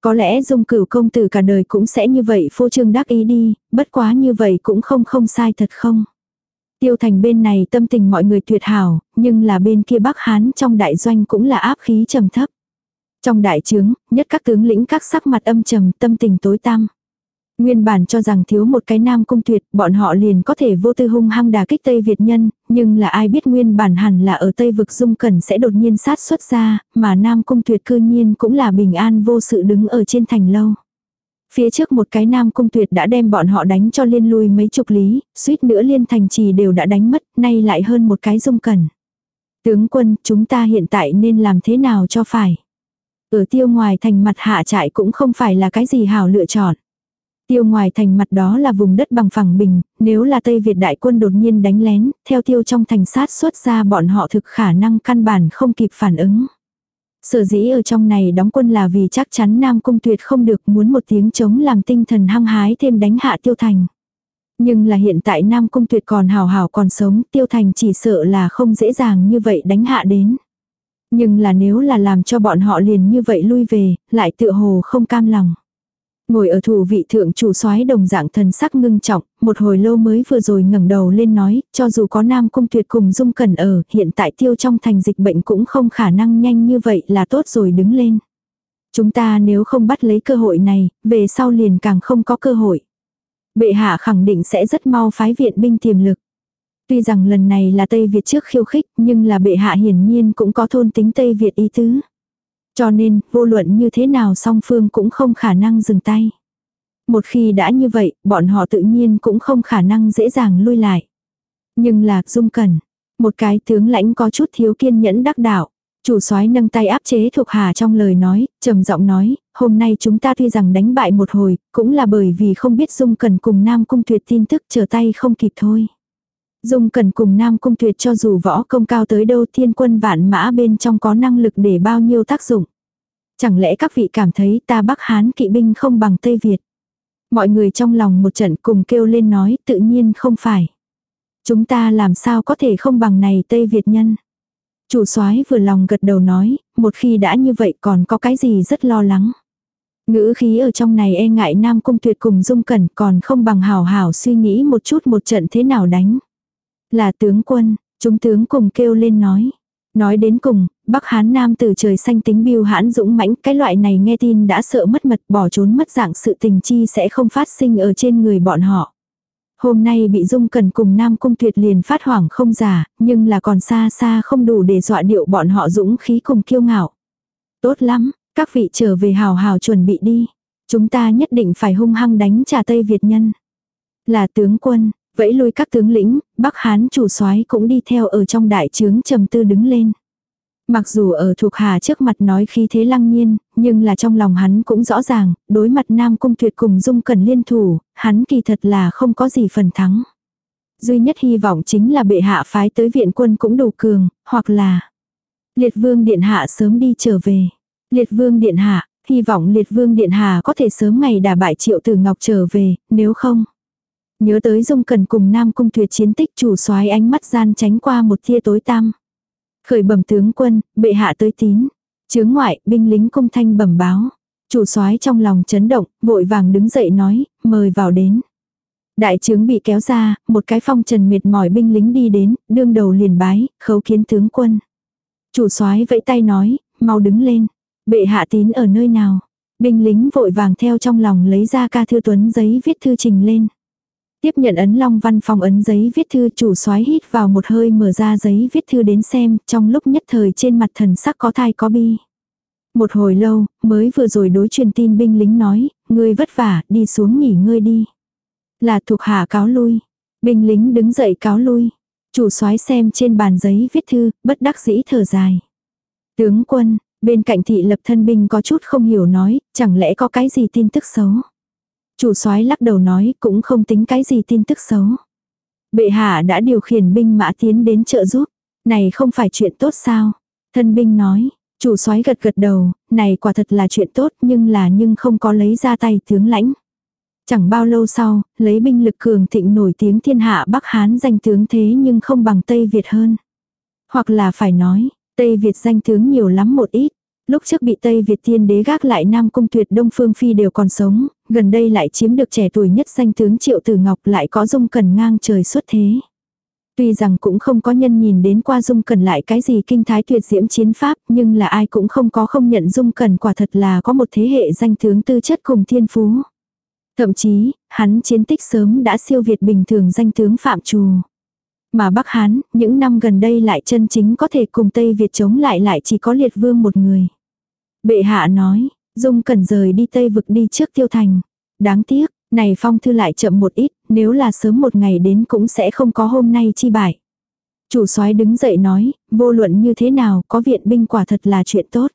S1: Có lẽ dung cửu công tử cả đời cũng sẽ như vậy phô trương đắc ý đi, bất quá như vậy cũng không không sai thật không. Tiêu thành bên này tâm tình mọi người tuyệt hảo, nhưng là bên kia Bắc Hán trong đại doanh cũng là áp khí trầm thấp. Trong đại trướng, nhất các tướng lĩnh các sắc mặt âm trầm tâm tình tối tăm. Nguyên bản cho rằng thiếu một cái nam cung tuyệt, bọn họ liền có thể vô tư hung hăng đà kích Tây Việt nhân, nhưng là ai biết nguyên bản hẳn là ở Tây vực dung cẩn sẽ đột nhiên sát xuất ra, mà nam cung tuyệt cư nhiên cũng là bình an vô sự đứng ở trên thành lâu. Phía trước một cái nam cung tuyệt đã đem bọn họ đánh cho liên lui mấy chục lý, suýt nữa liên thành trì đều đã đánh mất, nay lại hơn một cái dung cẩn. Tướng quân, chúng ta hiện tại nên làm thế nào cho phải? Ở tiêu ngoài thành mặt hạ trại cũng không phải là cái gì hảo lựa chọn. Tiêu ngoài thành mặt đó là vùng đất bằng phẳng bình, nếu là Tây Việt đại quân đột nhiên đánh lén, theo tiêu trong thành sát xuất ra bọn họ thực khả năng căn bản không kịp phản ứng. Sở dĩ ở trong này đóng quân là vì chắc chắn Nam Cung Tuyệt không được muốn một tiếng chống làm tinh thần hăng hái thêm đánh hạ tiêu thành. Nhưng là hiện tại Nam Cung Tuyệt còn hào hào còn sống, tiêu thành chỉ sợ là không dễ dàng như vậy đánh hạ đến. Nhưng là nếu là làm cho bọn họ liền như vậy lui về, lại tựa hồ không cam lòng. Ngồi ở thủ vị thượng chủ soái đồng dạng thần sắc ngưng trọng, một hồi lâu mới vừa rồi ngẩng đầu lên nói, cho dù có nam cung tuyệt cùng dung cẩn ở, hiện tại tiêu trong thành dịch bệnh cũng không khả năng nhanh như vậy là tốt rồi đứng lên. Chúng ta nếu không bắt lấy cơ hội này, về sau liền càng không có cơ hội. Bệ hạ khẳng định sẽ rất mau phái viện binh tiềm lực. Tuy rằng lần này là Tây Việt trước khiêu khích, nhưng là bệ hạ hiển nhiên cũng có thôn tính Tây Việt ý tứ. Cho nên, vô luận như thế nào song phương cũng không khả năng dừng tay. Một khi đã như vậy, bọn họ tự nhiên cũng không khả năng dễ dàng lui lại. Nhưng là, dung Cần, Một cái tướng lãnh có chút thiếu kiên nhẫn đắc đạo. Chủ soái nâng tay áp chế thuộc hà trong lời nói, trầm giọng nói, hôm nay chúng ta tuy rằng đánh bại một hồi, cũng là bởi vì không biết dung Cần cùng nam cung tuyệt tin tức trở tay không kịp thôi. Dung Cẩn cùng Nam Cung Tuyệt cho dù võ công cao tới đâu thiên quân vạn mã bên trong có năng lực để bao nhiêu tác dụng. Chẳng lẽ các vị cảm thấy ta Bắc Hán kỵ binh không bằng Tây Việt? Mọi người trong lòng một trận cùng kêu lên nói tự nhiên không phải. Chúng ta làm sao có thể không bằng này Tây Việt nhân? Chủ soái vừa lòng gật đầu nói, một khi đã như vậy còn có cái gì rất lo lắng. Ngữ khí ở trong này e ngại Nam Cung Tuyệt cùng Dung Cẩn còn không bằng hào hảo suy nghĩ một chút một trận thế nào đánh. Là tướng quân, chúng tướng cùng kêu lên nói. Nói đến cùng, Bắc Hán Nam từ trời xanh tính biêu hãn dũng mãnh, cái loại này nghe tin đã sợ mất mật bỏ trốn mất dạng sự tình chi sẽ không phát sinh ở trên người bọn họ. Hôm nay bị Dung Cần cùng Nam Cung Tuyệt liền phát hoảng không giả, nhưng là còn xa xa không đủ để dọa điệu bọn họ dũng khí cùng kiêu ngạo. Tốt lắm, các vị trở về hào hào chuẩn bị đi. Chúng ta nhất định phải hung hăng đánh trả Tây Việt nhân. Là tướng quân, Vẫy lui các tướng lĩnh, Bắc Hán chủ soái cũng đi theo ở trong đại trướng trầm tư đứng lên. Mặc dù ở thuộc hà trước mặt nói khí thế lăng nhiên, nhưng là trong lòng hắn cũng rõ ràng, đối mặt Nam Cung Tuyệt cùng Dung Cần liên thủ, hắn kỳ thật là không có gì phần thắng. Duy nhất hy vọng chính là bệ hạ phái tới viện quân cũng đủ cường, hoặc là Liệt Vương Điện Hạ sớm đi trở về. Liệt Vương Điện Hạ, hy vọng Liệt Vương Điện Hạ có thể sớm ngày đả bại Triệu Tử Ngọc trở về, nếu không. Nhớ tới dung cần cùng Nam Cung Tuyệt chiến tích chủ soái ánh mắt gian tránh qua một tia tối tăm. Khởi bẩm tướng quân, bệ hạ tới tín. Chướng ngoại, binh lính cung thanh bẩm báo. Chủ soái trong lòng chấn động, vội vàng đứng dậy nói, mời vào đến. Đại trướng bị kéo ra, một cái phong trần mệt mỏi binh lính đi đến, đương đầu liền bái, khấu kiến tướng quân. Chủ soái vẫy tay nói, mau đứng lên. Bệ hạ tín ở nơi nào? Binh lính vội vàng theo trong lòng lấy ra ca thư tuấn giấy viết thư trình lên. Tiếp nhận ấn long văn phòng ấn giấy viết thư chủ soái hít vào một hơi mở ra giấy viết thư đến xem, trong lúc nhất thời trên mặt thần sắc có thai có bi. Một hồi lâu, mới vừa rồi đối truyền tin binh lính nói, ngươi vất vả, đi xuống nghỉ ngơi đi. Là thuộc hạ cáo lui. Binh lính đứng dậy cáo lui. Chủ soái xem trên bàn giấy viết thư, bất đắc dĩ thở dài. Tướng quân, bên cạnh thị lập thân binh có chút không hiểu nói, chẳng lẽ có cái gì tin tức xấu. Chủ soái lắc đầu nói cũng không tính cái gì tin tức xấu. Bệ hạ đã điều khiển binh mã tiến đến trợ giúp. Này không phải chuyện tốt sao? Thân binh nói, chủ soái gật gật đầu, này quả thật là chuyện tốt nhưng là nhưng không có lấy ra tay tướng lãnh. Chẳng bao lâu sau, lấy binh lực cường thịnh nổi tiếng thiên hạ Bắc Hán danh tướng thế nhưng không bằng Tây Việt hơn. Hoặc là phải nói, Tây Việt danh tướng nhiều lắm một ít. Lúc trước bị Tây Việt tiên đế gác lại Nam Cung Tuyệt Đông Phương Phi đều còn sống, gần đây lại chiếm được trẻ tuổi nhất danh tướng Triệu Tử Ngọc lại có dung cần ngang trời xuất thế. Tuy rằng cũng không có nhân nhìn đến qua dung cần lại cái gì kinh thái tuyệt diễm chiến pháp nhưng là ai cũng không có không nhận dung cần quả thật là có một thế hệ danh tướng tư chất cùng thiên phú. Thậm chí, hắn chiến tích sớm đã siêu việt bình thường danh tướng Phạm Trù. Mà Bắc Hán, những năm gần đây lại chân chính có thể cùng Tây Việt chống lại lại chỉ có liệt vương một người. Bệ hạ nói, Dung cần rời đi Tây vực đi trước tiêu thành. Đáng tiếc, này phong thư lại chậm một ít, nếu là sớm một ngày đến cũng sẽ không có hôm nay chi bại. Chủ soái đứng dậy nói, vô luận như thế nào, có viện binh quả thật là chuyện tốt.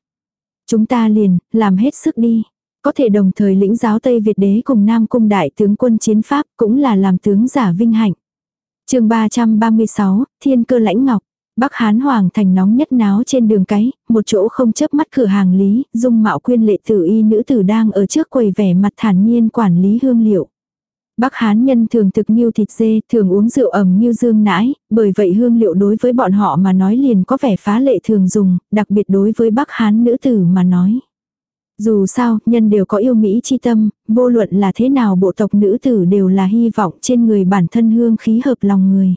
S1: Chúng ta liền, làm hết sức đi. Có thể đồng thời lĩnh giáo Tây Việt đế cùng Nam Cung đại tướng quân chiến pháp cũng là làm tướng giả vinh hạnh. chương 336, Thiên cơ lãnh ngọc. Bắc Hán Hoàng thành nóng nhất náo trên đường cái, một chỗ không chớp mắt cửa hàng lý, dung mạo quyên lệ tử y nữ tử đang ở trước quầy vẻ mặt thản nhiên quản lý hương liệu. Bắc Hán nhân thường thực nghiêu thịt dê, thường uống rượu ẩm như dương nãi, bởi vậy hương liệu đối với bọn họ mà nói liền có vẻ phá lệ thường dùng, đặc biệt đối với Bắc Hán nữ tử mà nói. Dù sao, nhân đều có yêu Mỹ chi tâm, vô luận là thế nào bộ tộc nữ tử đều là hy vọng trên người bản thân hương khí hợp lòng người.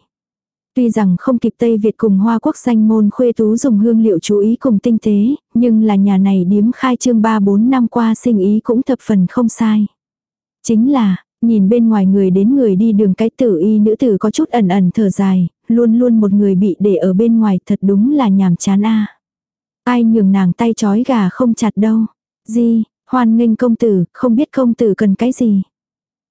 S1: Tuy rằng không kịp Tây Việt cùng Hoa Quốc danh môn khuê tú dùng hương liệu chú ý cùng tinh tế, nhưng là nhà này điếm khai trương 3-4 năm qua sinh ý cũng thập phần không sai. Chính là, nhìn bên ngoài người đến người đi đường cái tử y nữ tử có chút ẩn ẩn thở dài, luôn luôn một người bị để ở bên ngoài thật đúng là nhàm chán a Ai nhường nàng tay chói gà không chặt đâu. Gì, hoan nghênh công tử, không biết công tử cần cái gì.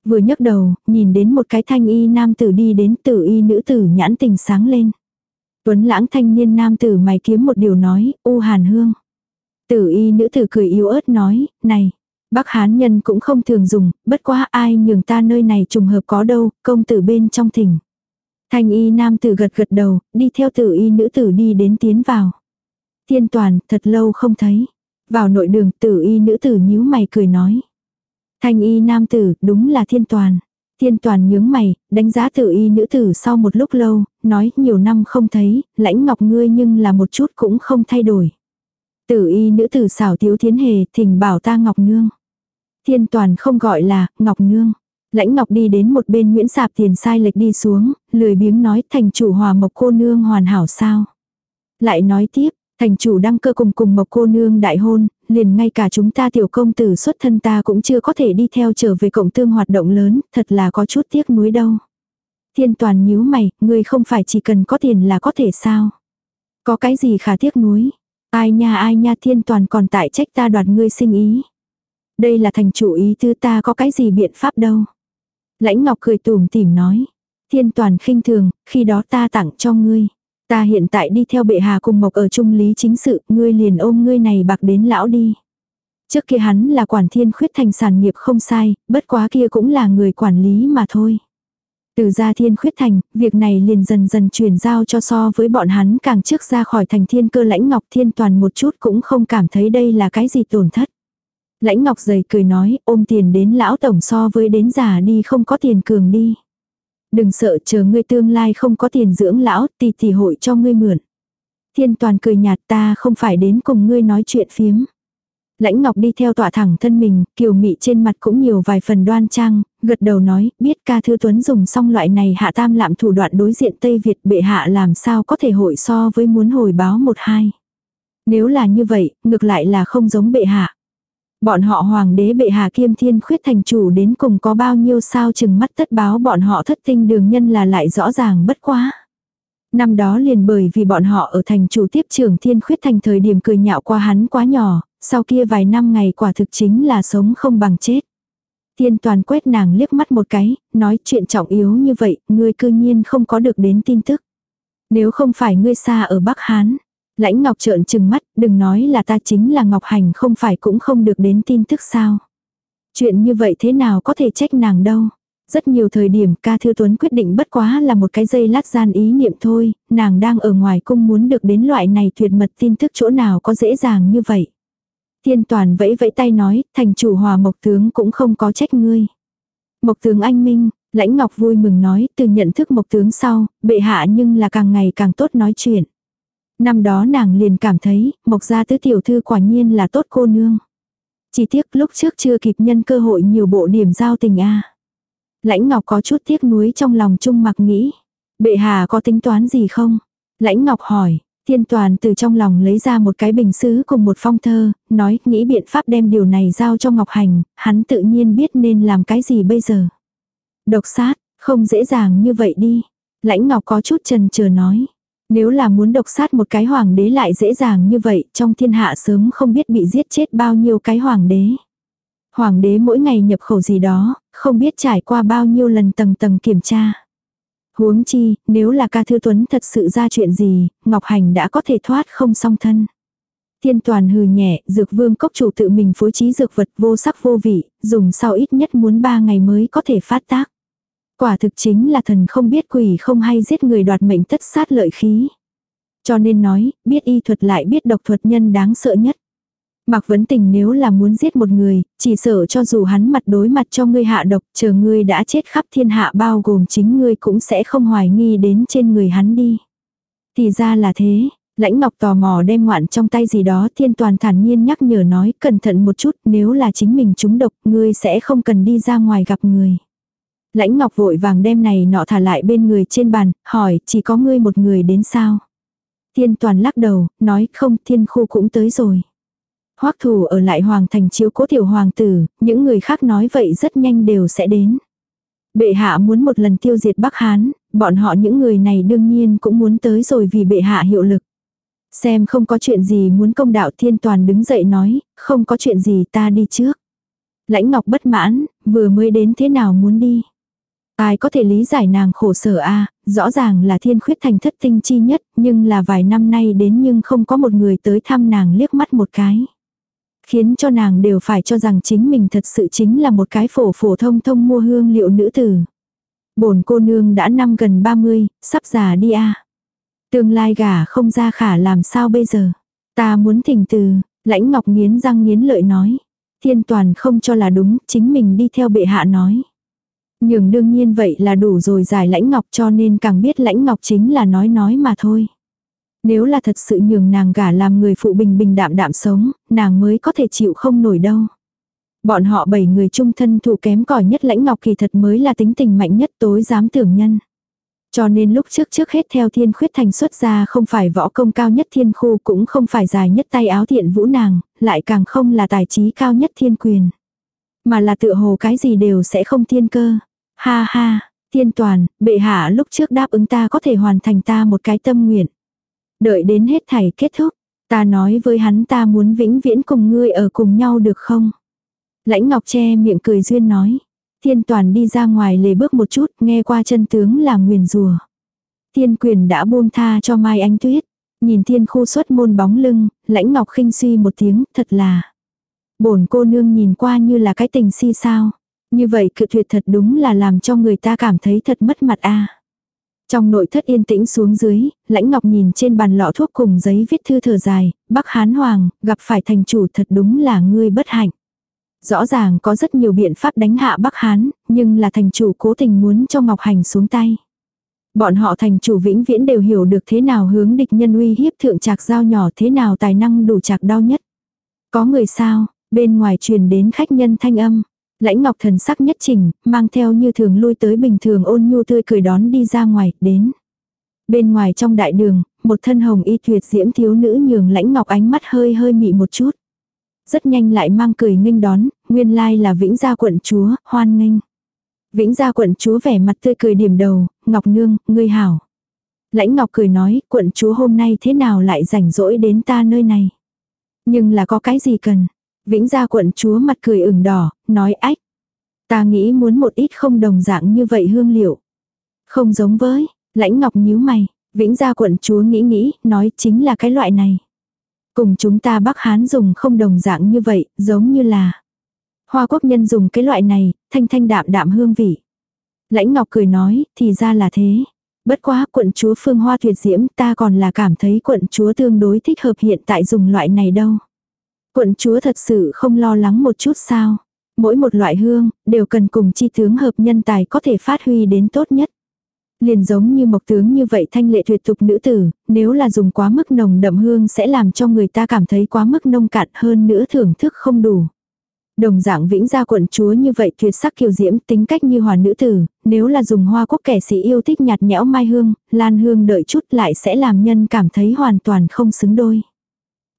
S1: Vừa nhấc đầu, nhìn đến một cái thanh y nam tử đi đến tử y nữ tử nhãn tình sáng lên. Tuấn lãng thanh niên nam tử mày kiếm một điều nói, u hàn hương. Tử y nữ tử cười yếu ớt nói, này, bác hán nhân cũng không thường dùng, bất quá ai nhường ta nơi này trùng hợp có đâu, công tử bên trong thỉnh. Thanh y nam tử gật gật đầu, đi theo tử y nữ tử đi đến tiến vào. tiên toàn, thật lâu không thấy. Vào nội đường tử y nữ tử nhíu mày cười nói. Thanh y nam tử, đúng là thiên toàn. Thiên toàn nhướng mày, đánh giá tử y nữ tử sau một lúc lâu, nói nhiều năm không thấy, lãnh ngọc ngươi nhưng là một chút cũng không thay đổi. Tử y nữ tử xảo tiếu thiến hề, thỉnh bảo ta ngọc nương. Thiên toàn không gọi là, ngọc nương. Lãnh ngọc đi đến một bên Nguyễn Sạp tiền sai lệch đi xuống, lười biếng nói thành chủ hòa mộc cô nương hoàn hảo sao. Lại nói tiếp, Thành chủ đăng cơ cùng cùng mộc cô nương đại hôn, liền ngay cả chúng ta tiểu công tử xuất thân ta cũng chưa có thể đi theo trở về cộng tương hoạt động lớn, thật là có chút tiếc nuối đâu. Thiên toàn nhíu mày, ngươi không phải chỉ cần có tiền là có thể sao? Có cái gì khả tiếc nuối? Ai nha ai nha thiên toàn còn tại trách ta đoạt ngươi sinh ý. Đây là thành chủ ý tư ta có cái gì biện pháp đâu. Lãnh Ngọc cười tùm tìm nói. Thiên toàn khinh thường, khi đó ta tặng cho ngươi. Ta hiện tại đi theo bệ hạ cùng mộc ở trung lý chính sự, ngươi liền ôm ngươi này bạc đến lão đi. Trước kia hắn là quản thiên khuyết thành sản nghiệp không sai, bất quá kia cũng là người quản lý mà thôi. Từ ra thiên khuyết thành, việc này liền dần dần chuyển giao cho so với bọn hắn càng trước ra khỏi thành thiên cơ lãnh ngọc thiên toàn một chút cũng không cảm thấy đây là cái gì tổn thất. Lãnh ngọc dày cười nói ôm tiền đến lão tổng so với đến già đi không có tiền cường đi. Đừng sợ chờ ngươi tương lai không có tiền dưỡng lão, tỷ tỷ hội cho ngươi mượn. Thiên toàn cười nhạt ta không phải đến cùng ngươi nói chuyện phiếm. Lãnh Ngọc đi theo tọa thẳng thân mình, kiều mị trên mặt cũng nhiều vài phần đoan trang, gật đầu nói, biết ca thư tuấn dùng xong loại này hạ tam lạm thủ đoạn đối diện Tây Việt bệ hạ làm sao có thể hội so với muốn hồi báo một hai. Nếu là như vậy, ngược lại là không giống bệ hạ. Bọn họ hoàng đế bệ hạ kiêm thiên khuyết thành chủ đến cùng có bao nhiêu sao chừng mắt tất báo bọn họ thất tinh đường nhân là lại rõ ràng bất quá. Năm đó liền bởi vì bọn họ ở thành chủ tiếp trưởng thiên khuyết thành thời điểm cười nhạo qua hắn quá nhỏ, sau kia vài năm ngày quả thực chính là sống không bằng chết. Thiên toàn quét nàng liếc mắt một cái, nói chuyện trọng yếu như vậy, ngươi cư nhiên không có được đến tin tức. Nếu không phải ngươi xa ở Bắc Hán, lãnh ngọc trợn trừng mắt, đừng nói là ta chính là ngọc hành không phải cũng không được đến tin tức sao. Chuyện như vậy thế nào có thể trách nàng đâu. Rất nhiều thời điểm ca thư tuấn quyết định bất quá là một cái dây lát gian ý niệm thôi, nàng đang ở ngoài cung muốn được đến loại này tuyệt mật tin tức chỗ nào có dễ dàng như vậy. Thiên toàn vẫy vẫy tay nói, thành chủ hòa mộc tướng cũng không có trách ngươi. Mộc tướng anh minh, lãnh ngọc vui mừng nói, từ nhận thức mộc tướng sau, bệ hạ nhưng là càng ngày càng tốt nói chuyện. Năm đó nàng liền cảm thấy, mộc gia tứ tiểu thư quả nhiên là tốt cô nương. Chỉ tiếc lúc trước chưa kịp nhân cơ hội nhiều bộ điểm giao tình a. Lãnh Ngọc có chút tiếc nuối trong lòng chung mặc nghĩ. Bệ hạ có tính toán gì không? Lãnh Ngọc hỏi, Thiên toàn từ trong lòng lấy ra một cái bình sứ cùng một phong thơ, nói nghĩ biện pháp đem điều này giao cho Ngọc Hành, hắn tự nhiên biết nên làm cái gì bây giờ. Độc sát, không dễ dàng như vậy đi. Lãnh Ngọc có chút trần chờ nói. Nếu là muốn độc sát một cái hoàng đế lại dễ dàng như vậy, trong thiên hạ sớm không biết bị giết chết bao nhiêu cái hoàng đế. Hoàng đế mỗi ngày nhập khẩu gì đó, không biết trải qua bao nhiêu lần tầng tầng kiểm tra. Huống chi, nếu là ca thư tuấn thật sự ra chuyện gì, Ngọc Hành đã có thể thoát không song thân. Thiên toàn hừ nhẹ, dược vương cốc chủ tự mình phối trí dược vật vô sắc vô vị, dùng sau ít nhất muốn ba ngày mới có thể phát tác. Quả thực chính là thần không biết quỷ không hay giết người đoạt mệnh tất sát lợi khí. Cho nên nói, biết y thuật lại biết độc thuật nhân đáng sợ nhất. Mạc Vấn Tình nếu là muốn giết một người, chỉ sợ cho dù hắn mặt đối mặt cho ngươi hạ độc, chờ ngươi đã chết khắp thiên hạ bao gồm chính ngươi cũng sẽ không hoài nghi đến trên người hắn đi. Thì ra là thế, lãnh ngọc tò mò đem ngoạn trong tay gì đó thiên toàn thản nhiên nhắc nhở nói cẩn thận một chút nếu là chính mình trúng độc ngươi sẽ không cần đi ra ngoài gặp người. Lãnh ngọc vội vàng đem này nọ thả lại bên người trên bàn, hỏi chỉ có ngươi một người đến sao. Thiên toàn lắc đầu, nói không thiên khu cũng tới rồi. Hoắc thủ ở lại hoàng thành chiếu cố tiểu hoàng tử, những người khác nói vậy rất nhanh đều sẽ đến. Bệ hạ muốn một lần tiêu diệt Bắc Hán, bọn họ những người này đương nhiên cũng muốn tới rồi vì bệ hạ hiệu lực. Xem không có chuyện gì muốn công đạo thiên toàn đứng dậy nói, không có chuyện gì ta đi trước. Lãnh Ngọc bất mãn, vừa mới đến thế nào muốn đi. Ai có thể lý giải nàng khổ sở a à, rõ ràng là thiên khuyết thành thất tinh chi nhất, nhưng là vài năm nay đến nhưng không có một người tới thăm nàng liếc mắt một cái. Khiến cho nàng đều phải cho rằng chính mình thật sự chính là một cái phổ phổ thông thông mua hương liệu nữ tử. bổn cô nương đã năm gần 30, sắp già đi a Tương lai gả không ra khả làm sao bây giờ. Ta muốn thỉnh từ, lãnh ngọc nghiến răng nghiến lợi nói. Thiên toàn không cho là đúng, chính mình đi theo bệ hạ nói. Nhưng đương nhiên vậy là đủ rồi giải lãnh ngọc cho nên càng biết lãnh ngọc chính là nói nói mà thôi. Nếu là thật sự nhường nàng gả làm người phụ bình bình đạm đạm sống, nàng mới có thể chịu không nổi đâu. Bọn họ bảy người chung thân thủ kém cỏi nhất lãnh ngọc kỳ thật mới là tính tình mạnh nhất tối dám tưởng nhân. Cho nên lúc trước trước hết theo thiên khuyết thành xuất ra không phải võ công cao nhất thiên khu cũng không phải dài nhất tay áo thiện vũ nàng, lại càng không là tài trí cao nhất thiên quyền. Mà là tựa hồ cái gì đều sẽ không thiên cơ. Ha ha, thiên toàn, bệ hạ lúc trước đáp ứng ta có thể hoàn thành ta một cái tâm nguyện. Đợi đến hết thảy kết thúc, ta nói với hắn ta muốn vĩnh viễn cùng ngươi ở cùng nhau được không? Lãnh Ngọc che miệng cười duyên nói. Thiên toàn đi ra ngoài lề bước một chút, nghe qua chân tướng là nguyền rùa. Thiên quyền đã buông tha cho Mai Anh Tuyết. Nhìn thiên khu xuất môn bóng lưng, lãnh ngọc khinh suy một tiếng, thật là. bổn cô nương nhìn qua như là cái tình si sao. Như vậy cự tuyệt thật đúng là làm cho người ta cảm thấy thật mất mặt a trong nội thất yên tĩnh xuống dưới, lãnh ngọc nhìn trên bàn lọ thuốc cùng giấy viết thư thở dài, bắc hán hoàng, gặp phải thành chủ thật đúng là ngươi bất hạnh. Rõ ràng có rất nhiều biện pháp đánh hạ bắc hán, nhưng là thành chủ cố tình muốn cho ngọc hành xuống tay. Bọn họ thành chủ vĩnh viễn đều hiểu được thế nào hướng địch nhân uy hiếp thượng trạc giao nhỏ thế nào tài năng đủ trạc đau nhất. Có người sao, bên ngoài truyền đến khách nhân thanh âm. Lãnh Ngọc thần sắc nhất chỉnh, mang theo như thường lui tới bình thường ôn nhu tươi cười đón đi ra ngoài, đến. Bên ngoài trong đại đường, một thân hồng y tuyệt diễm thiếu nữ nhường Lãnh Ngọc ánh mắt hơi hơi mị một chút. Rất nhanh lại mang cười nghênh đón, nguyên lai là Vĩnh Gia quận chúa, hoan nghênh. Vĩnh Gia quận chúa vẻ mặt tươi cười điểm đầu, Ngọc Nương, ngươi hảo. Lãnh Ngọc cười nói, quận chúa hôm nay thế nào lại rảnh rỗi đến ta nơi này. Nhưng là có cái gì cần. Vĩnh Gia quận chúa mặt cười ửng đỏ, nói ách. Ta nghĩ muốn một ít không đồng dạng như vậy hương liệu. Không giống với, lãnh ngọc nhíu mày, Vĩnh Gia quận chúa nghĩ nghĩ, nói chính là cái loại này. Cùng chúng ta Bắc Hán dùng không đồng dạng như vậy, giống như là Hoa quốc nhân dùng cái loại này, thanh thanh đạm đạm hương vị. Lãnh Ngọc cười nói, thì ra là thế. Bất quá quận chúa phương hoa tuyệt diễm ta còn là cảm thấy quận chúa tương đối thích hợp hiện tại dùng loại này đâu. Quận chúa thật sự không lo lắng một chút sao. Mỗi một loại hương, đều cần cùng chi tướng hợp nhân tài có thể phát huy đến tốt nhất. Liền giống như mộc tướng như vậy thanh lệ tuyệt tục nữ tử, nếu là dùng quá mức nồng đậm hương sẽ làm cho người ta cảm thấy quá mức nông cạn hơn nữa thưởng thức không đủ. Đồng dạng vĩnh gia quận chúa như vậy tuyệt sắc kiều diễm tính cách như hòa nữ tử, nếu là dùng hoa quốc kẻ sĩ yêu thích nhạt nhẽo mai hương, lan hương đợi chút lại sẽ làm nhân cảm thấy hoàn toàn không xứng đôi.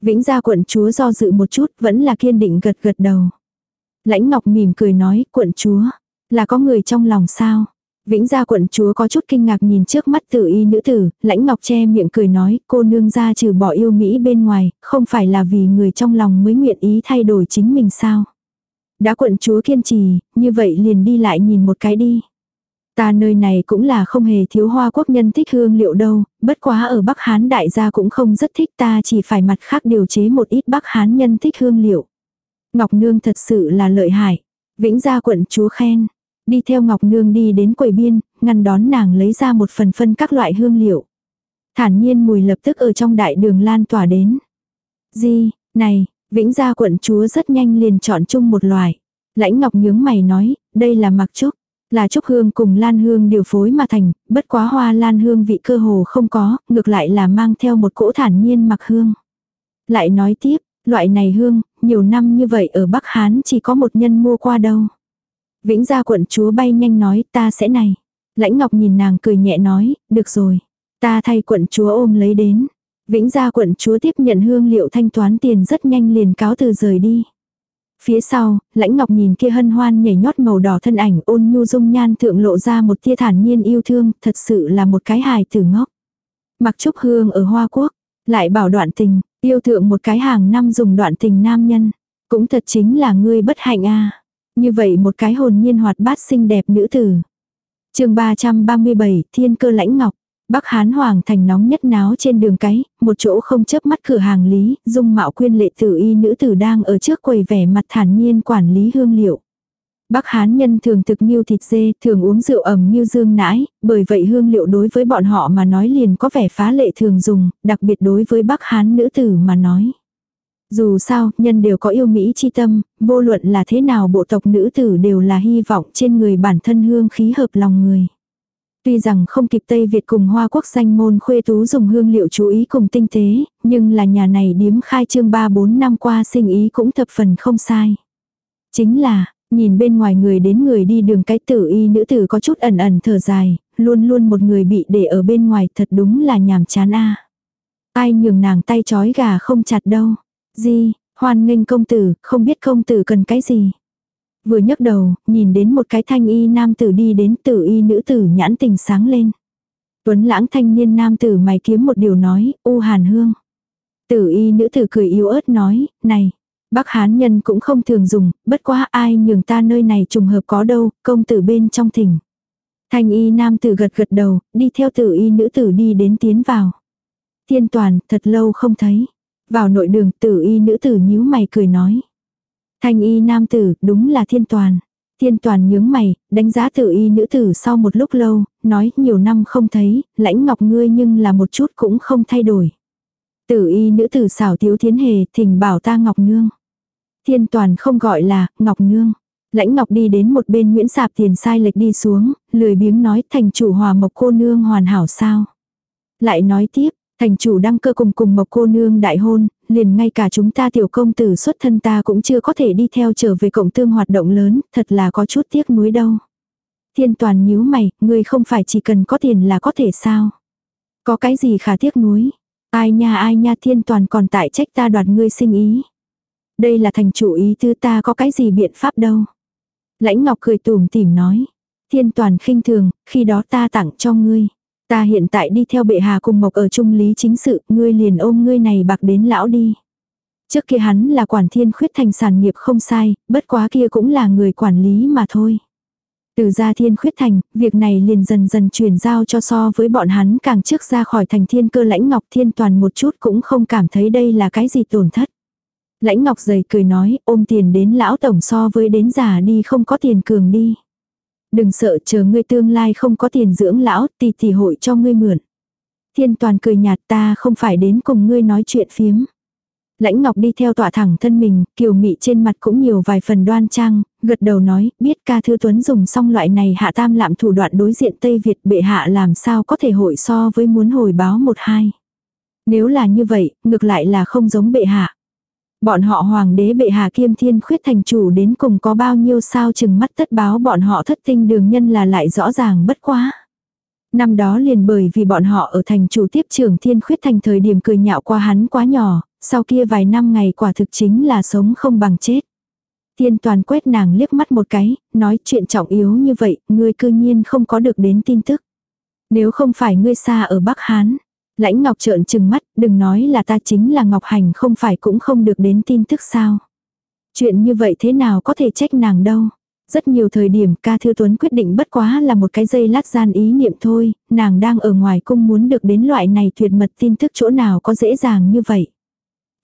S1: Vĩnh gia quận chúa do dự một chút vẫn là kiên định gật gật đầu. Lãnh Ngọc mỉm cười nói, quận chúa, là có người trong lòng sao? Vĩnh gia quận chúa có chút kinh ngạc nhìn trước mắt tử y nữ tử, lãnh ngọc che miệng cười nói, cô nương ra trừ bỏ yêu Mỹ bên ngoài, không phải là vì người trong lòng mới nguyện ý thay đổi chính mình sao? Đã quận chúa kiên trì, như vậy liền đi lại nhìn một cái đi. Ta nơi này cũng là không hề thiếu hoa quốc nhân thích hương liệu đâu, bất quá ở Bắc Hán đại gia cũng không rất thích ta chỉ phải mặt khác điều chế một ít Bắc Hán nhân thích hương liệu. Ngọc Nương thật sự là lợi hại. Vĩnh gia quận chúa khen. Đi theo Ngọc Nương đi đến quầy biên, ngăn đón nàng lấy ra một phần phân các loại hương liệu. Thản nhiên mùi lập tức ở trong đại đường lan tỏa đến. Di, này, Vĩnh gia quận chúa rất nhanh liền chọn chung một loại. Lãnh Ngọc nhướng mày nói, đây là mặc trúc. Là trúc hương cùng lan hương điều phối mà thành, bất quá hoa lan hương vị cơ hồ không có, ngược lại là mang theo một cỗ thản nhiên mặc hương. Lại nói tiếp, loại này hương, nhiều năm như vậy ở Bắc Hán chỉ có một nhân mua qua đâu. Vĩnh gia quận chúa bay nhanh nói ta sẽ này. Lãnh Ngọc nhìn nàng cười nhẹ nói, được rồi. Ta thay quận chúa ôm lấy đến. Vĩnh gia quận chúa tiếp nhận hương liệu thanh toán tiền rất nhanh liền cáo từ rời đi. Phía sau, lãnh ngọc nhìn kia hân hoan nhảy nhót màu đỏ thân ảnh ôn nhu dung nhan thượng lộ ra một tia thản nhiên yêu thương, thật sự là một cái hài tử ngốc. Mặc trúc hương ở Hoa Quốc, lại bảo đoạn tình, yêu thượng một cái hàng năm dùng đoạn tình nam nhân. Cũng thật chính là ngươi bất hạnh a Như vậy một cái hồn nhiên hoạt bát xinh đẹp nữ tử. chương 337 Thiên cơ lãnh ngọc. Bắc Hán Hoàng thành nóng nhất náo trên đường cái, một chỗ không chớp mắt cửa hàng lý, dung mạo quyên lệ tử y nữ tử đang ở trước quầy vẻ mặt thản nhiên quản lý hương liệu. Bắc Hán nhân thường thực nghiêu thịt dê, thường uống rượu ẩm nghiêu dương nãi, bởi vậy hương liệu đối với bọn họ mà nói liền có vẻ phá lệ thường dùng, đặc biệt đối với Bắc Hán nữ tử mà nói. Dù sao, nhân đều có yêu Mỹ chi tâm, vô luận là thế nào bộ tộc nữ tử đều là hy vọng trên người bản thân hương khí hợp lòng người. Tuy rằng không kịp Tây Việt cùng Hoa Quốc danh môn khuê tú dùng hương liệu chú ý cùng tinh tế, nhưng là nhà này điếm khai trương 3-4 năm qua sinh ý cũng thập phần không sai. Chính là, nhìn bên ngoài người đến người đi đường cái tử y nữ tử có chút ẩn ẩn thở dài, luôn luôn một người bị để ở bên ngoài thật đúng là nhàm chán a. Ai nhường nàng tay chói gà không chặt đâu. Di, hoan nghênh công tử, không biết công tử cần cái gì. Vừa nhấc đầu, nhìn đến một cái thanh y nam tử đi đến tử y nữ tử nhãn tình sáng lên. Tuấn lãng thanh niên nam tử mày kiếm một điều nói, u hàn hương. Tử y nữ tử cười yếu ớt nói, này, bác hán nhân cũng không thường dùng, bất quá ai nhường ta nơi này trùng hợp có đâu, công tử bên trong thỉnh. Thanh y nam tử gật gật đầu, đi theo tử y nữ tử đi đến tiến vào. Thiên toàn, thật lâu không thấy. Vào nội đường tử y nữ tử nhíu mày cười nói. Thanh y nam tử, đúng là thiên toàn. Thiên toàn nhướng mày, đánh giá tử y nữ tử sau một lúc lâu, nói nhiều năm không thấy, lãnh ngọc ngươi nhưng là một chút cũng không thay đổi. Tử y nữ tử xảo thiếu thiến hề, thỉnh bảo ta ngọc nương. Thiên toàn không gọi là, ngọc nương. Lãnh ngọc đi đến một bên Nguyễn Sạp tiền sai lệch đi xuống, lười biếng nói thành chủ hòa mộc cô nương hoàn hảo sao. Lại nói tiếp, Thành chủ đăng cơ cùng cùng mộc cô nương đại hôn, liền ngay cả chúng ta tiểu công tử xuất thân ta cũng chưa có thể đi theo trở về cộng tương hoạt động lớn, thật là có chút tiếc nuối đâu. Thiên toàn nhíu mày, ngươi không phải chỉ cần có tiền là có thể sao? Có cái gì khả tiếc nuối? Ai nha ai nha thiên toàn còn tại trách ta đoạt ngươi sinh ý. Đây là thành chủ ý tư ta có cái gì biện pháp đâu. Lãnh Ngọc cười tủm tỉm nói. Thiên toàn khinh thường, khi đó ta tặng cho ngươi. Ta hiện tại đi theo bệ hạ cùng mộc ở trung lý chính sự, ngươi liền ôm ngươi này bạc đến lão đi. Trước kia hắn là quản thiên khuyết thành sản nghiệp không sai, bất quá kia cũng là người quản lý mà thôi. Từ ra thiên khuyết thành, việc này liền dần dần chuyển giao cho so với bọn hắn càng trước ra khỏi thành thiên cơ lãnh ngọc thiên toàn một chút cũng không cảm thấy đây là cái gì tổn thất. Lãnh ngọc dày cười nói ôm tiền đến lão tổng so với đến già đi không có tiền cường đi. Đừng sợ chờ ngươi tương lai không có tiền dưỡng lão tỷ tỷ hội cho ngươi mượn. Thiên toàn cười nhạt ta không phải đến cùng ngươi nói chuyện phiếm. Lãnh Ngọc đi theo tọa thẳng thân mình, kiều mị trên mặt cũng nhiều vài phần đoan trang, gật đầu nói, biết ca thư tuấn dùng xong loại này hạ tam lạm thủ đoạn đối diện Tây Việt bệ hạ làm sao có thể hội so với muốn hồi báo một hai. Nếu là như vậy, ngược lại là không giống bệ hạ. Bọn họ hoàng đế bệ hạ kiêm thiên khuyết thành chủ đến cùng có bao nhiêu sao chừng mắt tất báo bọn họ thất tinh đường nhân là lại rõ ràng bất quá. Năm đó liền bởi vì bọn họ ở thành chủ tiếp trưởng thiên khuyết thành thời điểm cười nhạo qua hắn quá nhỏ, sau kia vài năm ngày quả thực chính là sống không bằng chết. Thiên toàn quét nàng liếc mắt một cái, nói chuyện trọng yếu như vậy, ngươi cư nhiên không có được đến tin tức. Nếu không phải ngươi xa ở Bắc Hán, lãnh ngọc trợn trừng mắt, đừng nói là ta chính là Ngọc Hành không phải cũng không được đến tin tức sao. Chuyện như vậy thế nào có thể trách nàng đâu. Rất nhiều thời điểm ca thư tuấn quyết định bất quá là một cái dây lát gian ý niệm thôi, nàng đang ở ngoài cung muốn được đến loại này tuyệt mật tin tức chỗ nào có dễ dàng như vậy.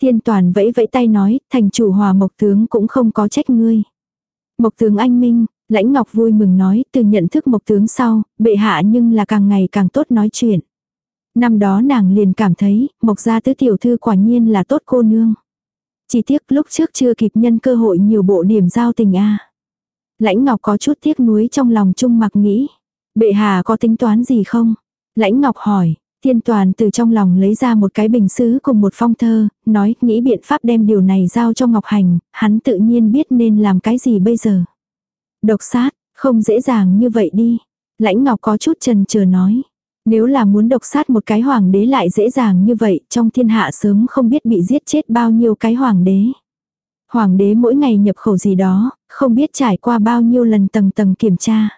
S1: Thiên toàn vẫy vẫy tay nói, thành chủ hòa mộc tướng cũng không có trách ngươi. Mộc tướng anh minh, lãnh ngọc vui mừng nói, từ nhận thức mộc tướng sau, bệ hạ nhưng là càng ngày càng tốt nói chuyện. Năm đó nàng liền cảm thấy, mộc gia tứ tiểu thư quả nhiên là tốt cô nương. Chỉ tiếc lúc trước chưa kịp nhân cơ hội nhiều bộ điểm giao tình a. Lãnh Ngọc có chút tiếc nuối trong lòng chung mặc nghĩ. Bệ hạ có tính toán gì không? Lãnh Ngọc hỏi, Thiên toàn từ trong lòng lấy ra một cái bình sứ cùng một phong thơ, nói nghĩ biện pháp đem điều này giao cho Ngọc Hành, hắn tự nhiên biết nên làm cái gì bây giờ. Độc sát, không dễ dàng như vậy đi. Lãnh Ngọc có chút trần chờ nói. Nếu là muốn độc sát một cái hoàng đế lại dễ dàng như vậy, trong thiên hạ sớm không biết bị giết chết bao nhiêu cái hoàng đế. Hoàng đế mỗi ngày nhập khẩu gì đó, không biết trải qua bao nhiêu lần tầng tầng kiểm tra.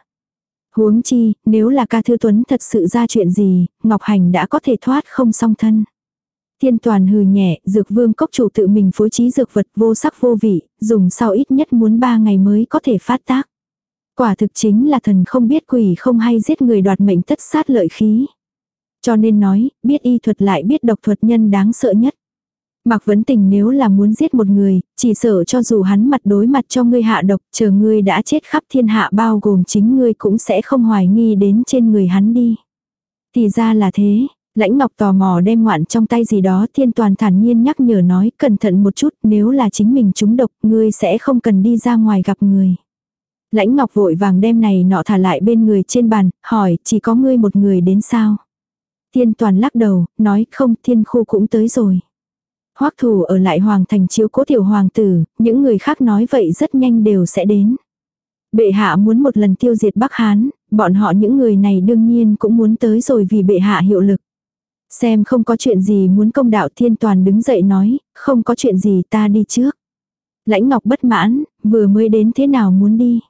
S1: Huống chi, nếu là ca thư tuấn thật sự ra chuyện gì, Ngọc Hành đã có thể thoát không song thân. Thiên toàn hừ nhẹ, dược vương cốc chủ tự mình phối trí dược vật vô sắc vô vị, dùng sau ít nhất muốn ba ngày mới có thể phát tác. Quả thực chính là thần không biết quỷ không hay giết người đoạt mệnh tất sát lợi khí. Cho nên nói, biết y thuật lại biết độc thuật nhân đáng sợ nhất. Mạc Vấn Tình nếu là muốn giết một người, chỉ sợ cho dù hắn mặt đối mặt cho ngươi hạ độc, chờ ngươi đã chết khắp thiên hạ bao gồm chính ngươi cũng sẽ không hoài nghi đến trên người hắn đi. Thì ra là thế, lãnh ngọc tò mò đem ngoạn trong tay gì đó thiên toàn thản nhiên nhắc nhở nói cẩn thận một chút nếu là chính mình trúng độc ngươi sẽ không cần đi ra ngoài gặp người. Lãnh ngọc vội vàng đem này nọ thả lại bên người trên bàn, hỏi chỉ có ngươi một người đến sao. Thiên toàn lắc đầu, nói không thiên khu cũng tới rồi. Hoắc thủ ở lại hoàng thành chiếu cố tiểu hoàng tử, những người khác nói vậy rất nhanh đều sẽ đến. Bệ hạ muốn một lần tiêu diệt Bắc Hán, bọn họ những người này đương nhiên cũng muốn tới rồi vì bệ hạ hiệu lực. Xem không có chuyện gì muốn công đạo thiên toàn đứng dậy nói, không có chuyện gì ta đi trước. Lãnh Ngọc bất mãn, vừa mới đến thế nào muốn đi.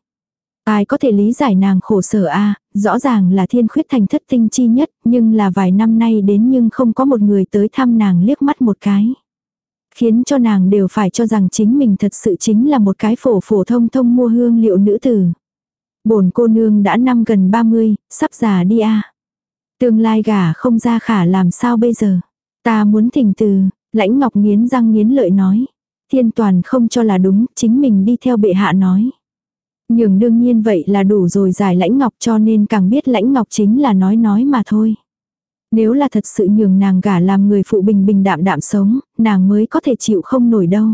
S1: Ai có thể lý giải nàng khổ sở a rõ ràng là thiên khuyết thành thất tinh chi nhất, nhưng là vài năm nay đến nhưng không có một người tới thăm nàng liếc mắt một cái. Khiến cho nàng đều phải cho rằng chính mình thật sự chính là một cái phổ phổ thông thông mua hương liệu nữ tử. bổn cô nương đã năm gần 30, sắp già đi a Tương lai gả không ra khả làm sao bây giờ. Ta muốn thỉnh từ, lãnh ngọc nghiến răng nghiến lợi nói. Thiên toàn không cho là đúng, chính mình đi theo bệ hạ nói. Nhưng đương nhiên vậy là đủ rồi giải lãnh ngọc cho nên càng biết lãnh ngọc chính là nói nói mà thôi. Nếu là thật sự nhường nàng gả làm người phụ bình bình đạm đạm sống, nàng mới có thể chịu không nổi đâu.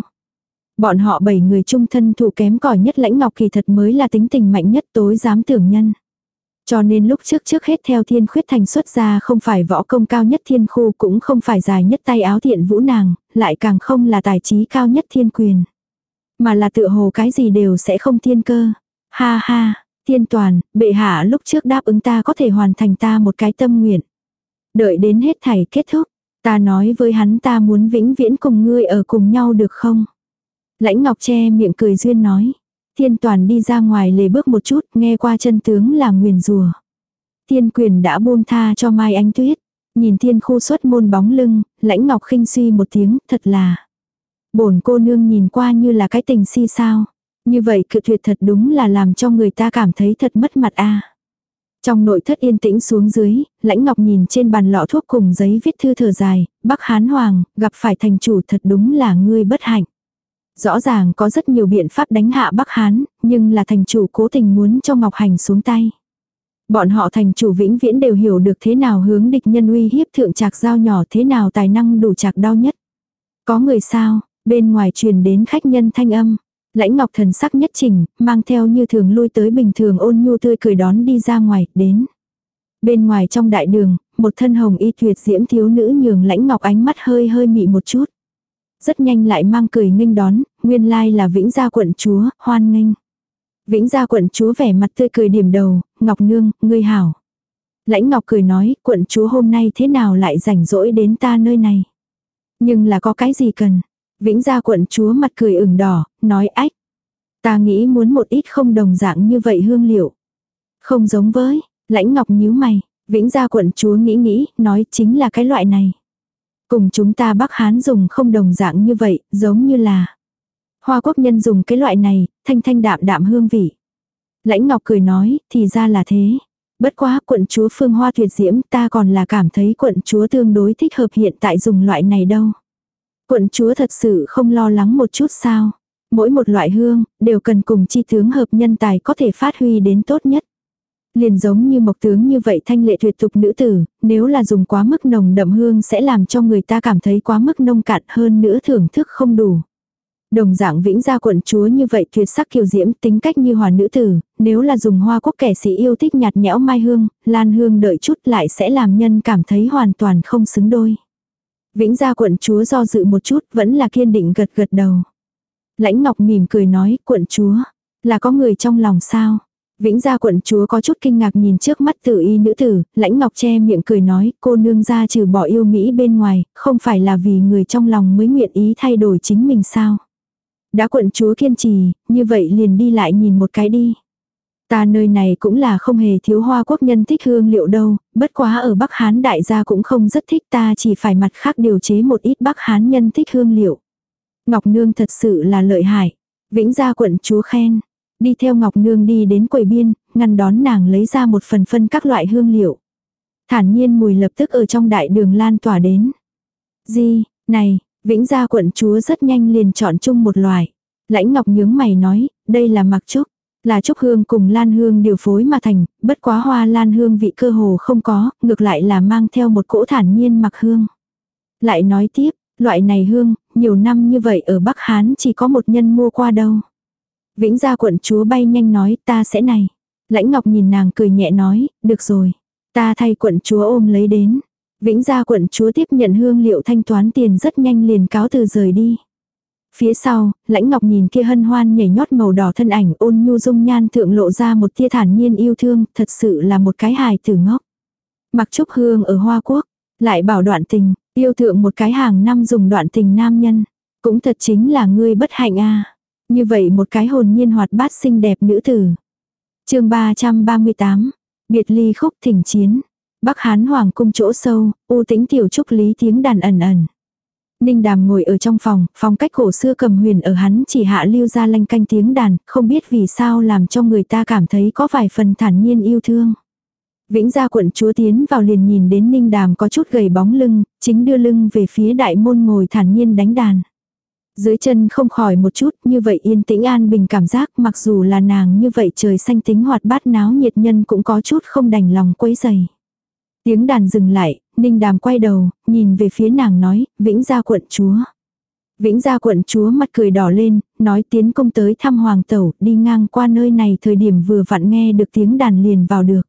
S1: Bọn họ bảy người trung thân thủ kém cỏi nhất lãnh ngọc kỳ thật mới là tính tình mạnh nhất tối dám tưởng nhân. Cho nên lúc trước trước hết theo thiên khuyết thành xuất ra không phải võ công cao nhất thiên khu cũng không phải dài nhất tay áo thiện vũ nàng, lại càng không là tài trí cao nhất thiên quyền. Mà là tựa hồ cái gì đều sẽ không thiên cơ. Ha ha, thiên toàn, bệ hạ lúc trước đáp ứng ta có thể hoàn thành ta một cái tâm nguyện. Đợi đến hết thảy kết thúc, ta nói với hắn ta muốn vĩnh viễn cùng ngươi ở cùng nhau được không? Lãnh Ngọc che miệng cười duyên nói. Thiên toàn đi ra ngoài lề bước một chút, nghe qua chân tướng là nguyền rùa. Thiên quyền đã buông tha cho Mai Ánh Tuyết. Nhìn thiên khu xuất môn bóng lưng, lãnh ngọc khinh suy một tiếng, thật là. bổn cô nương nhìn qua như là cái tình si sao. Như vậy cự tuyệt thật đúng là làm cho người ta cảm thấy thật mất mặt a. Trong nội thất yên tĩnh xuống dưới, lãnh ngọc nhìn trên bàn lọ thuốc cùng giấy viết thư thở dài, bắc hán hoàng, gặp phải thành chủ thật đúng là ngươi bất hạnh. Rõ ràng có rất nhiều biện pháp đánh hạ Bắc Hán, nhưng là thành chủ cố tình muốn cho Ngọc Hành xuống tay. Bọn họ thành chủ vĩnh viễn đều hiểu được thế nào hướng địch nhân uy hiếp thượng trạc giao nhỏ thế nào tài năng đủ trạc đau nhất. Có người sao, bên ngoài truyền đến khách nhân thanh âm. Lãnh ngọc thần sắc nhất trình, mang theo như thường lui tới bình thường ôn nhu tươi cười đón đi ra ngoài, đến. Bên ngoài trong đại đường, một thân hồng y tuyệt diễm thiếu nữ nhường lãnh ngọc ánh mắt hơi hơi mị một chút. Rất nhanh lại mang cười nghênh đón, nguyên lai là Vĩnh Gia quận chúa, hoan nghênh. Vĩnh Gia quận chúa vẻ mặt tươi cười điểm đầu, Ngọc Nương, ngươi hảo. Lãnh Ngọc cười nói, quận chúa hôm nay thế nào lại rảnh rỗi đến ta nơi này. Nhưng là có cái gì cần. Vĩnh Gia quận chúa mặt cười ửng đỏ, nói ách. Ta nghĩ muốn một ít không đồng dạng như vậy hương liệu. Không giống với, lãnh ngọc nhíu mày, vĩnh gia quận chúa nghĩ nghĩ, nói chính là cái loại này. Cùng chúng ta Bắc Hán dùng không đồng dạng như vậy, giống như là Hoa quốc nhân dùng cái loại này, thanh thanh đạm đạm hương vị. Lãnh Ngọc cười nói, thì ra là thế. Bất quá quận chúa phương hoa tuyệt diễm ta còn là cảm thấy quận chúa tương đối thích hợp hiện tại dùng loại này đâu. Quận chúa thật sự không lo lắng một chút sao. Mỗi một loại hương, đều cần cùng chi tướng hợp nhân tài có thể phát huy đến tốt nhất. Liền giống như mộc tướng như vậy thanh lệ tuyệt tục nữ tử, nếu là dùng quá mức nồng đậm hương sẽ làm cho người ta cảm thấy quá mức nông cạn hơn nữa thưởng thức không đủ. Đồng dạng vĩnh gia quận chúa như vậy tuyệt sắc kiều diễm tính cách như hòa nữ tử, nếu là dùng hoa quốc kẻ sĩ yêu thích nhạt nhẽo mai hương, lan hương đợi chút lại sẽ làm nhân cảm thấy hoàn toàn không xứng đôi. Vĩnh gia quận chúa do dự một chút vẫn là kiên định gật gật đầu. Lãnh Ngọc mỉm cười nói quận chúa, là có người trong lòng sao? Vĩnh gia quận chúa có chút kinh ngạc nhìn trước mắt tự y nữ tử, lãnh ngọc che miệng cười nói, cô nương gia trừ bỏ yêu Mỹ bên ngoài, không phải là vì người trong lòng mới nguyện ý thay đổi chính mình sao. Đã quận chúa kiên trì, như vậy liền đi lại nhìn một cái đi. Ta nơi này cũng là không hề thiếu hoa quốc nhân thích hương liệu đâu, bất quá ở Bắc Hán đại gia cũng không rất thích ta chỉ phải mặt khác điều chế một ít Bắc Hán nhân thích hương liệu. Ngọc Nương thật sự là lợi hại. Vĩnh gia quận chúa khen. Đi theo Ngọc Nương đi đến quầy biên, ngăn đón nàng lấy ra một phần phân các loại hương liệu. Thản nhiên mùi lập tức ở trong đại đường lan tỏa đến. Di, này, Vĩnh gia quận chúa rất nhanh liền chọn chung một loại. Lãnh Ngọc nhướng mày nói, đây là mặc trúc. Là trúc hương cùng lan hương điều phối mà thành, bất quá hoa lan hương vị cơ hồ không có, ngược lại là mang theo một cỗ thản nhiên mặc hương. Lại nói tiếp, loại này hương, nhiều năm như vậy ở Bắc Hán chỉ có một nhân mua qua đâu. Vĩnh gia quận chúa bay nhanh nói ta sẽ này. Lãnh Ngọc nhìn nàng cười nhẹ nói, được rồi. Ta thay quận chúa ôm lấy đến. Vĩnh gia quận chúa tiếp nhận hương liệu thanh toán tiền rất nhanh liền cáo từ rời đi. Phía sau, lãnh ngọc nhìn kia hân hoan nhảy nhót màu đỏ thân ảnh ôn nhu dung nhan thượng lộ ra một tia thản nhiên yêu thương, thật sự là một cái hài tử ngốc. Mặc trúc hương ở Hoa Quốc, lại bảo đoạn tình, yêu thượng một cái hàng năm dùng đoạn tình nam nhân. Cũng thật chính là ngươi bất hạnh a Như vậy một cái hồn nhiên hoạt bát xinh đẹp nữ tử. chương 338, biệt ly khúc thỉnh chiến. Bắc Hán Hoàng cung chỗ sâu, u tĩnh tiểu trúc lý tiếng đàn ẩn ẩn. Ninh đàm ngồi ở trong phòng, phong cách cổ xưa cầm huyền ở hắn chỉ hạ lưu ra lanh canh tiếng đàn, không biết vì sao làm cho người ta cảm thấy có vài phần thản nhiên yêu thương. Vĩnh gia quận chúa tiến vào liền nhìn đến ninh đàm có chút gầy bóng lưng, chính đưa lưng về phía đại môn ngồi thản nhiên đánh đàn. Dưới chân không khỏi một chút như vậy yên tĩnh an bình cảm giác mặc dù là nàng như vậy trời xanh tính hoạt bát náo nhiệt nhân cũng có chút không đành lòng quấy dày. Tiếng đàn dừng lại, Ninh Đàm quay đầu, nhìn về phía nàng nói, Vĩnh gia quận chúa. Vĩnh gia quận chúa mặt cười đỏ lên, nói tiến công tới thăm hoàng tẩu, đi ngang qua nơi này thời điểm vừa vặn nghe được tiếng đàn liền vào được.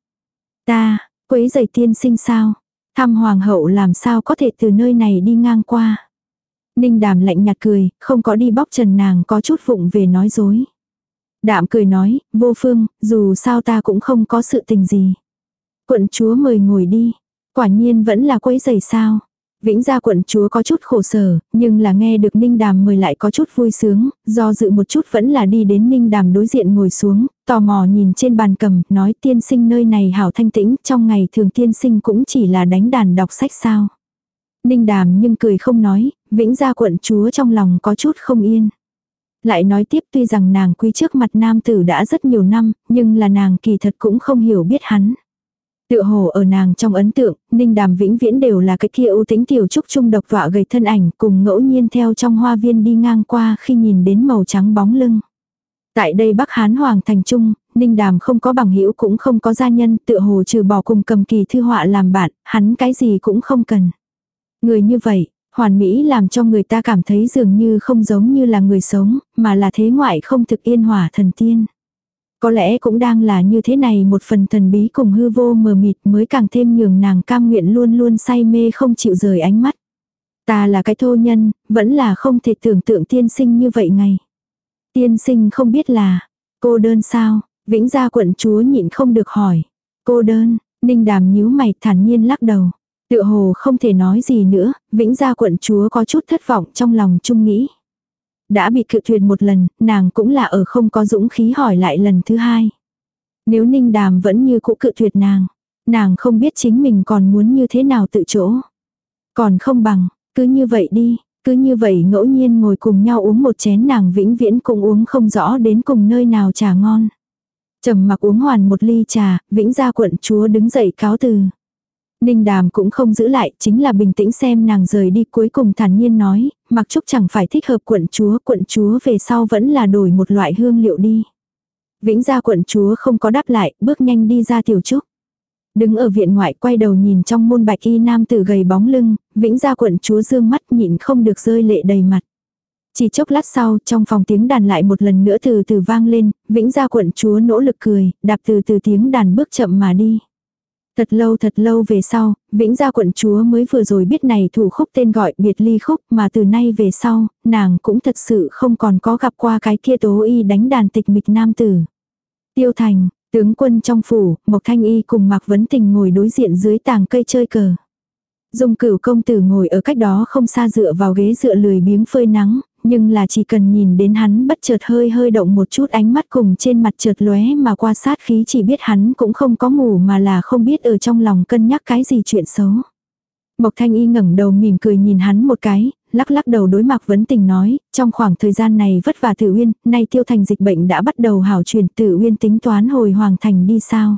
S1: Ta, quấy giày tiên sinh sao? Thăm hoàng hậu làm sao có thể từ nơi này đi ngang qua? Ninh đàm lạnh nhạt cười, không có đi bóc trần nàng có chút vụng về nói dối. Đạm cười nói, vô phương, dù sao ta cũng không có sự tình gì. Quận chúa mời ngồi đi. Quả nhiên vẫn là quấy giày sao. Vĩnh gia quận chúa có chút khổ sở, nhưng là nghe được Ninh Đàm mời lại có chút vui sướng, do dự một chút vẫn là đi đến Ninh Đàm đối diện ngồi xuống, tò mò nhìn trên bàn cầm, nói tiên sinh nơi này hảo thanh tĩnh, trong ngày thường tiên sinh cũng chỉ là đánh đàn đọc sách sao. Ninh Đàm nhưng cười không nói, Vĩnh gia quận chúa trong lòng có chút không yên. Lại nói tiếp tuy rằng nàng quý trước mặt nam tử đã rất nhiều năm, nhưng là nàng kỳ thật cũng không hiểu biết hắn. Tựa hồ ở nàng trong ấn tượng, Ninh Đàm vĩnh viễn đều là cái kia ưu tính tiểu trúc trung độc vọa gầy thân ảnh cùng ngẫu nhiên theo trong hoa viên đi ngang qua khi nhìn đến màu trắng bóng lưng. Tại đây Bắc Hán Hoàng thành trung, Ninh Đàm không có bằng hữu cũng không có gia nhân, tựa hồ trừ bỏ cùng cầm kỳ thư họa làm bạn, hắn cái gì cũng không cần. Người như vậy, hoàn mỹ làm cho người ta cảm thấy dường như không giống như là người sống, mà là thế ngoại không thực yên hòa thần tiên. Có lẽ cũng đang là như thế này một phần thần bí cùng hư vô mờ mịt mới càng thêm nhường nàng cam nguyện luôn luôn say mê không chịu rời ánh mắt. Ta là cái thô nhân, vẫn là không thể tưởng tượng tiên sinh như vậy ngày. Tiên sinh không biết là, cô đơn sao, vĩnh gia quận chúa nhịn không được hỏi. Cô đơn, ninh đàm nhíu mày thản nhiên lắc đầu. Tựa hồ không thể nói gì nữa, vĩnh gia quận chúa có chút thất vọng trong lòng chung nghĩ. Đã bị cự tuyệt một lần, nàng cũng là ở không có dũng khí hỏi lại lần thứ hai. Nếu ninh đàm vẫn như cũ cự tuyệt nàng, nàng không biết chính mình còn muốn như thế nào tự chỗ. Còn không bằng, cứ như vậy đi, cứ như vậy ngẫu nhiên ngồi cùng nhau uống một chén nàng vĩnh viễn cũng uống không rõ đến cùng nơi nào trà ngon. trầm mặc uống hoàn một ly trà, vĩnh gia quận chúa đứng dậy cáo từ. Ninh đàm cũng không giữ lại, chính là bình tĩnh xem nàng rời đi cuối cùng thản nhiên nói, mặc trúc chẳng phải thích hợp quận chúa, quận chúa về sau vẫn là đổi một loại hương liệu đi. Vĩnh gia quận chúa không có đáp lại, bước nhanh đi ra tiểu trúc. Đứng ở viện ngoại quay đầu nhìn trong môn bạch y nam tử gầy bóng lưng, vĩnh gia quận chúa dương mắt nhịn không được rơi lệ đầy mặt. Chỉ chốc lát sau, trong phòng tiếng đàn lại một lần nữa từ từ vang lên, vĩnh gia quận chúa nỗ lực cười, đạp từ từ tiếng đàn bước chậm mà đi. Thật lâu thật lâu về sau, Vĩnh Gia quận chúa mới vừa rồi biết này thủ khúc tên gọi biệt ly khúc mà từ nay về sau, nàng cũng thật sự không còn có gặp qua cái kia tố y đánh đàn tịch mịch nam tử. Tiêu thành, tướng quân trong phủ, Mộc Thanh Y cùng Mạc Vấn Tình ngồi đối diện dưới tàng cây chơi cờ. Dung cửu công tử ngồi ở cách đó không xa dựa vào ghế dựa lười biếng phơi nắng, nhưng là chỉ cần nhìn đến hắn bất chợt hơi hơi động một chút ánh mắt cùng trên mặt chợt lóe mà qua sát khí chỉ biết hắn cũng không có ngủ mà là không biết ở trong lòng cân nhắc cái gì chuyện xấu. Mộc Thanh Y ngẩng đầu mỉm cười nhìn hắn một cái, lắc lắc đầu đối mặt vấn tình nói, trong khoảng thời gian này vất vả Tử Uyên, nay tiêu thành dịch bệnh đã bắt đầu hảo chuyển Tử Uyên tính toán hồi hoàng thành đi sao.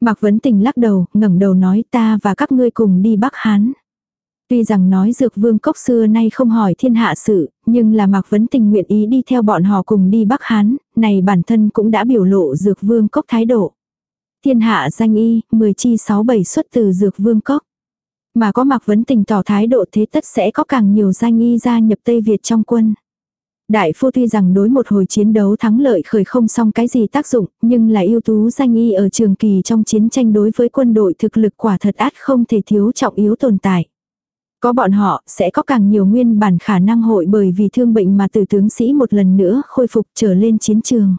S1: Mạc Vấn Tình lắc đầu, ngẩng đầu nói ta và các ngươi cùng đi Bắc Hán. Tuy rằng nói dược vương cốc xưa nay không hỏi thiên hạ sự, nhưng là Mạc Vấn Tình nguyện ý đi theo bọn họ cùng đi Bắc Hán, này bản thân cũng đã biểu lộ dược vương cốc thái độ. Thiên hạ danh y, 10 chi 6 7 xuất từ dược vương cốc. Mà có Mạc Vấn Tình tỏ thái độ thế tất sẽ có càng nhiều danh y gia nhập Tây Việt trong quân. Đại phu tuy rằng đối một hồi chiến đấu thắng lợi khởi không xong cái gì tác dụng, nhưng là ưu tú danh y ở trường kỳ trong chiến tranh đối với quân đội thực lực quả thật át không thể thiếu trọng yếu tồn tại. Có bọn họ, sẽ có càng nhiều nguyên bản khả năng hội bởi vì thương bệnh mà tử tướng sĩ một lần nữa khôi phục trở lên chiến trường.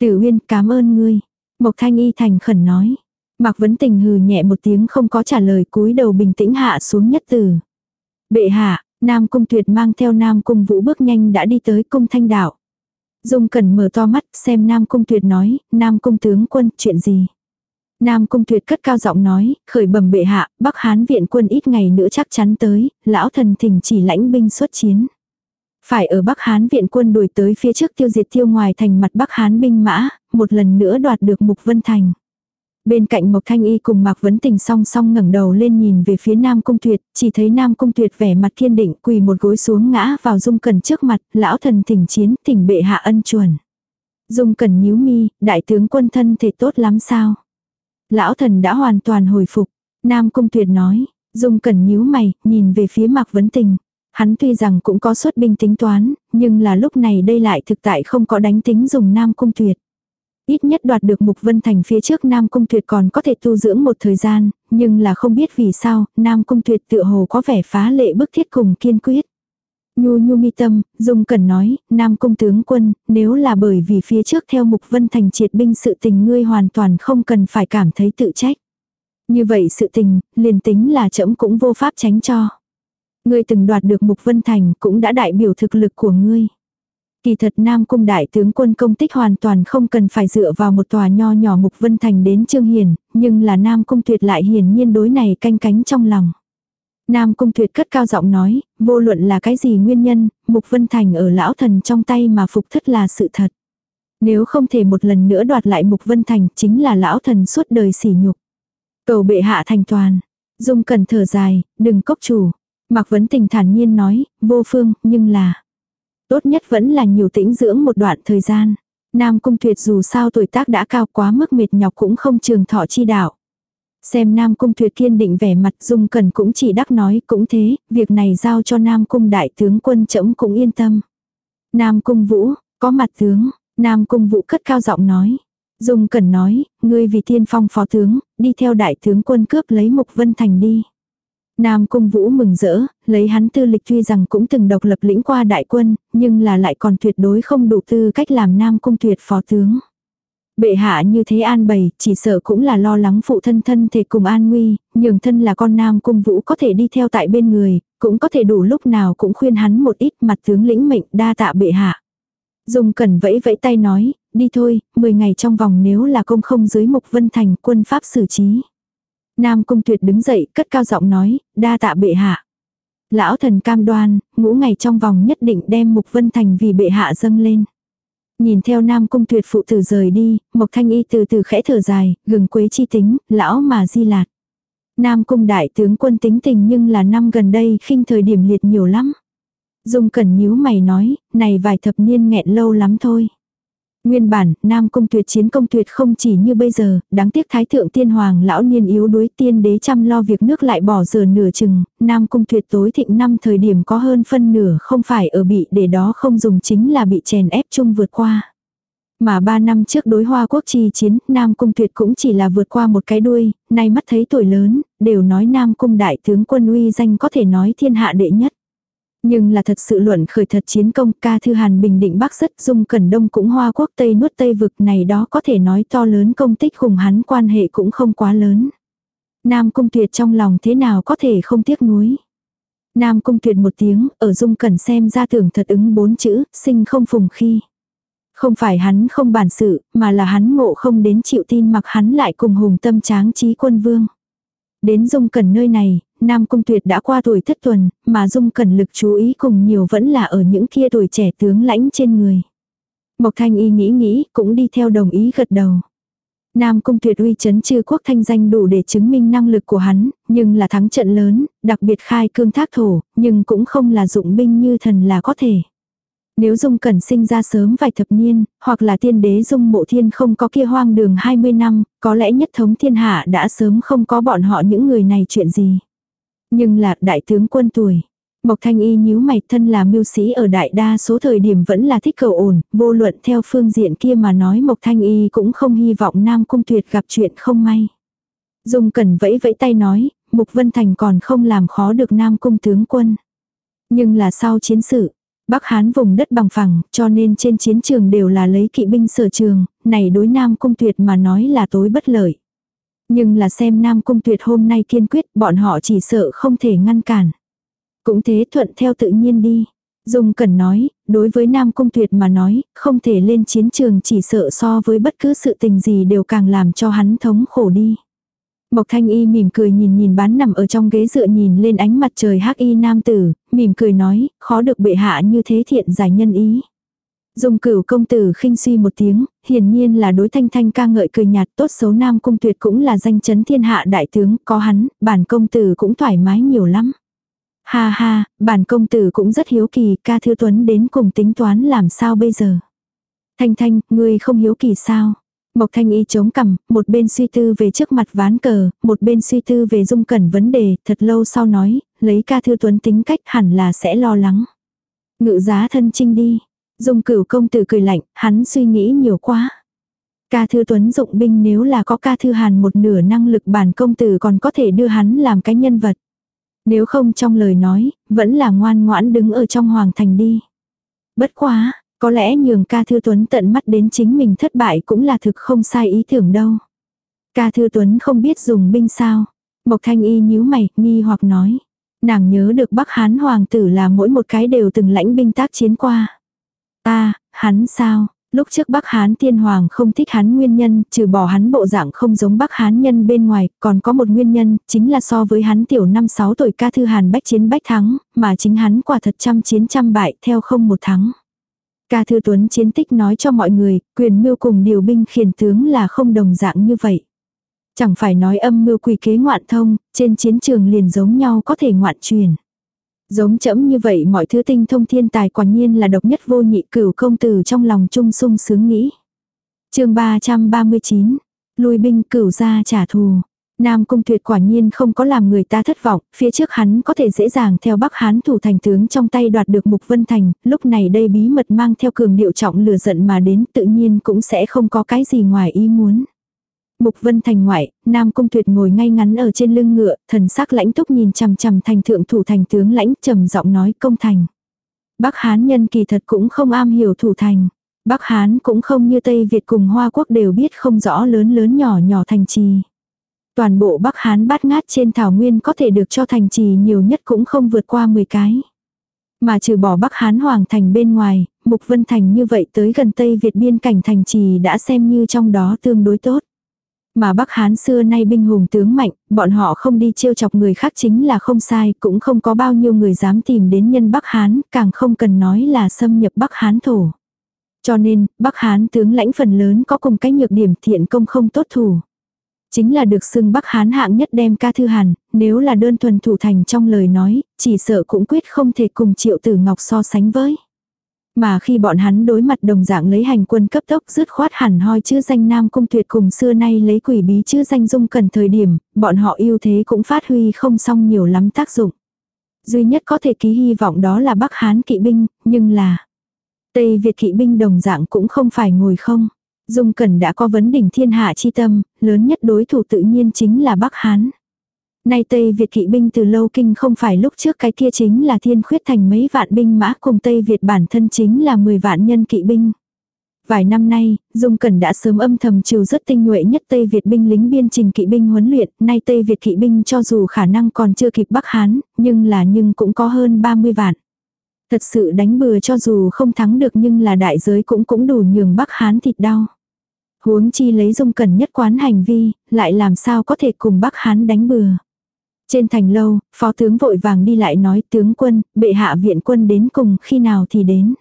S1: Tử Uyên cảm ơn ngươi. Mộc Thanh Y thành khẩn nói. Mạc Vấn Tình hừ nhẹ một tiếng không có trả lời cúi đầu bình tĩnh hạ xuống nhất từ. Bệ hạ, Nam Cung Tuyệt mang theo Nam Cung Vũ bước nhanh đã đi tới cung thanh đạo. Dung Cẩn mở to mắt xem Nam Cung Tuyệt nói, Nam Cung tướng quân, chuyện gì? Nam Cung Tuyệt cất cao giọng nói, khởi bẩm bệ hạ, Bắc Hán viện quân ít ngày nữa chắc chắn tới, lão thần thỉnh chỉ lãnh binh xuất chiến. Phải ở Bắc Hán viện quân đuổi tới phía trước tiêu diệt tiêu ngoài thành mặt Bắc Hán binh mã, một lần nữa đoạt được Mục Vân Thành. Bên cạnh Mộc Thanh Y cùng Mạc Vấn Tình song song ngẩng đầu lên nhìn về phía Nam Cung Tuyệt, chỉ thấy Nam Cung Tuyệt vẻ mặt kiên định quỳ một gối xuống ngã vào Dung Cẩn trước mặt, lão thần thỉnh chiến, thỉnh bệ hạ ân chuẩn. Dung Cẩn nhíu mi, đại tướng quân thân thể tốt lắm sao? Lão thần đã hoàn toàn hồi phục. Nam Cung Tuyệt nói, Dung Cẩn nhíu mày, nhìn về phía Mạc Vấn Tình. Hắn tuy rằng cũng có xuất binh tính toán, nhưng là lúc này đây lại thực tại không có đánh tính dùng Nam Cung Tuyệt. Ít nhất đoạt được Mục Vân Thành phía trước Nam Cung Tuyệt còn có thể tu dưỡng một thời gian, nhưng là không biết vì sao, Nam Cung Tuyệt tựa hồ có vẻ phá lệ bức thiết cùng kiên quyết. Nhu nhu mi tâm, Dung cần nói, Nam Cung tướng quân, nếu là bởi vì phía trước theo Mục Vân Thành triệt binh sự tình ngươi hoàn toàn không cần phải cảm thấy tự trách. Như vậy sự tình, liền tính là trẫm cũng vô pháp tránh cho. Ngươi từng đoạt được Mục Vân Thành cũng đã đại biểu thực lực của ngươi. Kỳ thật Nam Cung đại tướng quân công tích hoàn toàn không cần phải dựa vào một tòa nho nhỏ Mục Vân Thành đến Trương Hiền, nhưng là Nam Cung tuyệt lại hiển nhiên đối này canh cánh trong lòng. Nam Cung tuyệt cất cao giọng nói, vô luận là cái gì nguyên nhân, Mục Vân Thành ở lão thần trong tay mà phục thất là sự thật. Nếu không thể một lần nữa đoạt lại Mục Vân Thành chính là lão thần suốt đời sỉ nhục. Cầu bệ hạ thành toàn. Dung cần thở dài, đừng cốc chủ. Mạc Vấn Tình thản nhiên nói, vô phương, nhưng là. Tốt nhất vẫn là nhiều tĩnh dưỡng một đoạn thời gian. Nam Cung Tuyệt dù sao tuổi tác đã cao quá mức mệt nhọc cũng không trường thọ chi đạo. Xem Nam Cung Tuyệt kiên định vẻ mặt Dung Cần cũng chỉ đắc nói cũng thế, việc này giao cho Nam Cung đại tướng quân trẫm cũng yên tâm. Nam Cung Vũ, có mặt tướng, Nam Cung Vũ cất cao giọng nói. Dung Cần nói, ngươi vì tiên phong phó tướng, đi theo đại tướng quân cướp lấy Mục Vân Thành đi. Nam Cung Vũ mừng rỡ, lấy hắn tư lịch tuy rằng cũng từng độc lập lĩnh qua đại quân, nhưng là lại còn tuyệt đối không đủ tư cách làm Nam Cung tuyệt phó tướng. Bệ hạ như thế an bày, chỉ sợ cũng là lo lắng phụ thân thân thể cùng an nguy, nhường thân là con Nam Cung Vũ có thể đi theo tại bên người, cũng có thể đủ lúc nào cũng khuyên hắn một ít mặt tướng lĩnh mệnh đa tạ bệ hạ. Dùng cẩn vẫy vẫy tay nói, đi thôi, 10 ngày trong vòng nếu là công không dưới mục vân thành quân pháp xử trí. Nam Cung Tuyệt đứng dậy, cất cao giọng nói, đa tạ bệ hạ. Lão thần cam đoan, ngũ ngày trong vòng nhất định đem Mục Vân Thành vì bệ hạ dâng lên. Nhìn theo Nam Cung Tuyệt phụ tử rời đi, Mộc Thanh Y từ từ khẽ thở dài, gừng quế chi tính, lão mà di lạt. Nam Cung đại tướng quân tính tình nhưng là năm gần đây khinh thời điểm liệt nhiều lắm. Dung Cẩn nhíu mày nói, này vài thập niên nghẹn lâu lắm thôi. Nguyên bản, Nam Cung tuyệt chiến công tuyệt không chỉ như bây giờ, đáng tiếc Thái Thượng Tiên Hoàng lão niên yếu đuối tiên đế chăm lo việc nước lại bỏ giờ nửa chừng, Nam Cung tuyệt tối thịnh năm thời điểm có hơn phân nửa không phải ở bị để đó không dùng chính là bị chèn ép chung vượt qua. Mà ba năm trước đối hoa quốc chi chiến, Nam Cung tuyệt cũng chỉ là vượt qua một cái đuôi, nay mắt thấy tuổi lớn, đều nói Nam Cung đại tướng quân uy danh có thể nói thiên hạ đệ nhất. Nhưng là thật sự luận khởi thật chiến công ca thư hàn bình định bắc rất dung cẩn đông cũng hoa quốc tây nuốt tây vực này đó có thể nói to lớn công tích cùng hắn quan hệ cũng không quá lớn. Nam cung tuyệt trong lòng thế nào có thể không tiếc nuối. Nam cung tuyệt một tiếng, ở dung cẩn xem ra tưởng thật ứng bốn chữ, sinh không phùng khi. Không phải hắn không bản sự, mà là hắn ngộ không đến chịu tin mặc hắn lại cùng hùng tâm tráng trí quân vương. Đến dung cẩn nơi này, Nam Cung Tuyệt đã qua tuổi thất tuần, mà Dung Cẩn lực chú ý cùng nhiều vẫn là ở những kia tuổi trẻ tướng lãnh trên người. Mộc Thanh Y nghĩ nghĩ, cũng đi theo đồng ý gật đầu. Nam Cung Tuyệt uy chấn chư quốc thanh danh đủ để chứng minh năng lực của hắn, nhưng là thắng trận lớn, đặc biệt khai cương thác thổ, nhưng cũng không là dụng binh như thần là có thể. Nếu Dung Cẩn sinh ra sớm vài thập niên, hoặc là tiên đế Dung Mộ Thiên không có kia hoang đường 20 năm, có lẽ nhất thống thiên hạ đã sớm không có bọn họ những người này chuyện gì. Nhưng là đại tướng quân tuổi. Mộc Thanh Y nhíu mày thân là mưu sĩ ở đại đa số thời điểm vẫn là thích cầu ổn, vô luận theo phương diện kia mà nói Mộc Thanh Y cũng không hy vọng Nam Cung Tuyệt gặp chuyện không may. Dung Cẩn vẫy vẫy tay nói, Mục Vân Thành còn không làm khó được Nam Cung tướng quân. Nhưng là sau chiến sự, Bắc Hán vùng đất bằng phẳng, cho nên trên chiến trường đều là lấy kỵ binh sở trường, này đối Nam Cung Tuyệt mà nói là tối bất lợi. Nhưng là xem Nam Cung Tuyệt hôm nay kiên quyết, bọn họ chỉ sợ không thể ngăn cản. Cũng thế thuận theo tự nhiên đi. Dung Cẩn nói, đối với Nam Cung Tuyệt mà nói, không thể lên chiến trường chỉ sợ so với bất cứ sự tình gì đều càng làm cho hắn thống khổ đi. Mộc Thanh Y mỉm cười nhìn nhìn bán nằm ở trong ghế dựa nhìn lên ánh mặt trời hắc y nam tử, mỉm cười nói, khó được bệ hạ như thế thiện giải nhân ý. Dung cửu công tử khinh suy một tiếng, hiển nhiên là đối thanh thanh ca ngợi cười nhạt tốt xấu nam cung tuyệt cũng là danh chấn thiên hạ đại tướng, có hắn, bản công tử cũng thoải mái nhiều lắm. Ha ha, bản công tử cũng rất hiếu kỳ ca thư tuấn đến cùng tính toán làm sao bây giờ. Thanh thanh, ngươi không hiếu kỳ sao? Mộc thanh y chống cằm, một bên suy tư về trước mặt ván cờ, một bên suy tư về dung cẩn vấn đề, thật lâu sau nói, lấy ca thư tuấn tính cách hẳn là sẽ lo lắng. Ngự giá thân trinh đi, Dung cửu công tử cười lạnh, hắn suy nghĩ nhiều quá. Ca thư tuấn dụng binh nếu là có ca thư hàn một nửa năng lực bản công tử còn có thể đưa hắn làm cái nhân vật. Nếu không trong lời nói, vẫn là ngoan ngoãn đứng ở trong hoàng thành đi. Bất quá, có lẽ nhường ca thư tuấn tận mắt đến chính mình thất bại cũng là thực không sai ý tưởng đâu. Ca thư tuấn không biết dùng binh sao. Mộc thanh y nhíu mày, nghi hoặc nói. Nàng nhớ được Bắc Hán hoàng tử là mỗi một cái đều từng lãnh binh tác chiến qua. Ta, hắn sao? Lúc trước Bắc Hán tiên hoàng không thích hắn nguyên nhân, trừ bỏ hắn bộ dạng không giống Bắc Hán nhân bên ngoài, còn có một nguyên nhân, chính là so với hắn tiểu năm sáu tuổi ca thư hàn bách chiến bách thắng, mà chính hắn quả thật trăm chiến trăm bại theo không một thắng. Ca thư tuấn chiến tích nói cho mọi người, quyền mưu cùng điều binh khiển tướng là không đồng dạng như vậy. Chẳng phải nói âm mưu quỷ kế ngoạn thông, trên chiến trường liền giống nhau có thể ngoạn truyền. Giống chẫm như vậy mọi thứ tinh thông thiên tài quả nhiên là độc nhất vô nhị cửu công tử trong lòng trung sung sướng nghĩ. chương 339, lui binh cửu ra trả thù. Nam Cung Tuyệt quả nhiên không có làm người ta thất vọng, phía trước hắn có thể dễ dàng theo Bắc Hán thủ thành tướng trong tay đoạt được Mục Vân Thành, lúc này đây bí mật mang theo cường điệu trọng lừa giận mà đến tự nhiên cũng sẽ không có cái gì ngoài ý muốn. Mục Vân Thành ngoại, Nam Cung Tuyệt ngồi ngay ngắn ở trên lưng ngựa, thần sắc lãnh túc nhìn chằm chằm thành thượng thủ thành tướng lãnh trầm giọng nói công thành. Bắc Hán nhân kỳ thật cũng không am hiểu thủ thành. Bắc Hán cũng không như Tây Việt cùng Hoa Quốc đều biết không rõ lớn lớn nhỏ nhỏ thành trì. Toàn bộ Bắc Hán bát ngát trên thảo nguyên có thể được cho thành trì nhiều nhất cũng không vượt qua 10 cái. Mà trừ bỏ Bắc Hán Hoàng thành bên ngoài, Mục Vân Thành như vậy tới gần Tây Việt biên cảnh thành trì đã xem như trong đó tương đối tốt. Mà Bắc Hán xưa nay binh hùng tướng mạnh, bọn họ không đi trêu chọc người khác chính là không sai, cũng không có bao nhiêu người dám tìm đến nhân Bắc Hán, càng không cần nói là xâm nhập Bắc Hán thổ. Cho nên, Bắc Hán tướng lãnh phần lớn có cùng cái nhược điểm thiện công không tốt thủ. Chính là được xưng Bắc Hán hạng nhất đem ca thư hàn, nếu là đơn thuần thủ thành trong lời nói, chỉ sợ cũng quyết không thể cùng triệu tử ngọc so sánh với. Mà khi bọn hắn đối mặt đồng dạng lấy hành quân cấp tốc dứt khoát hẳn hoi chữ danh Nam Cung Tuyệt cùng xưa nay lấy quỷ bí chữ danh dung cần thời điểm, bọn họ ưu thế cũng phát huy không xong nhiều lắm tác dụng. Duy nhất có thể ký hy vọng đó là Bắc Hán kỵ binh, nhưng là Tây Việt kỵ binh đồng dạng cũng không phải ngồi không. Dung Cẩn đã có vấn đỉnh thiên hạ chi tâm, lớn nhất đối thủ tự nhiên chính là Bắc Hán. Nay Tây Việt kỵ binh từ lâu kinh không phải lúc trước cái kia chính là thiên khuyết thành mấy vạn binh mã cùng Tây Việt bản thân chính là 10 vạn nhân kỵ binh. Vài năm nay, Dung Cẩn đã sớm âm thầm trừ rất tinh nhuệ nhất Tây Việt binh lính biên trình kỵ binh huấn luyện, nay Tây Việt kỵ binh cho dù khả năng còn chưa kịp Bắc Hán, nhưng là nhưng cũng có hơn 30 vạn. Thật sự đánh bừa cho dù không thắng được nhưng là đại giới cũng cũng đủ nhường Bắc Hán thịt đau. Huống chi lấy Dung Cẩn nhất quán hành vi, lại làm sao có thể cùng Bắc Hán đánh bừa. Trên thành lâu, phó tướng vội vàng đi lại nói tướng quân, bệ hạ viện quân đến cùng khi nào thì đến.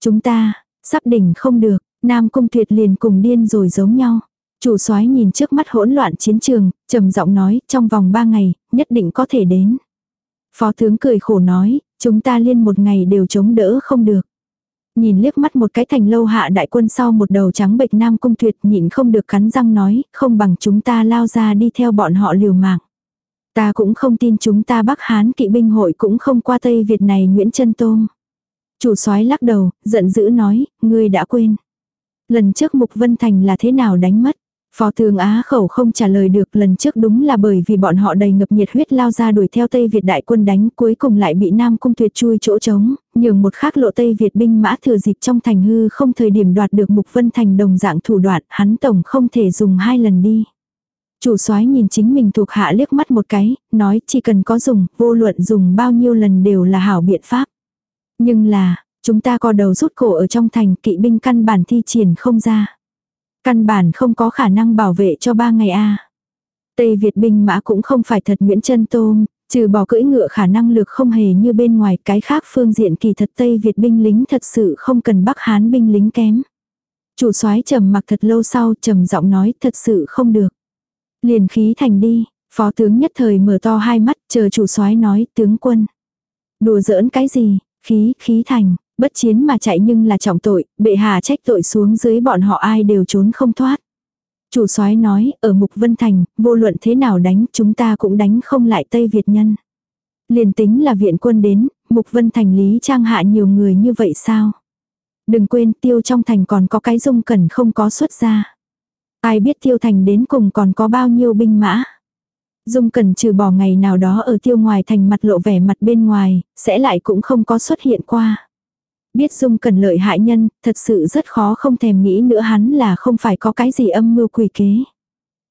S1: Chúng ta, sắp đỉnh không được, Nam Cung Tuyệt liền cùng điên rồi giống nhau. Chủ soái nhìn trước mắt hỗn loạn chiến trường, trầm giọng nói, trong vòng ba ngày, nhất định có thể đến. Phó tướng cười khổ nói, chúng ta liên một ngày đều chống đỡ không được. Nhìn liếc mắt một cái thành lâu hạ đại quân sau một đầu trắng bệch nam cung tuyệt nhịn không được cắn răng nói, không bằng chúng ta lao ra đi theo bọn họ liều mạng. Ta cũng không tin chúng ta Bắc Hán kỵ binh hội cũng không qua Tây Việt này Nguyễn chân Tôm. Chủ soái lắc đầu, giận dữ nói, ngươi đã quên. Lần trước Mục Vân Thành là thế nào đánh mất. Phó tướng Á khẩu không trả lời được lần trước đúng là bởi vì bọn họ đầy ngập nhiệt huyết lao ra đuổi theo Tây Việt đại quân đánh cuối cùng lại bị Nam Cung tuyệt chui chỗ trống, nhường một khác lộ Tây Việt binh mã thừa dịp trong thành hư không thời điểm đoạt được Mục Vân Thành đồng dạng thủ đoạn hắn tổng không thể dùng hai lần đi. Chủ soái nhìn chính mình thuộc hạ liếc mắt một cái, nói chỉ cần có dùng, vô luận dùng bao nhiêu lần đều là hảo biện pháp. Nhưng là, chúng ta có đầu rút cổ ở trong thành kỵ binh căn bản thi triển không ra. Căn bản không có khả năng bảo vệ cho ba ngày a Tây Việt binh mã cũng không phải thật Nguyễn chân Tôm, trừ bỏ cưỡi ngựa khả năng lực không hề như bên ngoài cái khác phương diện kỳ thật Tây Việt binh lính thật sự không cần Bắc Hán binh lính kém. Chủ soái trầm mặc thật lâu sau trầm giọng nói thật sự không được. Liền khí thành đi, phó tướng nhất thời mở to hai mắt chờ chủ soái nói tướng quân. Đùa giỡn cái gì, khí, khí thành, bất chiến mà chạy nhưng là trọng tội, bệ hạ trách tội xuống dưới bọn họ ai đều trốn không thoát. Chủ soái nói, ở Mục Vân Thành, vô luận thế nào đánh, chúng ta cũng đánh không lại Tây Việt nhân. Liền tính là viện quân đến, Mục Vân Thành lý trang hạ nhiều người như vậy sao? Đừng quên tiêu trong thành còn có cái dung cần không có xuất ra. Ai biết tiêu thành đến cùng còn có bao nhiêu binh mã. Dung cần trừ bỏ ngày nào đó ở tiêu ngoài thành mặt lộ vẻ mặt bên ngoài, sẽ lại cũng không có xuất hiện qua. Biết Dung cần lợi hại nhân, thật sự rất khó không thèm nghĩ nữa hắn là không phải có cái gì âm mưu quỷ kế.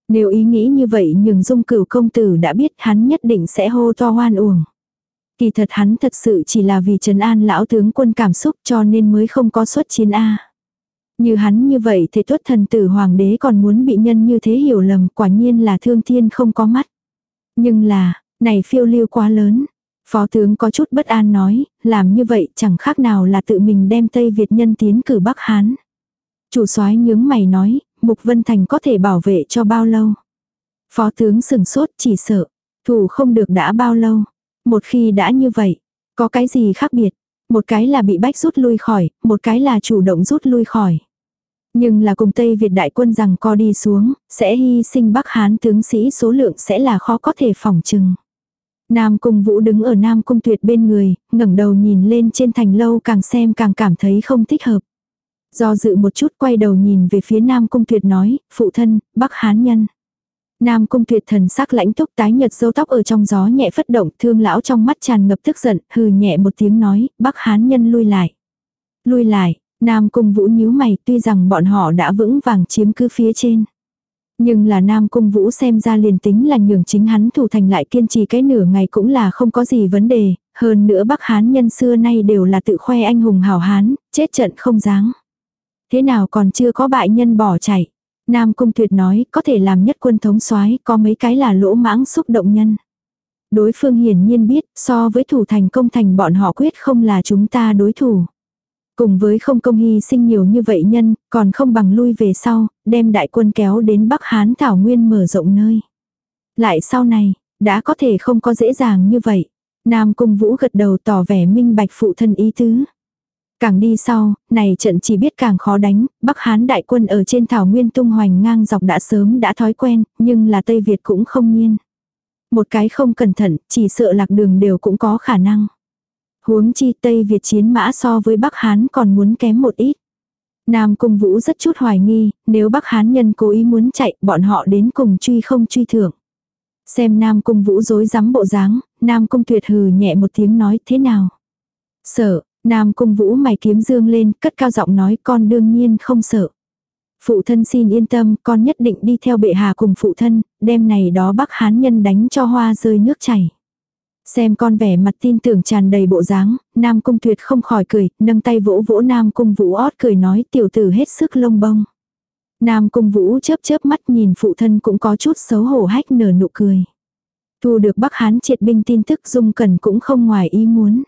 S1: Nếu ý nghĩ như vậy nhưng Dung cửu công tử đã biết hắn nhất định sẽ hô to hoan uổng. Kỳ thật hắn thật sự chỉ là vì trấn an lão tướng quân cảm xúc cho nên mới không có xuất chiến A. Như hắn như vậy thì tuất thần tử hoàng đế còn muốn bị nhân như thế hiểu lầm quả nhiên là thương thiên không có mắt. Nhưng là, này phiêu lưu quá lớn. Phó tướng có chút bất an nói, làm như vậy chẳng khác nào là tự mình đem Tây Việt nhân tiến cử Bắc Hán. Chủ soái nhướng mày nói, Mục Vân Thành có thể bảo vệ cho bao lâu. Phó tướng sừng sốt chỉ sợ, thủ không được đã bao lâu. Một khi đã như vậy, có cái gì khác biệt? Một cái là bị bách rút lui khỏi, một cái là chủ động rút lui khỏi. Nhưng là cùng Tây Việt đại quân rằng co đi xuống, sẽ hy sinh Bắc Hán tướng sĩ số lượng sẽ là khó có thể phòng chừng. Nam Cung Vũ đứng ở Nam Cung Tuyệt bên người, ngẩng đầu nhìn lên trên thành lâu càng xem càng cảm thấy không thích hợp. Do dự một chút quay đầu nhìn về phía Nam Cung Tuyệt nói, phụ thân, Bắc Hán nhân. Nam Cung Tuyệt thần sắc lãnh túc tái nhật dâu tóc ở trong gió nhẹ phất động, thương lão trong mắt tràn ngập tức giận, hừ nhẹ một tiếng nói, Bắc Hán nhân lui lại. Lui lại, Nam Cung Vũ nhíu mày tuy rằng bọn họ đã vững vàng chiếm cứ phía trên. Nhưng là Nam Cung Vũ xem ra liền tính là nhường chính hắn thủ thành lại kiên trì cái nửa ngày cũng là không có gì vấn đề, hơn nữa Bắc Hán nhân xưa nay đều là tự khoe anh hùng hảo hán, chết trận không dáng. Thế nào còn chưa có bại nhân bỏ chạy. Nam Cung Tuyệt nói có thể làm nhất quân thống soái có mấy cái là lỗ mãng xúc động nhân. Đối phương hiển nhiên biết so với thủ thành công thành bọn họ quyết không là chúng ta đối thủ. Cùng với không công hy sinh nhiều như vậy nhân, còn không bằng lui về sau, đem đại quân kéo đến Bắc Hán Thảo Nguyên mở rộng nơi. Lại sau này, đã có thể không có dễ dàng như vậy. Nam Cung Vũ gật đầu tỏ vẻ minh bạch phụ thân ý tứ. Càng đi sau, này trận chỉ biết càng khó đánh, Bắc Hán đại quân ở trên thảo nguyên tung hoành ngang dọc đã sớm đã thói quen, nhưng là Tây Việt cũng không nhiên. Một cái không cẩn thận, chỉ sợ lạc đường đều cũng có khả năng. Huống chi Tây Việt chiến mã so với Bắc Hán còn muốn kém một ít. Nam Cung Vũ rất chút hoài nghi, nếu Bắc Hán nhân cố ý muốn chạy, bọn họ đến cùng truy không truy thưởng. Xem Nam Cung Vũ dối rắm bộ dáng, Nam Cung Tuyệt hừ nhẹ một tiếng nói thế nào. Sợ, Nam Cung Vũ mày kiếm dương lên, cất cao giọng nói con đương nhiên không sợ. Phụ thân xin yên tâm, con nhất định đi theo bệ hạ cùng phụ thân, đêm này đó Bắc Hán nhân đánh cho hoa rơi nước chảy. Xem con vẻ mặt tin tưởng tràn đầy bộ dáng, Nam Cung Tuyệt không khỏi cười, nâng tay vỗ vỗ Nam Cung Vũ ót cười nói tiểu tử hết sức lông bông. Nam Cung Vũ chớp chớp mắt nhìn phụ thân cũng có chút xấu hổ hách nở nụ cười. Thu được Bắc Hán triệt binh tin tức Dung Cần cũng không ngoài ý muốn.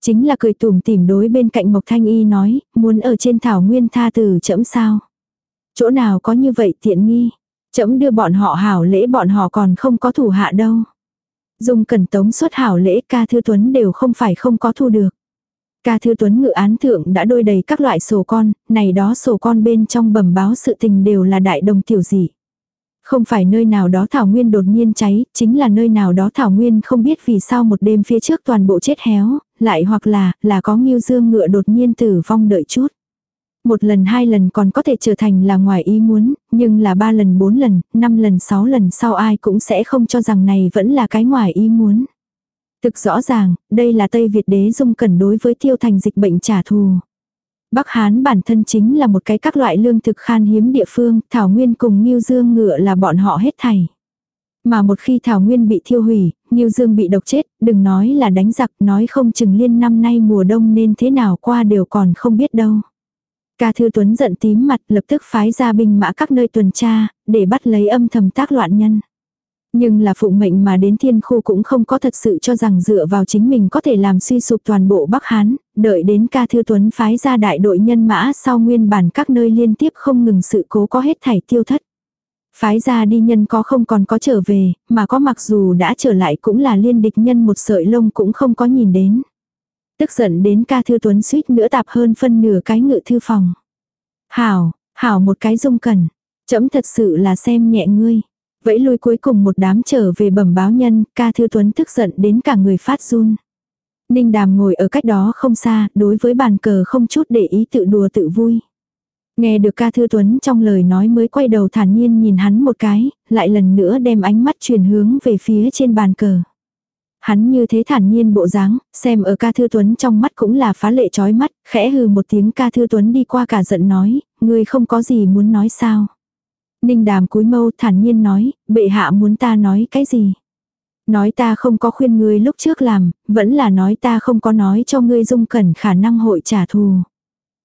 S1: Chính là cười tủm tỉm đối bên cạnh Mộc Thanh Y nói, muốn ở trên thảo nguyên tha tử chẫm sao. Chỗ nào có như vậy tiện nghi. Chẫm đưa bọn họ hảo lễ bọn họ còn không có thủ hạ đâu. Dung cẩn tống xuất hảo lễ ca thư tuấn đều không phải không có thu được. Ca thư tuấn ngự án thượng đã đôi đầy các loại sổ con, này đó sổ con bên trong bẩm báo sự tình đều là đại đồng tiểu dị. Không phải nơi nào đó thảo nguyên đột nhiên cháy, chính là nơi nào đó thảo nguyên không biết vì sao một đêm phía trước toàn bộ chết héo, lại hoặc là, là có nghiêu dương ngựa đột nhiên tử vong đợi chút. Một lần hai lần còn có thể trở thành là ngoài ý muốn, nhưng là ba lần bốn lần, năm lần sáu lần sau ai cũng sẽ không cho rằng này vẫn là cái ngoài ý muốn. Thực rõ ràng, đây là Tây Việt đế dung cẩn đối với tiêu thành dịch bệnh trả thù. Bắc Hán bản thân chính là một cái các loại lương thực khan hiếm địa phương, Thảo Nguyên cùng Nghiêu Dương ngựa là bọn họ hết thảy. Mà một khi Thảo Nguyên bị thiêu hủy, Nghiêu Dương bị độc chết, đừng nói là đánh giặc, nói không chừng liên năm nay mùa đông nên thế nào qua đều còn không biết đâu. Ca Thư Tuấn giận tím mặt lập tức phái ra binh mã các nơi tuần tra, để bắt lấy âm thầm tác loạn nhân. Nhưng là phụng mệnh mà đến thiên khu cũng không có thật sự cho rằng dựa vào chính mình có thể làm suy sụp toàn bộ Bắc Hán, đợi đến ca thư tuấn phái ra đại đội nhân mã sau nguyên bản các nơi liên tiếp không ngừng sự cố có hết thảy tiêu thất. Phái ra đi nhân có không còn có trở về, mà có mặc dù đã trở lại cũng là liên địch nhân một sợi lông cũng không có nhìn đến. Tức giận đến ca thư tuấn suýt nữa tạp hơn phân nửa cái ngự thư phòng. Hảo, hảo một cái dung cần. Chấm thật sự là xem nhẹ ngươi. Vẫy lui cuối cùng một đám trở về bẩm báo nhân, ca thư tuấn tức giận đến cả người phát run. Ninh đàm ngồi ở cách đó không xa, đối với bàn cờ không chút để ý tự đùa tự vui. Nghe được ca thư tuấn trong lời nói mới quay đầu thản nhiên nhìn hắn một cái, lại lần nữa đem ánh mắt chuyển hướng về phía trên bàn cờ. Hắn như thế thản nhiên bộ dáng, xem ở ca thư tuấn trong mắt cũng là phá lệ chói mắt, khẽ hừ một tiếng ca thư tuấn đi qua cả giận nói, ngươi không có gì muốn nói sao. Ninh đàm cúi mâu thản nhiên nói, bệ hạ muốn ta nói cái gì. Nói ta không có khuyên ngươi lúc trước làm, vẫn là nói ta không có nói cho ngươi dung cẩn khả năng hội trả thù.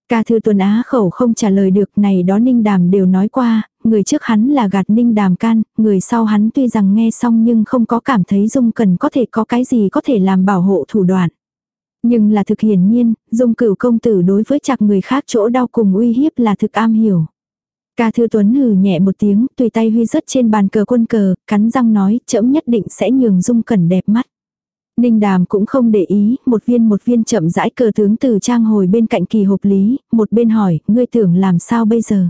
S1: Ca thư tuần á khẩu không trả lời được này đó ninh đàm đều nói qua, người trước hắn là gạt ninh đàm can, người sau hắn tuy rằng nghe xong nhưng không có cảm thấy dung cần có thể có cái gì có thể làm bảo hộ thủ đoạn. Nhưng là thực hiển nhiên, dung cửu công tử đối với chặt người khác chỗ đau cùng uy hiếp là thực am hiểu. Ca thư tuấn hừ nhẹ một tiếng, tùy tay huy rớt trên bàn cờ quân cờ, cắn răng nói, trẫm nhất định sẽ nhường dung cẩn đẹp mắt. Ninh đàm cũng không để ý, một viên một viên chậm rãi cờ tướng từ trang hồi bên cạnh kỳ hộp lý, một bên hỏi, ngươi tưởng làm sao bây giờ.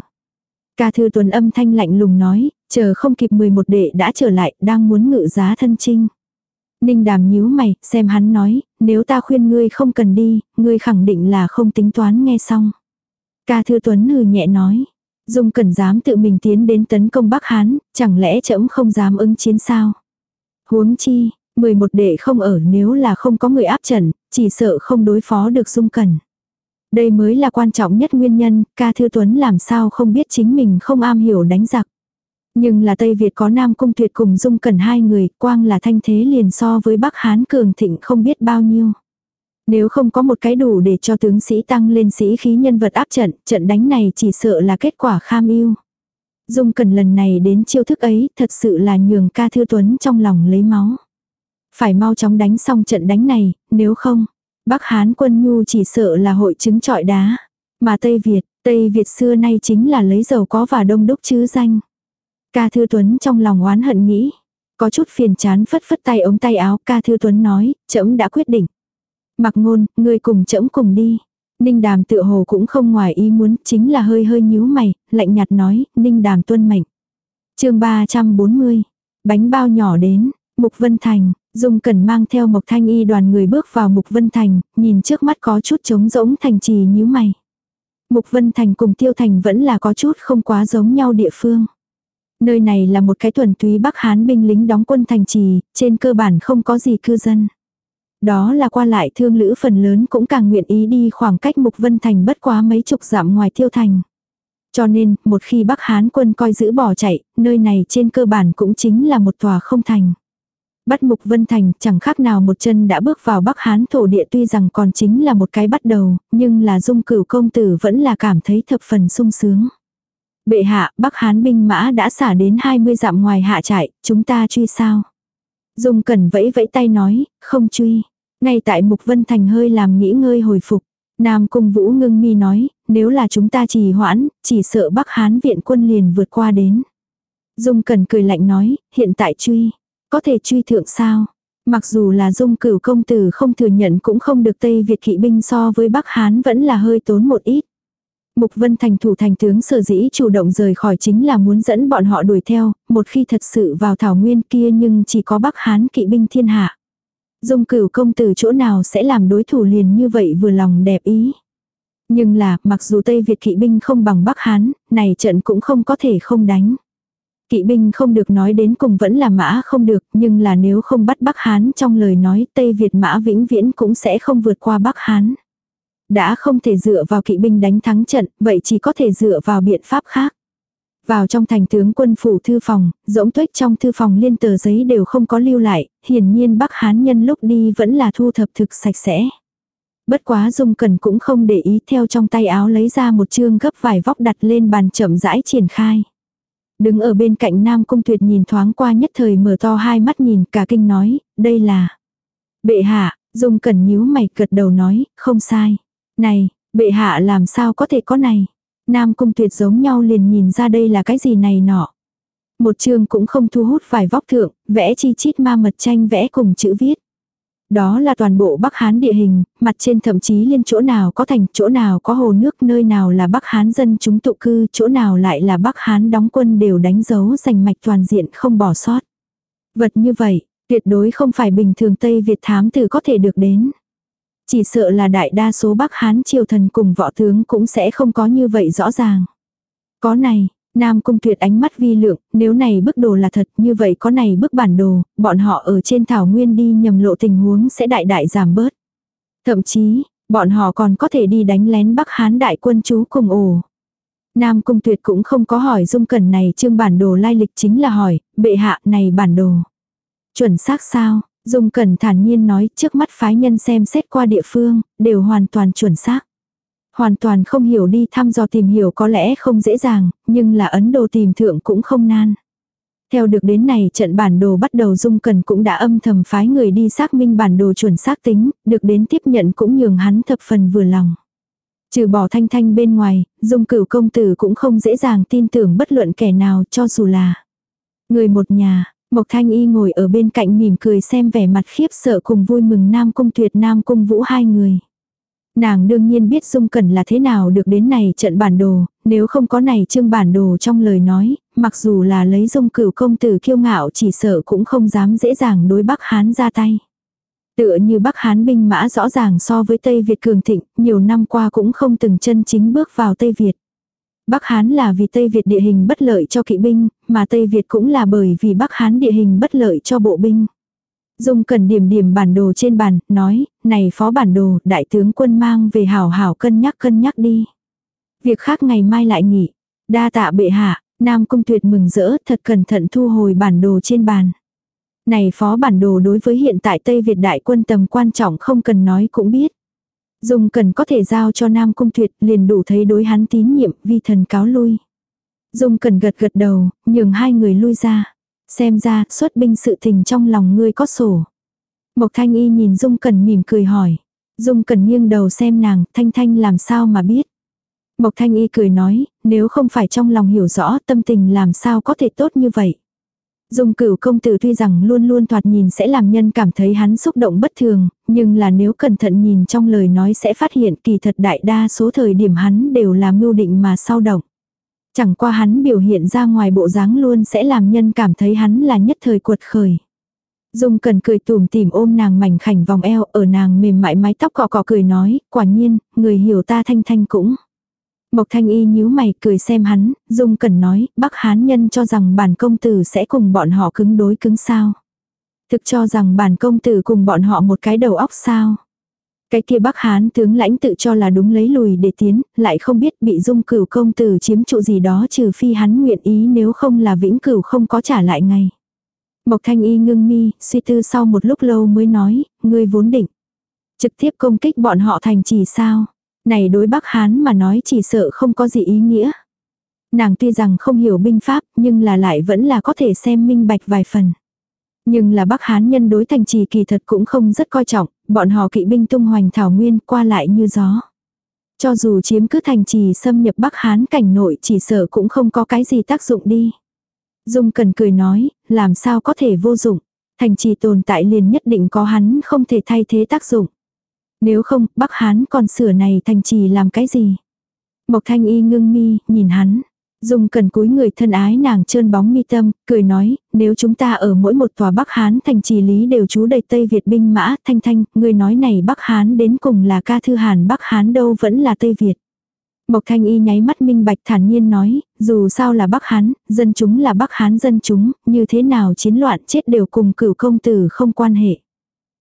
S1: Ca thư tuấn âm thanh lạnh lùng nói, chờ không kịp 11 đệ đã trở lại, đang muốn ngự giá thân trinh. Ninh đàm nhíu mày, xem hắn nói, nếu ta khuyên ngươi không cần đi, ngươi khẳng định là không tính toán nghe xong. Ca thư tuấn hừ nhẹ nói, Dung Cẩn dám tự mình tiến đến tấn công Bắc Hán, chẳng lẽ trẫm không dám ứng chiến sao? Huống chi, 11 đệ không ở nếu là không có người áp trận, chỉ sợ không đối phó được Dung Cẩn. Đây mới là quan trọng nhất nguyên nhân, ca thư tuấn làm sao không biết chính mình không am hiểu đánh giặc. Nhưng là Tây Việt có Nam Cung Tuyệt cùng Dung Cẩn hai người, quang là thanh thế liền so với Bắc Hán cường thịnh không biết bao nhiêu. Nếu không có một cái đủ để cho tướng sĩ tăng lên sĩ khí nhân vật áp trận, trận đánh này chỉ sợ là kết quả kham yêu. Dung Cẩn lần này đến chiêu thức ấy thật sự là nhường ca thư tuấn trong lòng lấy máu. Phải mau chóng đánh xong trận đánh này, nếu không, Bắc Hán quân nhu chỉ sợ là hội chứng trọi đá. Mà Tây Việt, Tây Việt xưa nay chính là lấy dầu có và đông đúc chứ danh. Ca Thư Tuấn trong lòng oán hận nghĩ. Có chút phiền chán phất phất tay ống tay áo ca Thư Tuấn nói, trẫm đã quyết định. Mặc ngôn, ngươi cùng trẫm cùng đi. Ninh đàm tự hồ cũng không ngoài ý muốn, chính là hơi hơi nhíu mày, lạnh nhạt nói, ninh đàm tuân mệnh. chương 340, bánh bao nhỏ đến, Mục Vân Thành, Dung Cẩn mang theo Mộc Thanh Y đoàn người bước vào Mục Vân Thành, nhìn trước mắt có chút trống rỗng thành trì nhíu mày. Mục Vân Thành cùng Tiêu Thành vẫn là có chút không quá giống nhau địa phương. Nơi này là một cái thuần túy Bắc Hán binh lính đóng quân thành trì, trên cơ bản không có gì cư dân. Đó là qua lại thương lữ phần lớn cũng càng nguyện ý đi khoảng cách Mục Vân Thành bất quá mấy chục dặm ngoài Tiêu Thành. Cho nên, một khi Bắc Hán quân coi giữ bỏ chạy, nơi này trên cơ bản cũng chính là một tòa không thành. Bắt Mục Vân Thành chẳng khác nào một chân đã bước vào Bắc Hán thổ địa tuy rằng còn chính là một cái bắt đầu, nhưng là dung cửu công tử vẫn là cảm thấy thập phần sung sướng. Bệ hạ, Bắc Hán binh mã đã xả đến 20 dặm ngoài hạ trại, chúng ta truy sao? Dung cẩn vẫy vẫy tay nói, không truy. Ngay tại Mục Vân Thành hơi làm nghĩ ngơi hồi phục. Nam Cung Vũ ngưng mi nói, nếu là chúng ta trì hoãn, chỉ sợ Bắc Hán viện quân liền vượt qua đến. Dung Cẩn cười lạnh nói, hiện tại truy. Có thể truy thượng sao? Mặc dù là dung cửu công tử không thừa nhận cũng không được Tây Việt kỵ binh so với Bắc Hán vẫn là hơi tốn một ít. Mục Vân Thành thủ thành tướng sở dĩ chủ động rời khỏi chính là muốn dẫn bọn họ đuổi theo, một khi thật sự vào thảo nguyên kia nhưng chỉ có Bắc Hán kỵ binh thiên hạ. Dung cửu công tử chỗ nào sẽ làm đối thủ liền như vậy vừa lòng đẹp ý. Nhưng là, mặc dù Tây Việt kỵ binh không bằng Bắc Hán, này trận cũng không có thể không đánh. Kỵ binh không được nói đến cùng vẫn là mã không được, nhưng là nếu không bắt Bắc Hán trong lời nói Tây Việt mã vĩnh viễn cũng sẽ không vượt qua Bắc Hán. Đã không thể dựa vào kỵ binh đánh thắng trận, vậy chỉ có thể dựa vào biện pháp khác. Vào trong thành tướng quân phủ thư phòng, rỗng tuếch trong thư phòng liên tờ giấy đều không có lưu lại, hiển nhiên Bắc Hán nhân lúc đi vẫn là thu thập thực sạch sẽ. Bất quá Dung Cần cũng không để ý theo trong tay áo lấy ra một chương gấp vải vóc đặt lên bàn chậm rãi triển khai. Đứng ở bên cạnh Nam Cung Tuyệt nhìn thoáng qua nhất thời mở to hai mắt nhìn cả kinh nói, đây là. Bệ hạ, Dung Cẩn nhíu mày gật đầu nói, không sai. Này, bệ hạ làm sao có thể có này. Nam Cung Tuyệt giống nhau liền nhìn ra đây là cái gì này nọ. Một chương cũng không thu hút vài vóc thượng, vẽ chi chít ma mật tranh vẽ cùng chữ viết. Đó là toàn bộ Bắc Hán địa hình, mặt trên thậm chí liên chỗ nào có thành, chỗ nào có hồ nước, nơi nào là Bắc Hán dân chúng tụ cư, chỗ nào lại là Bắc Hán đóng quân đều đánh dấu giành mạch toàn diện không bỏ sót. Vật như vậy, tuyệt đối không phải bình thường Tây Việt thám tử có thể được đến. Chỉ sợ là đại đa số Bắc Hán triều thần cùng võ tướng cũng sẽ không có như vậy rõ ràng. Có này, Nam Cung Tuyệt ánh mắt vi lượng, nếu này bức đồ là thật, như vậy có này bức bản đồ, bọn họ ở trên thảo nguyên đi nhầm lộ tình huống sẽ đại đại giảm bớt. Thậm chí, bọn họ còn có thể đi đánh lén Bắc Hán đại quân chú cùng ổ. Nam Cung Tuyệt cũng không có hỏi dung cẩn này trương bản đồ lai lịch chính là hỏi, bệ hạ này bản đồ. Chuẩn xác sao? Dung cẩn thản nhiên nói trước mắt phái nhân xem xét qua địa phương, đều hoàn toàn chuẩn xác. Hoàn toàn không hiểu đi thăm dò tìm hiểu có lẽ không dễ dàng, nhưng là Ấn Độ tìm thượng cũng không nan. Theo được đến này trận bản đồ bắt đầu dung cần cũng đã âm thầm phái người đi xác minh bản đồ chuẩn xác tính, được đến tiếp nhận cũng nhường hắn thập phần vừa lòng. Trừ bỏ thanh thanh bên ngoài, dung cửu công tử cũng không dễ dàng tin tưởng bất luận kẻ nào cho dù là người một nhà. Mộc Thanh Y ngồi ở bên cạnh mỉm cười xem vẻ mặt khiếp sợ cùng vui mừng Nam Cung Tuyệt Nam Cung Vũ hai người. Nàng đương nhiên biết Dung Cẩn là thế nào được đến này trận bản đồ, nếu không có này trương bản đồ trong lời nói, mặc dù là lấy Dung cửu công tử kiêu ngạo chỉ sợ cũng không dám dễ dàng đối Bắc Hán ra tay. Tựa như Bắc Hán binh mã rõ ràng so với Tây Việt cường thịnh, nhiều năm qua cũng không từng chân chính bước vào Tây Việt. Bắc Hán là vì Tây Việt địa hình bất lợi cho kỵ binh, mà Tây Việt cũng là bởi vì Bắc Hán địa hình bất lợi cho bộ binh. Dung cần điểm điểm bản đồ trên bàn, nói, này phó bản đồ, đại tướng quân mang về hảo hảo cân nhắc cân nhắc đi. Việc khác ngày mai lại nghỉ. Đa tạ bệ hạ, Nam Cung Tuyệt mừng rỡ, thật cẩn thận thu hồi bản đồ trên bàn. Này phó bản đồ đối với hiện tại Tây Việt đại quân tầm quan trọng không cần nói cũng biết. Dung cần có thể giao cho Nam Cung Tuyệt liền đủ thấy đối hắn tín nhiệm vi thần cáo lui. Dung cần gật gật đầu, nhường hai người lui ra. Xem ra, xuất binh sự tình trong lòng ngươi có sổ. Mộc Thanh Y nhìn Dung Cẩn mỉm cười hỏi. Dung Cẩn nghiêng đầu xem nàng, Thanh Thanh làm sao mà biết. Mộc Thanh Y cười nói, nếu không phải trong lòng hiểu rõ tâm tình làm sao có thể tốt như vậy. Dung cửu công tử tuy rằng luôn luôn thoạt nhìn sẽ làm nhân cảm thấy hắn xúc động bất thường, nhưng là nếu cẩn thận nhìn trong lời nói sẽ phát hiện kỳ thật đại đa số thời điểm hắn đều là mưu định mà sao động. Chẳng qua hắn biểu hiện ra ngoài bộ dáng luôn sẽ làm nhân cảm thấy hắn là nhất thời cuột khởi. Dung cần cười tùm tìm ôm nàng mảnh khảnh vòng eo ở nàng mềm mại mái tóc cọ cọ cười nói, quả nhiên, người hiểu ta thanh thanh cũng. Mộc thanh y nhíu mày cười xem hắn, Dung cần nói, bác hán nhân cho rằng bản công tử sẽ cùng bọn họ cứng đối cứng sao. Thực cho rằng bản công tử cùng bọn họ một cái đầu óc sao. Cái kia Bắc Hán tướng lãnh tự cho là đúng lấy lùi để tiến, lại không biết bị dung cửu công tử chiếm trụ gì đó trừ phi hắn nguyện ý nếu không là vĩnh cửu không có trả lại ngay. Mộc thanh y ngưng mi, suy tư sau một lúc lâu mới nói, ngươi vốn định. Trực tiếp công kích bọn họ thành chỉ sao. Này đối Bắc Hán mà nói chỉ sợ không có gì ý nghĩa. Nàng tuy rằng không hiểu binh pháp nhưng là lại vẫn là có thể xem minh bạch vài phần. Nhưng là Bắc Hán nhân đối thành trì kỳ thật cũng không rất coi trọng, bọn họ kỵ binh tung hoành thảo nguyên qua lại như gió. Cho dù chiếm cứ thành trì xâm nhập Bắc Hán cảnh nội chỉ sợ cũng không có cái gì tác dụng đi. Dung cần cười nói, làm sao có thể vô dụng. Thành trì tồn tại liền nhất định có hắn không thể thay thế tác dụng. Nếu không, Bắc Hán còn sửa này thành trì làm cái gì? Mộc thanh y ngưng mi, nhìn hắn. Dung cần cúi người thân ái nàng trơn bóng mi tâm, cười nói, nếu chúng ta ở mỗi một tòa Bắc Hán thành trì lý đều trú đầy Tây Việt binh mã, thanh thanh, người nói này Bắc Hán đến cùng là ca thư hàn Bắc Hán đâu vẫn là Tây Việt. Mộc thanh y nháy mắt minh bạch thản nhiên nói, dù sao là Bắc Hán, dân chúng là Bắc Hán dân chúng, như thế nào chiến loạn chết đều cùng cửu công tử không quan hệ.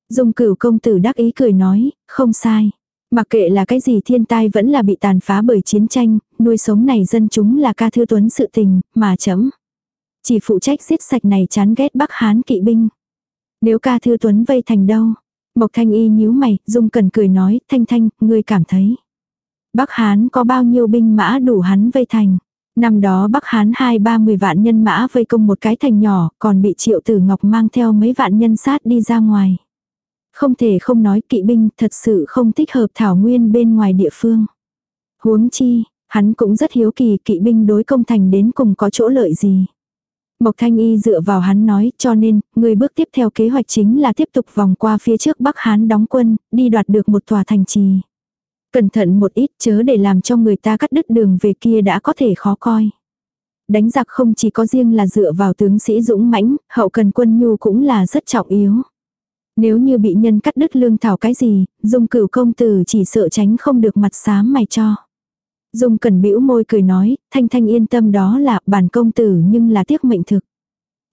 S1: Dung cửu công tử đắc ý cười nói, không sai. Mặc kệ là cái gì thiên tai vẫn là bị tàn phá bởi chiến tranh, nuôi sống này dân chúng là ca thư tuấn sự tình, mà chấm. Chỉ phụ trách giết sạch này chán ghét Bắc Hán kỵ binh. Nếu ca thư tuấn vây thành đâu? Mộc thanh y nhíu mày, dung cần cười nói, thanh thanh, ngươi cảm thấy. Bắc Hán có bao nhiêu binh mã đủ hắn vây thành. Năm đó Bắc Hán hai ba mười vạn nhân mã vây công một cái thành nhỏ, còn bị triệu tử ngọc mang theo mấy vạn nhân sát đi ra ngoài. Không thể không nói kỵ binh thật sự không thích hợp thảo nguyên bên ngoài địa phương. Huống chi, hắn cũng rất hiếu kỳ kỵ binh đối công thành đến cùng có chỗ lợi gì. Mộc Thanh Y dựa vào hắn nói cho nên, người bước tiếp theo kế hoạch chính là tiếp tục vòng qua phía trước Bắc Hán đóng quân, đi đoạt được một tòa thành trì. Cẩn thận một ít chớ để làm cho người ta cắt đứt đường về kia đã có thể khó coi. Đánh giặc không chỉ có riêng là dựa vào tướng sĩ dũng mãnh, hậu cần quân nhu cũng là rất trọng yếu. Nếu như bị nhân cắt đứt lương thảo cái gì, dung cửu công tử chỉ sợ tránh không được mặt xám mày cho. Dung Cẩn bĩu môi cười nói, Thanh Thanh yên tâm đó là bản công tử nhưng là tiếc mệnh thực.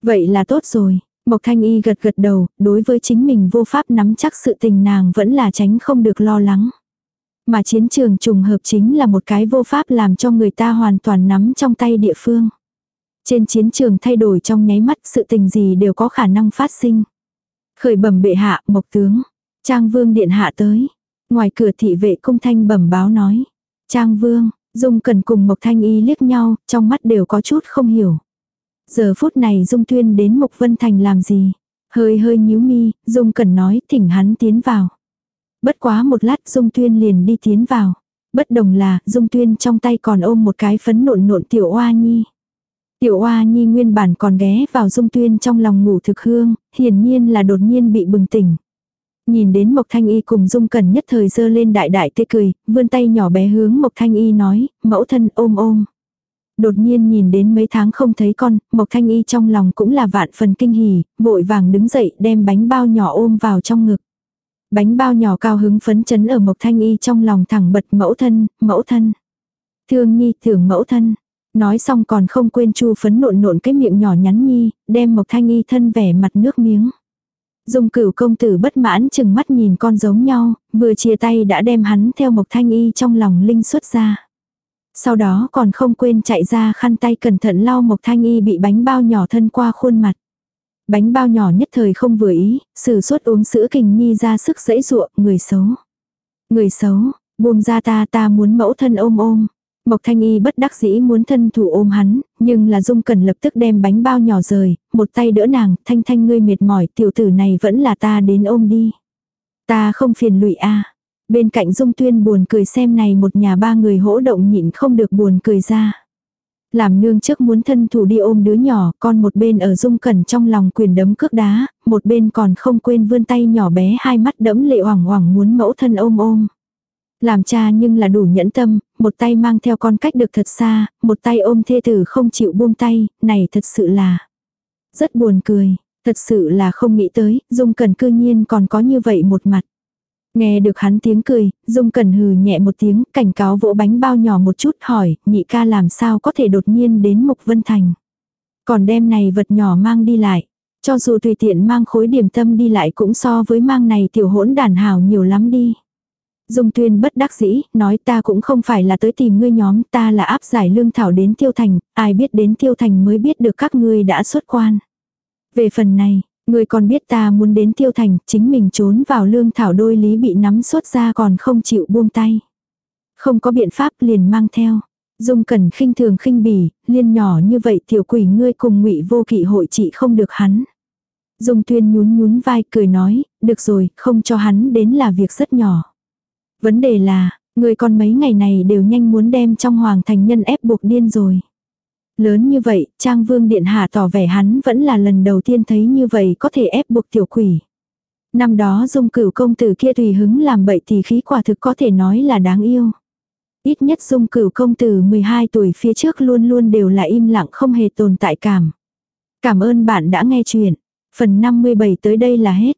S1: Vậy là tốt rồi. Mộc Thanh Y gật gật đầu, đối với chính mình vô pháp nắm chắc sự tình nàng vẫn là tránh không được lo lắng. Mà chiến trường trùng hợp chính là một cái vô pháp làm cho người ta hoàn toàn nắm trong tay địa phương. Trên chiến trường thay đổi trong nháy mắt sự tình gì đều có khả năng phát sinh. Khởi bẩm bệ hạ, mộc tướng. Trang vương điện hạ tới. Ngoài cửa thị vệ cung thanh bẩm báo nói. Trang vương, Dung cần cùng Mộc Thanh Y liếc nhau, trong mắt đều có chút không hiểu. Giờ phút này Dung Tuyên đến Mộc Vân Thành làm gì? Hơi hơi nhíu mi, Dung cần nói thỉnh hắn tiến vào. Bất quá một lát Dung Tuyên liền đi tiến vào. Bất đồng là Dung Tuyên trong tay còn ôm một cái phấn nộn nộn tiểu oa nhi. Tiểu oa nhi nguyên bản còn ghé vào Dung Tuyên trong lòng ngủ thực hương, hiển nhiên là đột nhiên bị bừng tỉnh. Nhìn đến Mộc Thanh Y cùng Dung Cẩn nhất thời dơ lên đại đại tê cười, vươn tay nhỏ bé hướng Mộc Thanh Y nói, mẫu thân ôm ôm. Đột nhiên nhìn đến mấy tháng không thấy con, Mộc Thanh Y trong lòng cũng là vạn phần kinh hỉ, vội vàng đứng dậy đem bánh bao nhỏ ôm vào trong ngực. Bánh bao nhỏ cao hứng phấn chấn ở Mộc Thanh Y trong lòng thẳng bật mẫu thân, mẫu thân. Thương Nhi thưởng mẫu thân. Nói xong còn không quên chu phấn nộn nộn cái miệng nhỏ nhắn Nhi, đem Mộc Thanh Y thân vẻ mặt nước miếng. Dung cửu công tử bất mãn chừng mắt nhìn con giống nhau, vừa chia tay đã đem hắn theo Mộc Thanh Y trong lòng linh xuất ra. Sau đó còn không quên chạy ra khăn tay cẩn thận lau Mộc Thanh Y bị bánh bao nhỏ thân qua khuôn mặt. Bánh bao nhỏ nhất thời không vừa ý, sử suốt uống sữa kình nhi ra sức dễ dụa, người xấu. Người xấu, buông ra ta ta muốn mẫu thân ôm ôm. Mộc Thanh Y bất đắc dĩ muốn thân thủ ôm hắn, nhưng là Dung Cần lập tức đem bánh bao nhỏ rời, một tay đỡ nàng, Thanh Thanh ngươi mệt mỏi, tiểu tử này vẫn là ta đến ôm đi. Ta không phiền lụy a. Bên cạnh Dung Tuyên buồn cười xem này một nhà ba người hỗ động nhịn không được buồn cười ra. Làm nương trước muốn thân thủ đi ôm đứa nhỏ, con một bên ở Dung Cẩn trong lòng quyền đấm cước đá, một bên còn không quên vươn tay nhỏ bé hai mắt đẫm lệ hoảng hoảng muốn mẫu thân ôm ôm. Làm cha nhưng là đủ nhẫn tâm, một tay mang theo con cách được thật xa, một tay ôm thê tử không chịu buông tay, này thật sự là rất buồn cười, thật sự là không nghĩ tới, Dung Cần cư nhiên còn có như vậy một mặt. Nghe được hắn tiếng cười, Dung Cần hừ nhẹ một tiếng, cảnh cáo vỗ bánh bao nhỏ một chút hỏi, nhị ca làm sao có thể đột nhiên đến Mục Vân Thành. Còn đem này vật nhỏ mang đi lại. Cho dù tùy tiện mang khối điểm tâm đi lại cũng so với mang này tiểu hỗn đàn hào nhiều lắm đi. Dung tuyên bất đắc dĩ, nói ta cũng không phải là tới tìm ngươi nhóm, ta là áp giải lương thảo đến tiêu thành, ai biết đến tiêu thành mới biết được các ngươi đã xuất quan. Về phần này, ngươi còn biết ta muốn đến tiêu thành, chính mình trốn vào lương thảo đôi lý bị nắm xuất ra còn không chịu buông tay. Không có biện pháp liền mang theo. Dung cẩn khinh thường khinh bỉ, liên nhỏ như vậy tiểu quỷ ngươi cùng ngụy vô kỵ hội trị không được hắn. Dung tuyên nhún nhún vai cười nói, được rồi, không cho hắn đến là việc rất nhỏ. Vấn đề là, người con mấy ngày này đều nhanh muốn đem trong hoàng thành nhân ép buộc điên rồi. Lớn như vậy, Trang Vương Điện Hạ tỏ vẻ hắn vẫn là lần đầu tiên thấy như vậy có thể ép buộc tiểu quỷ. Năm đó dung cửu công tử kia tùy hứng làm bậy thì khí quả thực có thể nói là đáng yêu. Ít nhất dung cửu công tử 12 tuổi phía trước luôn luôn đều là im lặng không hề tồn tại cảm. Cảm ơn bạn đã nghe chuyện. Phần 57 tới đây là hết.